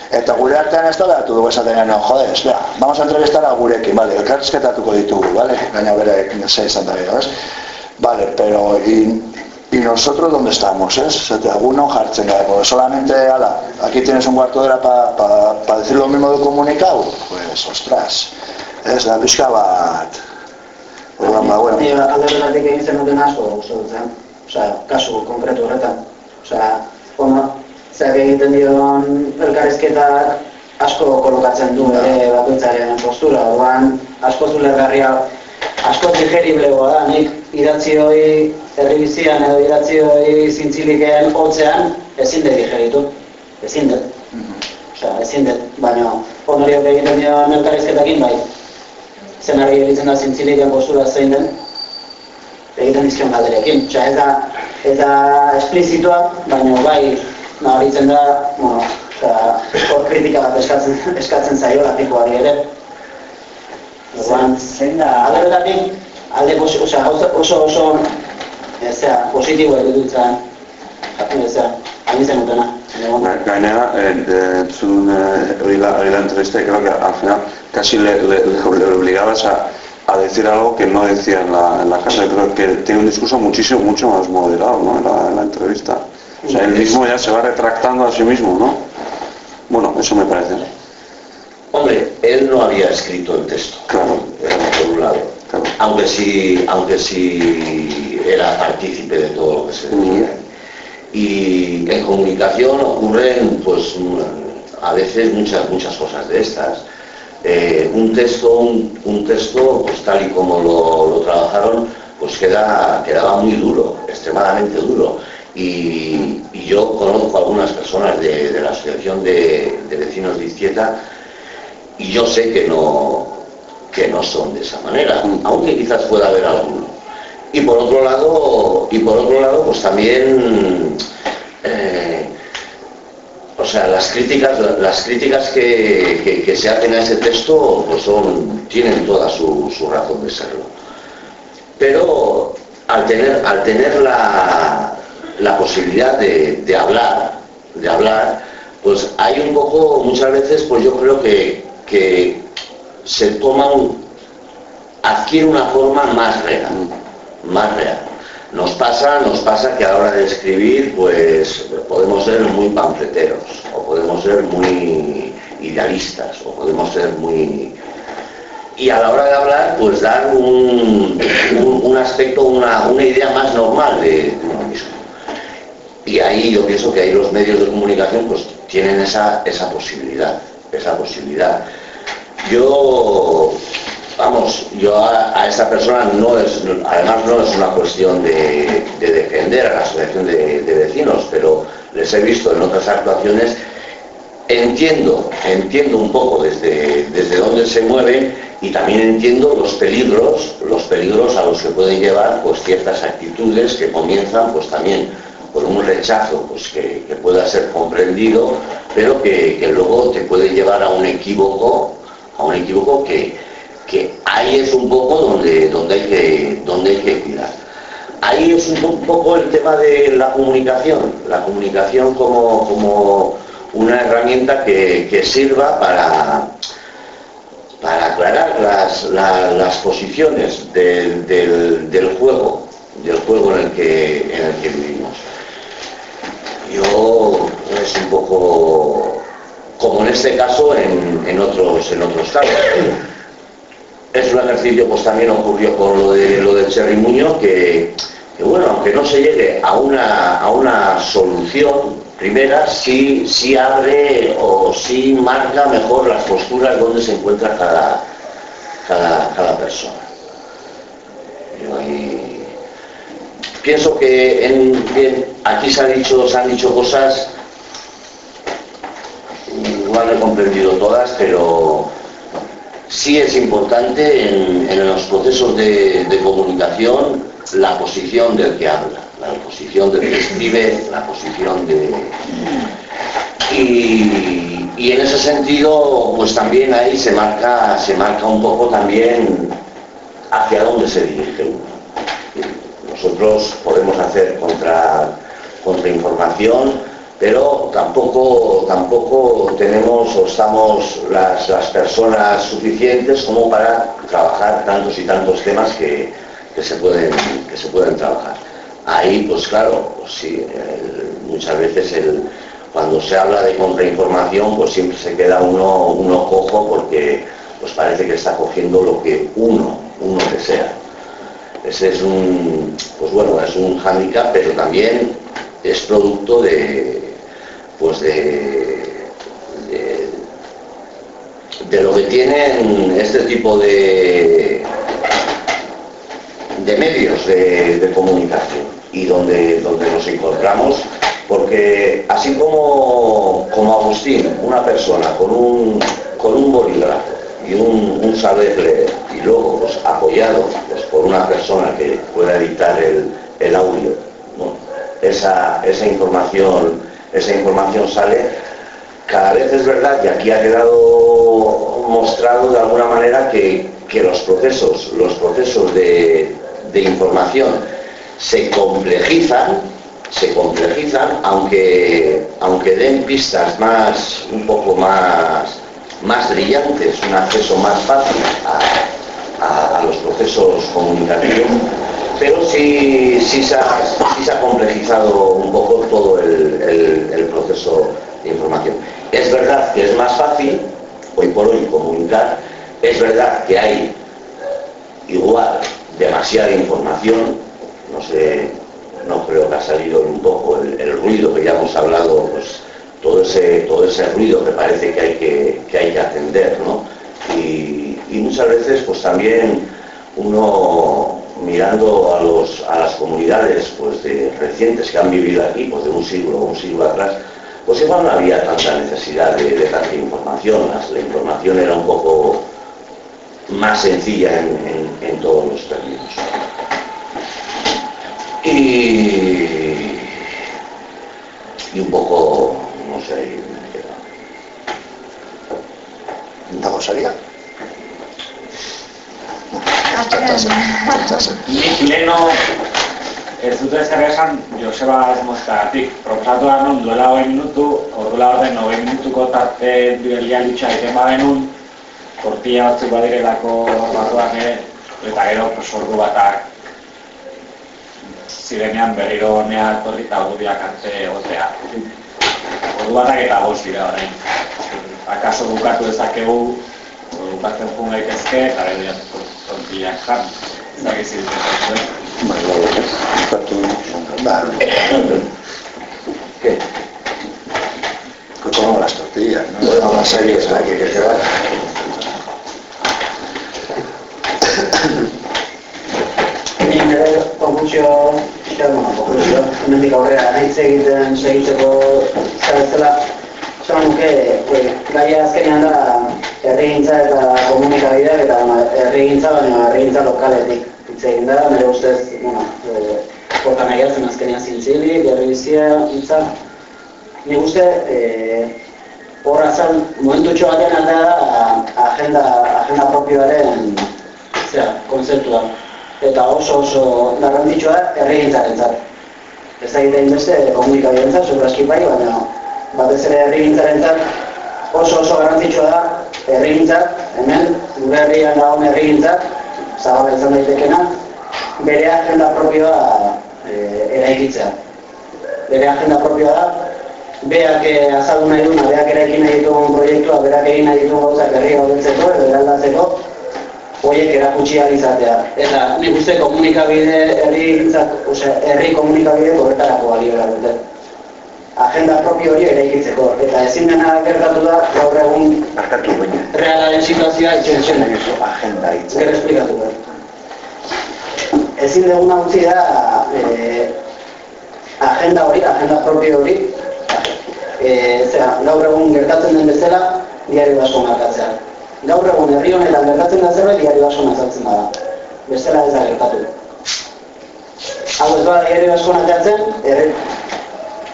Eta gure artean ez da behatu dugu esaten gano, jode, espera, vamos a entrevistar a gurekin, vale, elkarrizketatuko ditugu, vale, gaina bere zei izan da gero, ez? Vale, pero, y, y nosotros dónde estamos? Zete, alguno jartzen gara, porque solamente, ala, aquí tienes un cuarto de hora para pa, pa decir lo mismo de comunicado, pues, ostras, ez da pixka bat, Orduan, ba, bueno. Ni alde horretatik egin zen duten asko dut zen. Osea, kasu konkretu horretan. Osea, bueno, zer egiten dion elkarrizketa asko kolokatzen du ere bakoitzaren postura. Orduan, asko zulergarria, asko digeriblegoa da, nik idatzi hori herri bizian edo idatzi hori zintzilikeen hotzean ezin dut digeritu. Ezin dut. Osea, ezin dut, baina ondoriok egiten dion elkarrizketakin bai zenari egiten da zintziliken postura zein den, egiten dizkion galderekin. Osea, ez da, ez da esplizitoa, baina bai, nabaritzen da, bueno, osea, hor kritika bat eskatzen, eskatzen zaio latikoari ere. Orduan, Zein da... alde betatik, alde posi, osea, oso, oso, ez zera, positibo edutzen, jakin ez zera, hain zen dutena. Gainera, entzun hori la, hori la entrevista, creo que al final casi le, le, le obligabas a, a decir algo que no decía en la, en la casa. Creo que tiene un discurso muchísimo, mucho más moderado ¿no? en, la, en la entrevista. O sea, él mismo ya se va retractando a sí mismo, ¿no? Bueno, eso me parece. Hombre, él no había escrito el texto, Claro, por un lado. claro. Aunque sí, aunque sí era partícipe de todo lo que se decía. Y en comunicación ocurren, pues, a veces muchas, muchas cosas de estas. Eh, un texto, un, un texto, pues tal y como lo, lo trabajaron, pues queda, quedaba muy duro, extremadamente duro. Y, y yo conozco algunas personas de, de la Asociación de, de Vecinos de Izquieta y yo sé que no, que no son de esa manera, aunque quizás pueda haber alguno. Y por otro lado, y por otro lado, pues también, eh, o sea, las críticas, las críticas que, que- se hacen a ese texto, pues son, tienen toda su, su razón de serlo. Pero al tener, al tener la, la posibilidad de, de hablar, de hablar, pues hay un poco, muchas veces, pues yo creo que, que se toma un, adquiere una forma más real, más real. Nos pasa, nos pasa que a la hora de escribir, pues podemos ser muy panfleteros, o podemos ser muy idealistas, o podemos ser muy... Y a la hora de hablar, pues dar un, un- un aspecto, una, una idea más normal de, uno mismo. Y ahí yo pienso que ahí los medios de comunicación pues tienen esa, esa posibilidad, esa posibilidad. Yo, vamos, yo a, a esta persona no es, además no es una cuestión de, de defender a la asociación de, vecinos, pero les he visto en otras actuaciones, entiendo, entiendo un poco desde, desde dónde se mueven y también entiendo los peligros, los peligros a los que pueden llevar pues ciertas actitudes que comienzan pues también por un rechazo pues que, que pueda ser comprendido, pero que, que luego te puede llevar a un equívoco, a un equívoco que, que ahí es un poco donde, donde, hay, que, donde hay que cuidar. Ahí es un po- poco el tema de la comunicación, la comunicación como, como una herramienta que, que sirva para, para aclarar las, la- las posiciones del, del- del juego, del juego en el que, en el que vivimos. Yo es un poco como en este caso en, en otros en otros casos. Es un ejercicio, pues también ocurrió con lo de lo del Cherrimuño, que, que bueno, aunque no se llegue a una, a una solución primera, sí, sí abre o sí marca mejor las posturas donde se encuentra cada, cada, cada persona. Pienso que en, aquí se, ha dicho, se han dicho cosas, no han comprendido todas, pero sí es importante en, los procesos de, comunicación la posición del que habla, la posición del que escribe, la posición de... Y, en ese sentido, pues también ahí se marca, se marca un poco también hacia dónde se dirige uno. Nosotros podemos hacer contra, contrainformación, pero tampoco, tampoco tenemos o estamos las, las personas suficientes como para trabajar tantos y tantos temas que, que se, pueden, que se pueden trabajar. Ahí, pues claro, pues sí, muchas veces el, cuando se habla de contrainformación, pues siempre se queda uno, uno cojo porque pues parece que está cogiendo lo que uno, uno desea. Ese es un, pues bueno, es un hándicap, pero también es producto de, pues de, de, lo que tienen este tipo de, de medios de, de comunicación y donde, donde nos encontramos, porque así como, como Agustín, una persona con un, con un bolígrafo y un, un saber leer, y luego pues, apoyado pues, por una persona que pueda editar el, el audio, esa, esa, información, esa información sale, cada vez es verdad, y aquí ha quedado mostrado de alguna manera que, que los procesos, los procesos de, de información se complejizan, se complejizan, aunque, aunque den pistas más, un poco más, más brillantes, un acceso más fácil a, a- a los procesos comunicativos, pero sí, sí, se ha, complejizado un poco todo el, proceso de información. Es verdad que es más fácil, hoy por hoy, comunicar, es verdad que hay igual demasiada información, no sé, no creo que ha salido un poco el, el ruido que ya hemos hablado, pues todo ese, todo ese ruido que parece que hay que, que hay que atender, ¿no? Y, y muchas veces pues también uno mirando a, las comunidades pues de recientes que han vivido aquí, pues de un siglo o un siglo atrás, pues igual no había tanta necesidad de, de tanta información, la información era un poco más sencilla en, todos los términos. Y, un poco, no sé, ahí me he quedado. Nik leno ez dute zer esan Joseba ez mozkagatik. Proposatu da nun duela hogei minutu, ordula orden hogei minutuko tarte bidelia litxa egiten badenun, tortilla batzuk badirelako barruan ere, eta gero pues, ordu batak zirenean berriro honea etorri eta guriak arte egotea. Ordu batak eta bost dira orain. Akaso bukatu dezakegu, bukatzen jun gaitezke, eta gero ja tortillak jan. Ez dakit ziduten. Bai, bai, bukatu. Ba, ¿Qué? como las tortillas, ¿no? Bueno, la serie es la que hay que quedar. Ni nire konfutsio, pixka, bueno, konfutsio, hemendik aurrera hitz egiten segitzeko zaretzela, esan nuke, e, gaia azkenean da herrigintza eta komunikabideak eta herrigintza, baina herrigintza lokaletik hitz egin da, nire ustez, bueno, e, porta nahi hartzen azkenean zintzili, herri bizia, hitza, nik uste, e, horra zen, momentutxo batean da agenda, agenda propioaren zera, konzeptua. Eta oso oso garrantzitsua da herrigintzarentzat. Ez da egiten beste komunikabidentzat, seguraski bai, baina batez ere herrigintzarentzat oso oso garrantzitsua da herrigintzat, hemen gure herrian dagoen herrigintzat, zabala izan daitekena, bere agenda propioa e, eraikitzea. Bere agenda propioa da, beak eh, azaldu nahi duna, beak eraikin nahi ditugun proiektua, berak egin nahi ditugun gauzak herria hobetzeko edo eraldatzeko, horiek erakutsi izatea. Eta nik uste komunikabide, herri, herri komunikabide horretarako balio dute. Agenda propio hori eraikitzeko. Eta ezin dena gertatu da, gaur egun Markatu baina. realaren situazioa itxen zen. Agenda hitz. Gero esplikatu behar. Ezin duguna utzi da, eh, agenda hori, agenda propio hori, eh, zera, gaur egun gertatzen den bezala, diario basko markatzea. Gaur egun herri honetan gertatzen da zerbait, diario basko markatzen da. Bestela ez da gertatu. Hau ez bada diario basko markatzen,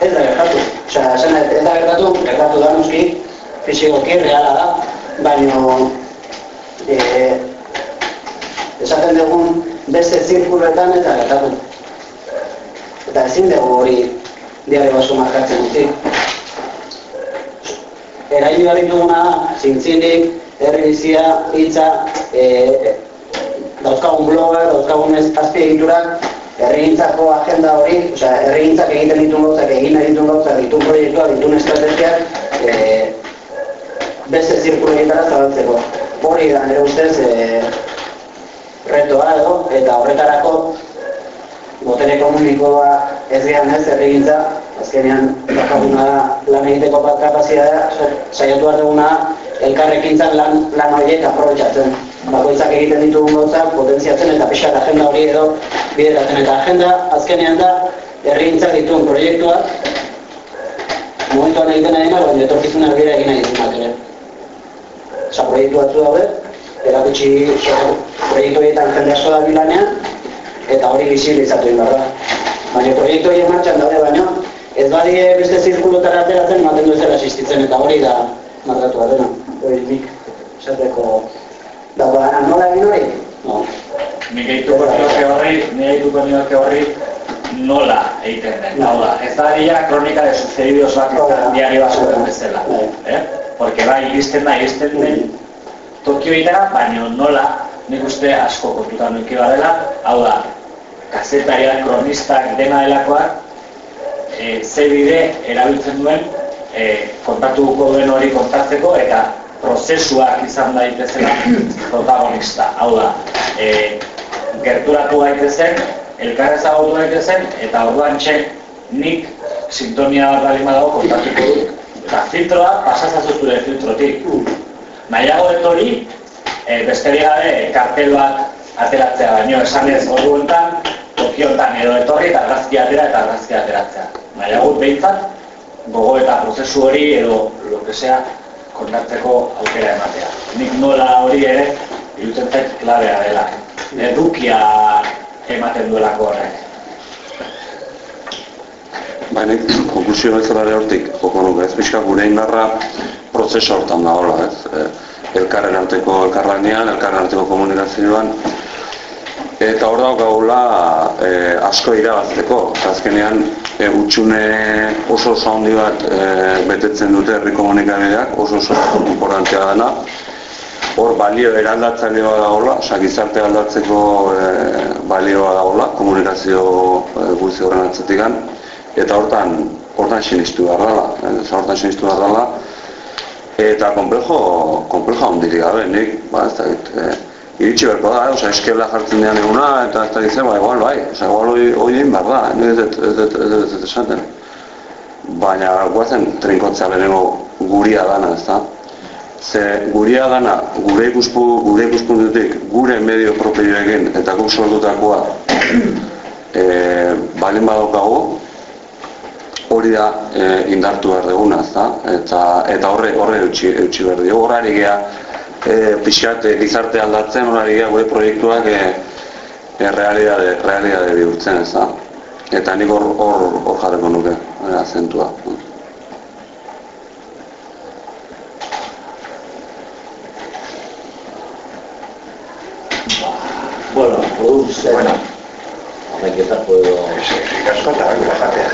ez da gertatu. Osea, esan ez da gertatu, gertatu da noski, fisikoki, reala da, baina eh, esaten dugun beste zirkuloetan ez gertatu. eta ezin dugu hori diario oso markatzen utzi. Erailo behar dituguna da, zintzilik, herri bizia, hitza, e, dauzkagun blogak, dauzkagun ez- azpiegiturak, herrigintzako agenda hori, osea, herrigintzak egiten dituen gauzak, egin nahi dituen gauzak, dituen proiektuak, dituen estrategiak, e, beste zirkuloietara zabaltzeko. Hori da, nire ustez, e, retoa edo, eta horretarako botere komunikoa ez gehan ez herrigintza, azkenean bakaguna da lan egiteko bat kapazitatea, saiatu behar duguna elkarrekintzan lan, lan horiek aprobetsatzen. Bakoitzak egiten ditugun gauzak potentziatzen eta pixkat agenda hori edo bideratzen. Eta agenda azkenean da herrigintzak dituen proiektuak momentuan egiten nahi dena, baina etorkizunak bira egin nahi ditunak ere. Osa, proiektu batzu daude, erakutsi proiektu horietan jende asko da bilanean, eta hori bizibilizatu egin behar da. Baina proiektu horiek martxan daude baino, ez badie beste zirkulotara ateratzen, ematen du zera existitzen, eta hori da markatu bat dena. Hori nik, esateko, dago gana, nola egin hori? Nik egituko nioke horri, nik egituko nioke horri nola egiten den. Hau da, ez da dira kronika de sucedidos bat izan diario askoren bezala. Eh? Porque bai, iristen da, iristen den Tokio egitera, baina nola nik uste asko kontutan nuki barela, hau da, kazetariak, kronistak, dena delakoak, e, ze bide erabiltzen duen e, kontatuko duen hori kontatzeko eta prozesuak izan daitezela protagonista. Hau da, e, gerturatu gaitezen, elkar ezagutu gaitezen, eta orduan txe nik sintonia bat bali badago kontatuko dut. Eta filtroa pasazazu zure filtrotik. Nahiago dut hori, e, besterik gabe kartel bat ateratzea baino esanez ordu honetan, tokiontan edo etorri eta argazki atera eta argazki ateratzea. Nahiago behintzat, gogo eta prozesu hori edo lo que sea kontatzeko aukera ematea. Nik nola hori ere, irutzen zait klabea dela. Edukia ematen duelako horrek. Baina, konklusio bezala ere hortik, joko nuke, ez pixka gure indarra prozesu hortan da hola, ez? E, elkarren arteko elkarlanean, elkarren arteko komunikazioan, eta hor daukagula e, asko irabazteko, azkenean e, utxune oso oso handi bat e, betetzen dute herri komunikabideak, oso oso importantea dena, hor balio eraldatzailea dagoela, oza, gizarte aldatzeko e, balioa dagoela, komunikazio e, guzti horren atzetikan, eta hortan, hortan sinistu behar dela, e, hortan sinistu behar dela, eta komplejo, komplejo handirik gabe, nik, ba, ez dakit, e, iritsi beharko da, oza, eskela jartzen dian eguna, eta ez dakit zen, ba, igual, bai, oza, igual hoi, egin behar da, ez ez dut, ez dut, ez dut esaten. Baina, guazen, trinkotzea lehenengo guria dana, ez da? Ze guria dana, gure ikuspu, gure ikuspuntutik, gure medio propioekin eta guk sortutakoa e, balin badaukagu, hori da e, indartu behar duguna, ezta? Eta, eta horre, horre eutxi, eutxi behar dugu. Horari gea, e, pixkat e, gizarte aldatzen, hori gure proiektuak e, e, realidade, realidade bihurtzen, ez da? Eta nik hor, hor, hor jarriko nuke, azentua. Bueno, produce... Bueno. Amaiketa puedo... Gasko eta bajatea.